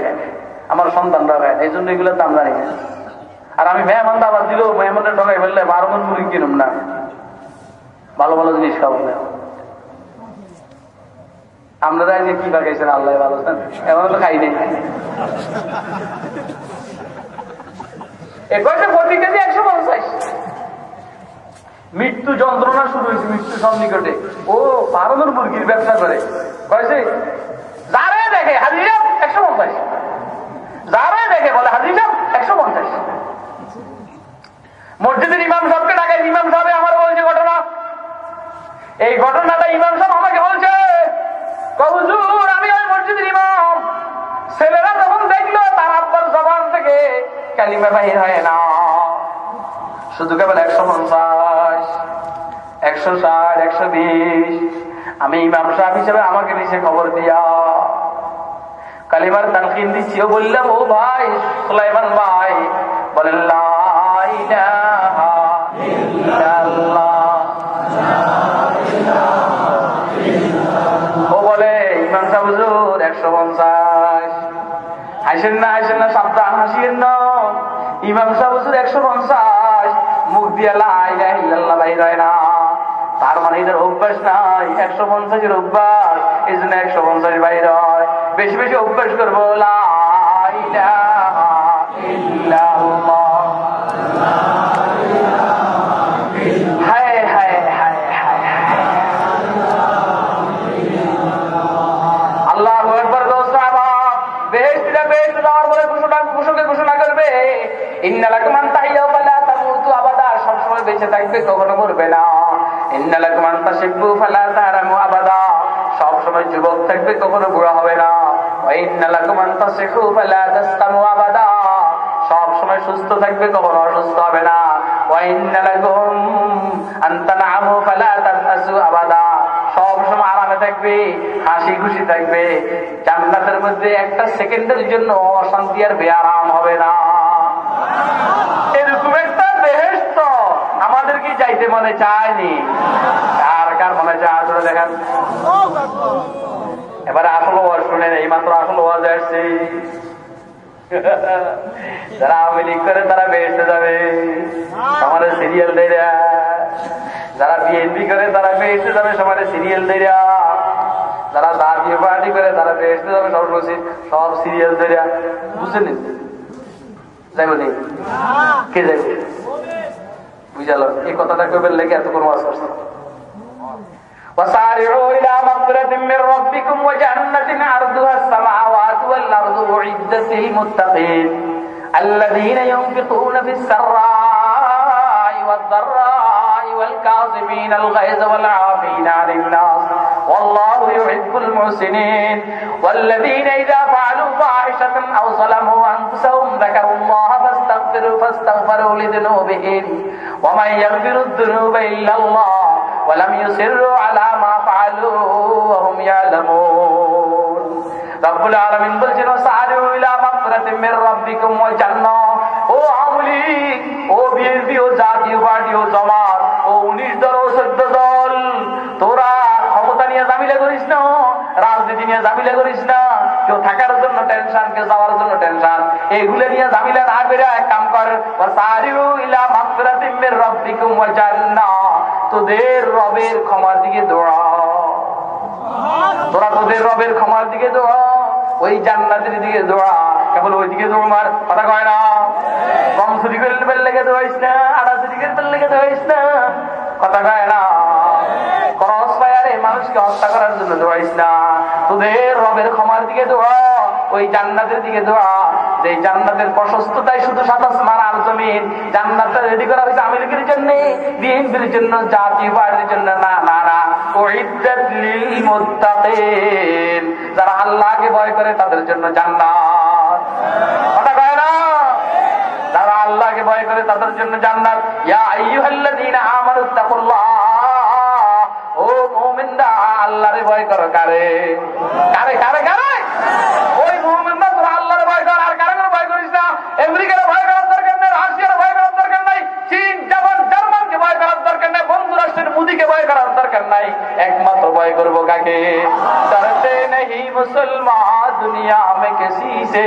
A: আমার সন্তানরা খায় এই জন্য এগুলোর দাম জানি না। আর আমি মেহমান দাবার দিলেও মেহমানের ঢোকাই ফেললে ফার্মের মুরগি কিনুম না। ভালো ভালো জিনিস খাব না। আপনারা যে কি পাকাইছেন আল্লাহ ভালো এমন তো খাই নেই। কেজি একশো পঞ্চাশ। মৃত্যু যন্ত্রণা শুরু হয়েছে, মৃত্যু সন্নিকটে। ও ফার্মের মুরগির ব্যবসা করে। কয়েছে দেখে হাজির একশো পঞ্চাশ। দেখে বলে হাজির একশো পঞ্চাশ। মসজিদের ইমাম সাহেবকে ডাকে ইমাম সাহেব আমার বলছে ঘটনা। এই ঘটনাটা ইমাম সাহেব আমাকে বলছে। ছেলেরা দেখল থেকে হয় না। শুধু কেবল একশো পঞ্চাশ, একশো একশো আমি হিসেবে আমাকে নিচে খবর দিয়া কালিমার তানকিন দিচ্ছি। ও বললাম, ও ভাই, সুলাইমান ভাই। বলেন, লা অভ্যাস নাই, একশো পঞ্চাশের অভ্যাস, এই জন্য একশো পঞ্চাশ বাইর হয়। বেশি বেশি অভ্যাস করব হায় ইন্নালাকমান তাশিবু ফালা তারামু আবাদা। সব সময় যুবক থাকবে, কখনো বুড়া হবে না। সব সময় সুস্থ থাকবে, কখনো অসুস্থ হবে না। আরামে থাকবে হাসি খুশি থাকবে মধ্যে একটা সেকেন্ডের জন্য অশান্তি আর বেআরাম হবে না এরকম একটা বেহেস্ত যাইতে মনে চায়নি। আর কার মনে চায়? দেখেন। এবারে আসল ওয়াজ শুনেন এই মাত্র আসল ওয়াজ আসছে। যারা আওয়ামী লীগ করে তারা বেহেস্তে যাবে। আমাদের সিরিয়াল দেয় যারা বিএনপি করে তারা বেহেস্তে যাবে সবাই সিরিয়াল দেয়া যারা জাতীয় পার্টি করে, তারা বেহেস্তে যাবে, সব সব সিরিয়াল দেয়া বুঝছেন যাইব কে যাইব? বুঝালো এই কথাটা কইবেন লেগে এত কোনো ওয়াজ করছে وسارعوا إلى مغفرة من ربكم وجنة عرضها السماوات والأرض أعدت للمتقين الذين ينفقون في السراء والضراء والكاظمين الغيظ والعافين عن الناس والله يحب المحسنين والذين إذا فعلوا فاحشة أو ظلموا أنفسهم ذكروا الله فاستغفروا فاستغفروا لذنوبهم ومن يغفر الذنوب إلا الله ولم يصروا على ما فعلوا وهم يعلمون رب العالمين বলছেন সারিউ ইলা মাগফিরাতিন মির রাব্বিকুম ওয়া জান্নাহ ও আওয়ামী ও বিএনপি ও জাতীয় পার্টি ও জামাত 19 দল ও 14 দল তোরা ক্ষমতা নিয়ে জামিলা করিস না রাজনীতি নিয়ে জামিলা করিস না। কেউ থাকার জন্য টেনশন কেউ যাওয়ার জন্য টেনশন এগুলো নিয়ে জামিলা না করে এক কাম কর। তোদের রবের ক্ষমার দিকে দৌড়া। তোরা তোদের রবের ক্ষমার দিকে দোয়া ওই জান্নাতের দিকে দোয়া কেবল ওইদিকে দিকে মার, কথা কয় না। কম চুরি বেল লেগে দোয়াইস না, আড়া চুরি করে লেগে দোয়াইস না। কথা কয় না। মানুষকে হত্যা করার জন্য দোয়াইস না। তোদের রবের ক্ষমার দিকে দোয়া ওই জান্নাতের দিকে দোয়া যে জান্নাতের প্রশস্ততাই শুধু সাতাশ মান আর জমিন। জান্নাতটা রেডি করা হয়েছে আমেরিকার জন্য, বিএনপির জন্য জাতীয় পার্টির জন্য। না না না। যারা আল্লাহকে ভয় করে, তাদের জন্য জান্নাত। যারা আল্লাহকে ভয় করে, তাদের জন্য জান্নাত। ইয়া আইয়ুহাল্লাযীনা আমানু ও মুমিনরা, আল্লাহরে ভয় করো কারে? কারে কারে কারে ওই মুমিনরা তোরা আল্লাহরে ভয় কর আর কারে করে ভয় করিস না আমেরিকার ভয় করার দরকার নেই রাশিয়ার ভয় করার দরকার নাই চীন জাপান জার্মানকে ভয় করার দরকার নাই বন্ধু রাষ্ট্রের মুদিকে ভয় করার দরকার নাই একমাত্র ভয় করবো কাকে ডরতে নেই মুসলমান দুনিয়া মে কিসি সে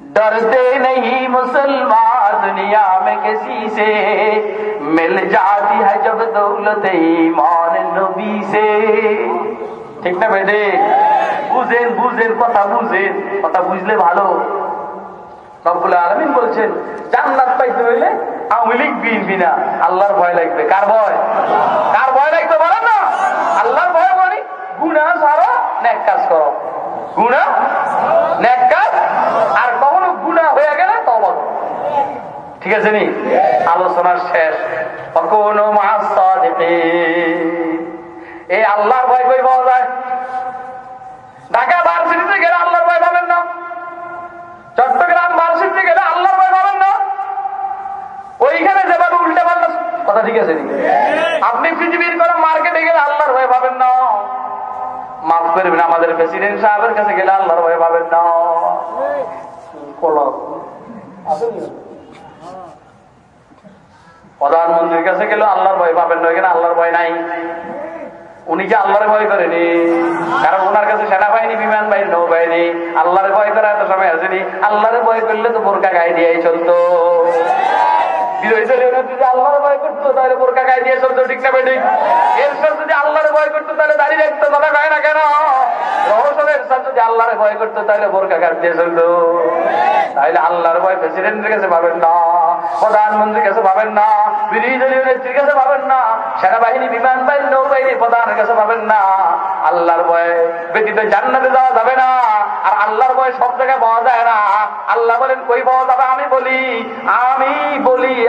A: डरते नहीं मुसलमान दुनिया में किसी से मिल जाती है जब दौलत ईमान नबी से ঠিক না বেটে বুঝেন বুঝেন, কথা বুঝেন। কথা বুঝলে ভালো। রব্বুল আলমিন বলছেন, জান্নাত পাইতে হইলে আওয়ামী লীগ, বিএনপি আল্লাহর ভয় লাগবে। কার ভয়? কার ভয় লাগবে বলেন না। আল্লাহর ভয় বলি গুণা সারো নেক কাজ করো। গুণা নেক কাজ? আর কখনো গুণা হয়ে গেলে তবা ঠিক আছে নি? আলোচনার শেষ। কোনো মাস এই আল্লাহর ভয় পাওয়া যায়। ঢাকা ভার্সিটিতে গেলে আল্লাহর ভয় পাবেন না। চট্টগ্রাম ভার্সিটিতে গেলে আল্লাহর ভয় পাবেন না। ওইখানে যেভাবে উল্টে পাল্টা কথা ঠিক আছে আপনি পৃথিবীর কোন মার্কেটে গেলে আল্লাহর ভয় পাবেন না। মাফ করবেন আমাদের প্রেসিডেন্ট সাহেবের কাছে গেলে আল্লাহর ভয় পাবেন না। প্রধানমন্ত্রীর কাছে গেলে আল্লাহর ভয় পাবেন না এখানে আল্লাহর ভয় নাই। উনি কি আল্লাহর ভয় করেনি, কারণ ওনার কাছে সেনাবাহিনী বিমান বাহিনী নৌবাহিনী, আল্লাহর ভয় করা এত সময় আসেনি। আল্লাহরে ভয় করলে তো বোরকা গায়ে দিয়ে চলতো। তাহলে না আল্লাহর ভয় প্রেসিডেন্টের কাছে পাবেন না, প্রধানমন্ত্রীর কাছে পাবেন না, বিরোধী দলীয় নেত্রীর কাছে পাবেন না, সেনাবাহিনী বিমান বাহিনী নৌবাহিনী প্রধানের কাছে পাবেন না। আল্লাহর ভয় ব্যতীত জান্নাতে যাওয়া যাবে না, আর আল্লাহর ভয় সব জায়গায় পাওয়া যায় না। আল্লাহ বলেন, কই পাওয়া যাবে? আমি বলি আমি বলি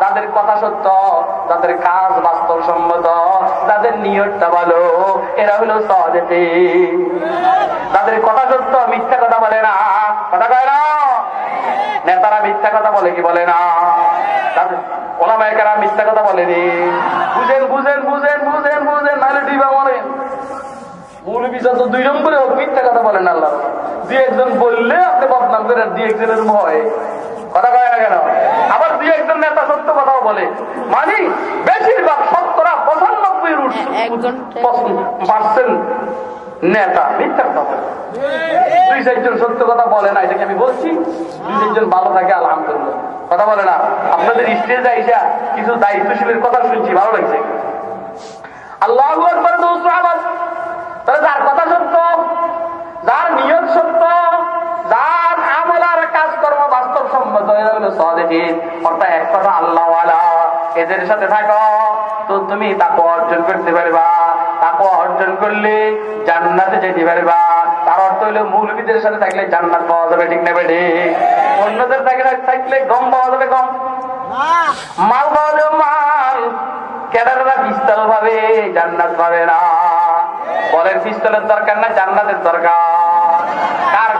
A: যাদের কথা সত্য তাদের কাজ বাস্তবসম্মত যাদের নিয়তটা ভালো, এরা হলো সাদেকি তাদের কথা সত্য, মিথ্যা কথা বলে না। কথা কয় না? নেতারা মিথ্যা কথা বলে কি বলে না? তাদের ওলামায়িকারা মিথ্যা কথা বলেনি। বুঝেন বুঝেন বুঝেন বুঝেন বুঝেন, নাহলে ডিবা মরে মূল বিচার তো দুই নম্বরে হোক, মিথ্যা কথা বলেন আল্লাহ। দুই একজন বললে আপনি বদনাম করেন, দুই একজনের ভয়। কথা কয় না কেন? আবার দুই একজন নেতা সত্য কথাও বলে। মানে বেশিরভাগ সত্তরা পঁচানব্বই পার্সেন্ট নেতা মিথ্যা কথা। দুই চারজন সত্য কথা বলে না এটাকে আমি বলছি। দুই চারজন ভালো থাকে আলহামদুলিল্লাহ। কথা বলে না। আপনাদের স্টেজে আইসা কিছু দায়িত্বশীলের কথা শুনছি ভালো লাগছে। আল্লাহ তাহলে যার কথা সত্য যার নিয়ত সত্য এদের সাথে থাকো। তো তুমি তাকে অর্জন করতে পারবা। তাকে অর্জন করলে জান্নাতে যেতে পারবা। তার অর্থ হলো সাথে থাকলে জান্নাত পাওয়া যাবে, ঠিক নেবে ঠিক অন্যদের থাকলে গম পাওয়া যাবে, গম? মাল পাওয়া যাবে, মাল। কেদাররা পিস্তল পাবে জান্নাত পাবে না। বলেন পিস্তলের দরকার না, জান্নাতের দরকার। কার